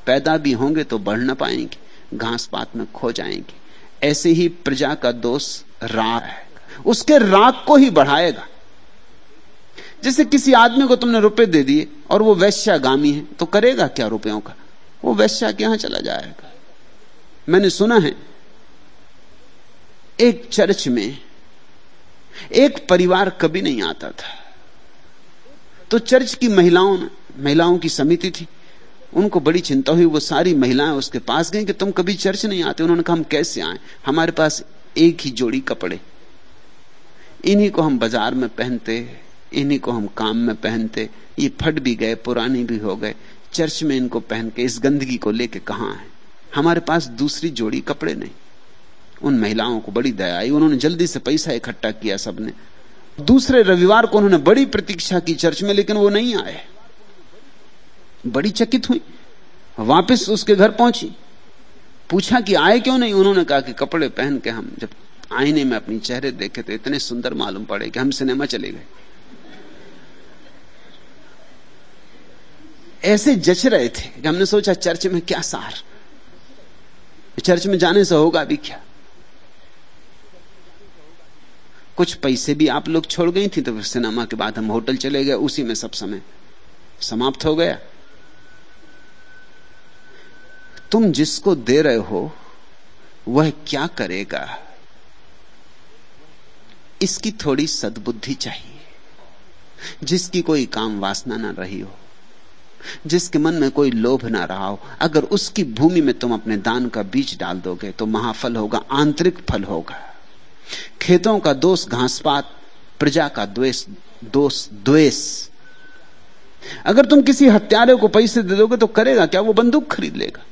पैदा भी होंगे तो बढ़ ना पाएँगे घास पात में खो जाएँगे। ऐसे ही प्रजा का दोष राग है। उसके राग को ही बढ़ाएगा। जैसे किसी आदमी को तुमने रुपए दे दिए और वो वैश्यागामी है तो करेगा क्या रुपयों का? वो वैश्या के यहाँ चला जाएगा। मैंने सुना है एक चर्च में एक परिवार कभी नहीं आता था। तो चर्च की महिलाओं ने, महिलाओं की समिति थी। उनको बड़ी चिंता हुई, वो सारी महिलाएँ उसके पास गई कि तुम कभी चर्च नहीं आते। उन्होंने कहा, हम कैसे आए? हमारे पास एक ही जोड़ी कपड़े। इन्हीं को हम बाज़ार में पहनते, इन्हीं को हम काम में पहनते। ये फट भी गए, पुरानी भी हो गए। चर्च में इनको पहन के इस गंदगी को लेके कहा है हमारे पास दूसरी जोड़ी कपड़े नहीं। उन महिलाओं को बड़ी दया आई, उन्होंने जल्दी से पैसा इकट्ठा किया सबने। दूसरे रविवार को उन्होंने बड़ी प्रतीक्षा की चर्च में, लेकिन वो नहीं आए। बड़ी चकित हुई, वापस उसके घर पहुँची। पूछा कि आए क्यों नहीं? उन्होंने कहा कि कपड़े पहन के हम जब आईने में अपनी चेहरे देखे तो इतने सुंदर मालूम पड़े कि हम सिनेमा चले गए। ऐसे जच रहे थे कि हमने सोचा, चर्च में क्या सार? चर्च में जाने से होगा भी क्या? कुछ पैसे भी आप लोग छोड़ गई थी तो फिर सिनेमा के बाद हम होटल चले गए, उसी में सब समय समाप्त हो गया। तुम जिसको दे रहे हो, वह क्या करेगा? इसकी थोड़ी सद्बुद्धि चाहिए। जिसकी कोई काम वासना ना रही हो, जिसके मन में कोई लोभ ना रहा हो, अगर उसकी भूमि में तुम अपने दान का बीज डाल दोगे तो महाफल होगा, आंतरिक फल होगा। खेतों का दोष, घासपात, प्रजा का द्वेष, दोष, द्वेष। अगर तुम किसी हत्यारे को पैसे दे दोगे तो करेगा क्या? वो बंदूक खरीद लेगा।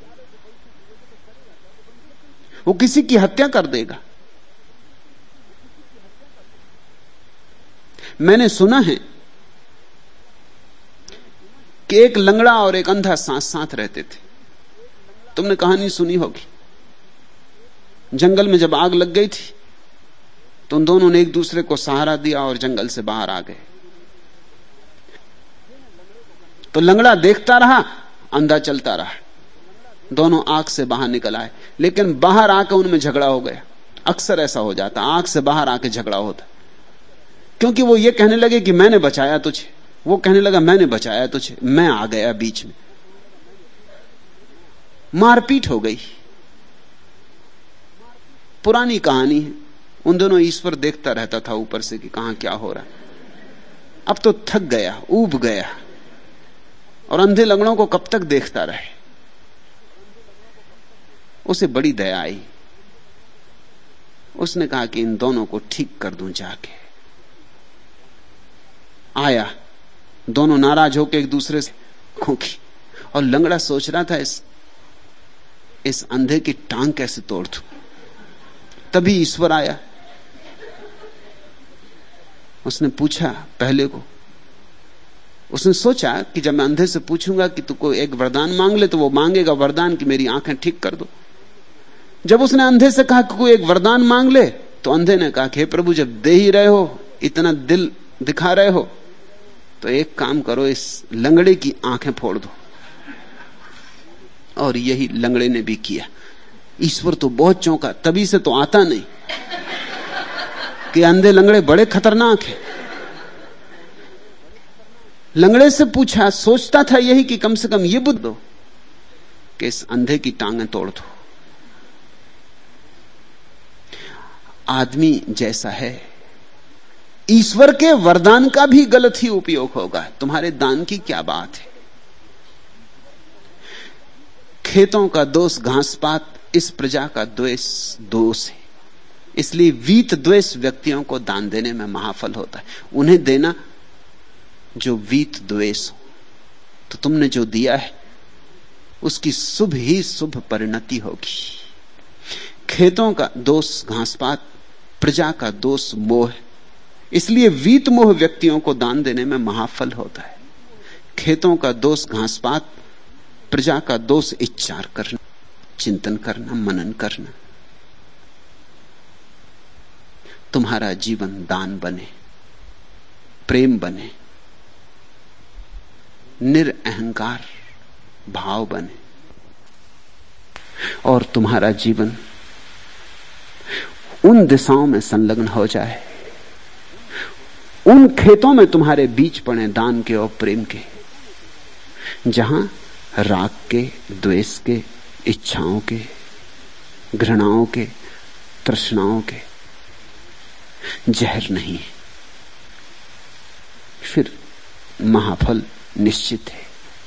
वो किसी की हत्या कर देगा। मैंने सुना है कि एक लंगड़ा और एक अंधा साथ साथ रहते थे। तुमने कहानी सुनी होगी। जंगल में जब आग लग गई थी तो उन दोनों ने एक दूसरे को सहारा दिया और जंगल से बाहर आ गए। तो लंगड़ा देखता रहा, अंधा चलता रहा। दोनों आँख से बाहर निकल आए। लेकिन बाहर आकर उनमें झगड़ा हो गया। अक्सर ऐसा हो जाता आँख से बाहर आके झगड़ा होता। क्योंकि वो ये कहने लगे कि मैंने बचाया तुझे। वो कहने लगा, मैंने बचाया तुझे। मैं आ गया बीच में। मारपीट हो गई। पुरानी कहानी है। उन दोनों ईश्वर देखता रहता था ऊपर से कि कहा क्या हो रहा अब तो थक गया, ऊब गया। और अंधे लंगड़ों को कब तक देखता रहे? उसे बड़ी दया आई। उसने कहा कि इन दोनों को ठीक कर दूँ जाके। आया, दोनों नाराज़ होकर एक दूसरे से खोखी। और लंगड़ा सोच रहा था, इस इस अंधे की टांग कैसे तोड़ दू? तभी ईश्वर आया। उसने पूछा पहले को। उसने सोचा कि जब मैं अंधे से पूछूँगा कि तू कोई एक वरदान मांग ले तो वो मांगेगा वरदान कि मेरी आँखें ठीक कर दो। जब उसने अंधे से कहा कि कोई एक वरदान मांग ले तो अंधे ने कहा कि प्रभु, जब दे ही रहे हो, इतना दिल दिखा रहे हो तो एक काम करो, इस लंगड़े की आँखें फोड़ दो। और यही लंगड़े ने भी किया। ईश्वर तो बहुत चौंका तभी से तो आता नहीं। कि अंधे लंगड़े बड़े खतरनाक हैं। लंगड़े से पूछा, सोचता था यही कि कम से कम ये बुद्ध दो कि इस अंधे की टांगें तोड़ दो। आदमी जैसा है, ईश्वर के वरदान का भी गलत ही उपयोग होगा। तुम्हारे दान की क्या बात है? खेतों का दोष घास पात इस प्रजा का द्वेष दोष है। इसलिए वीत द्वेष व्यक्तियों को दान देने में महाफल होता है। उन्हें देना जो वीत द्वेष हो। तो तुमने जो दिया है, उसकी शुभ ही शुभ परिणति होगी। खेतों का दोष, घासपात, प्रजा का दोष, मोह। इसलिए वीत मोह व्यक्तियों को दान देने में महाफल होता है। खेतों का दोष, घासपात, प्रजा का दोष इच्छार करना। चिंतन करना, मनन करना। तुम्हारा जीवन दान बने, प्रेम बने, निरअहकार भाव बने। और तुम्हारा जीवन उन दिशाओं में संलग्न हो जाए, उन खेतों में तुम्हारे बीच पड़े दान के और प्रेम के, जहाँ राग के, द्वेष के इच्छाओं के घृणाओं के तृष्णाओं के जहर नहीं है। फिर महाफल निश्चित है।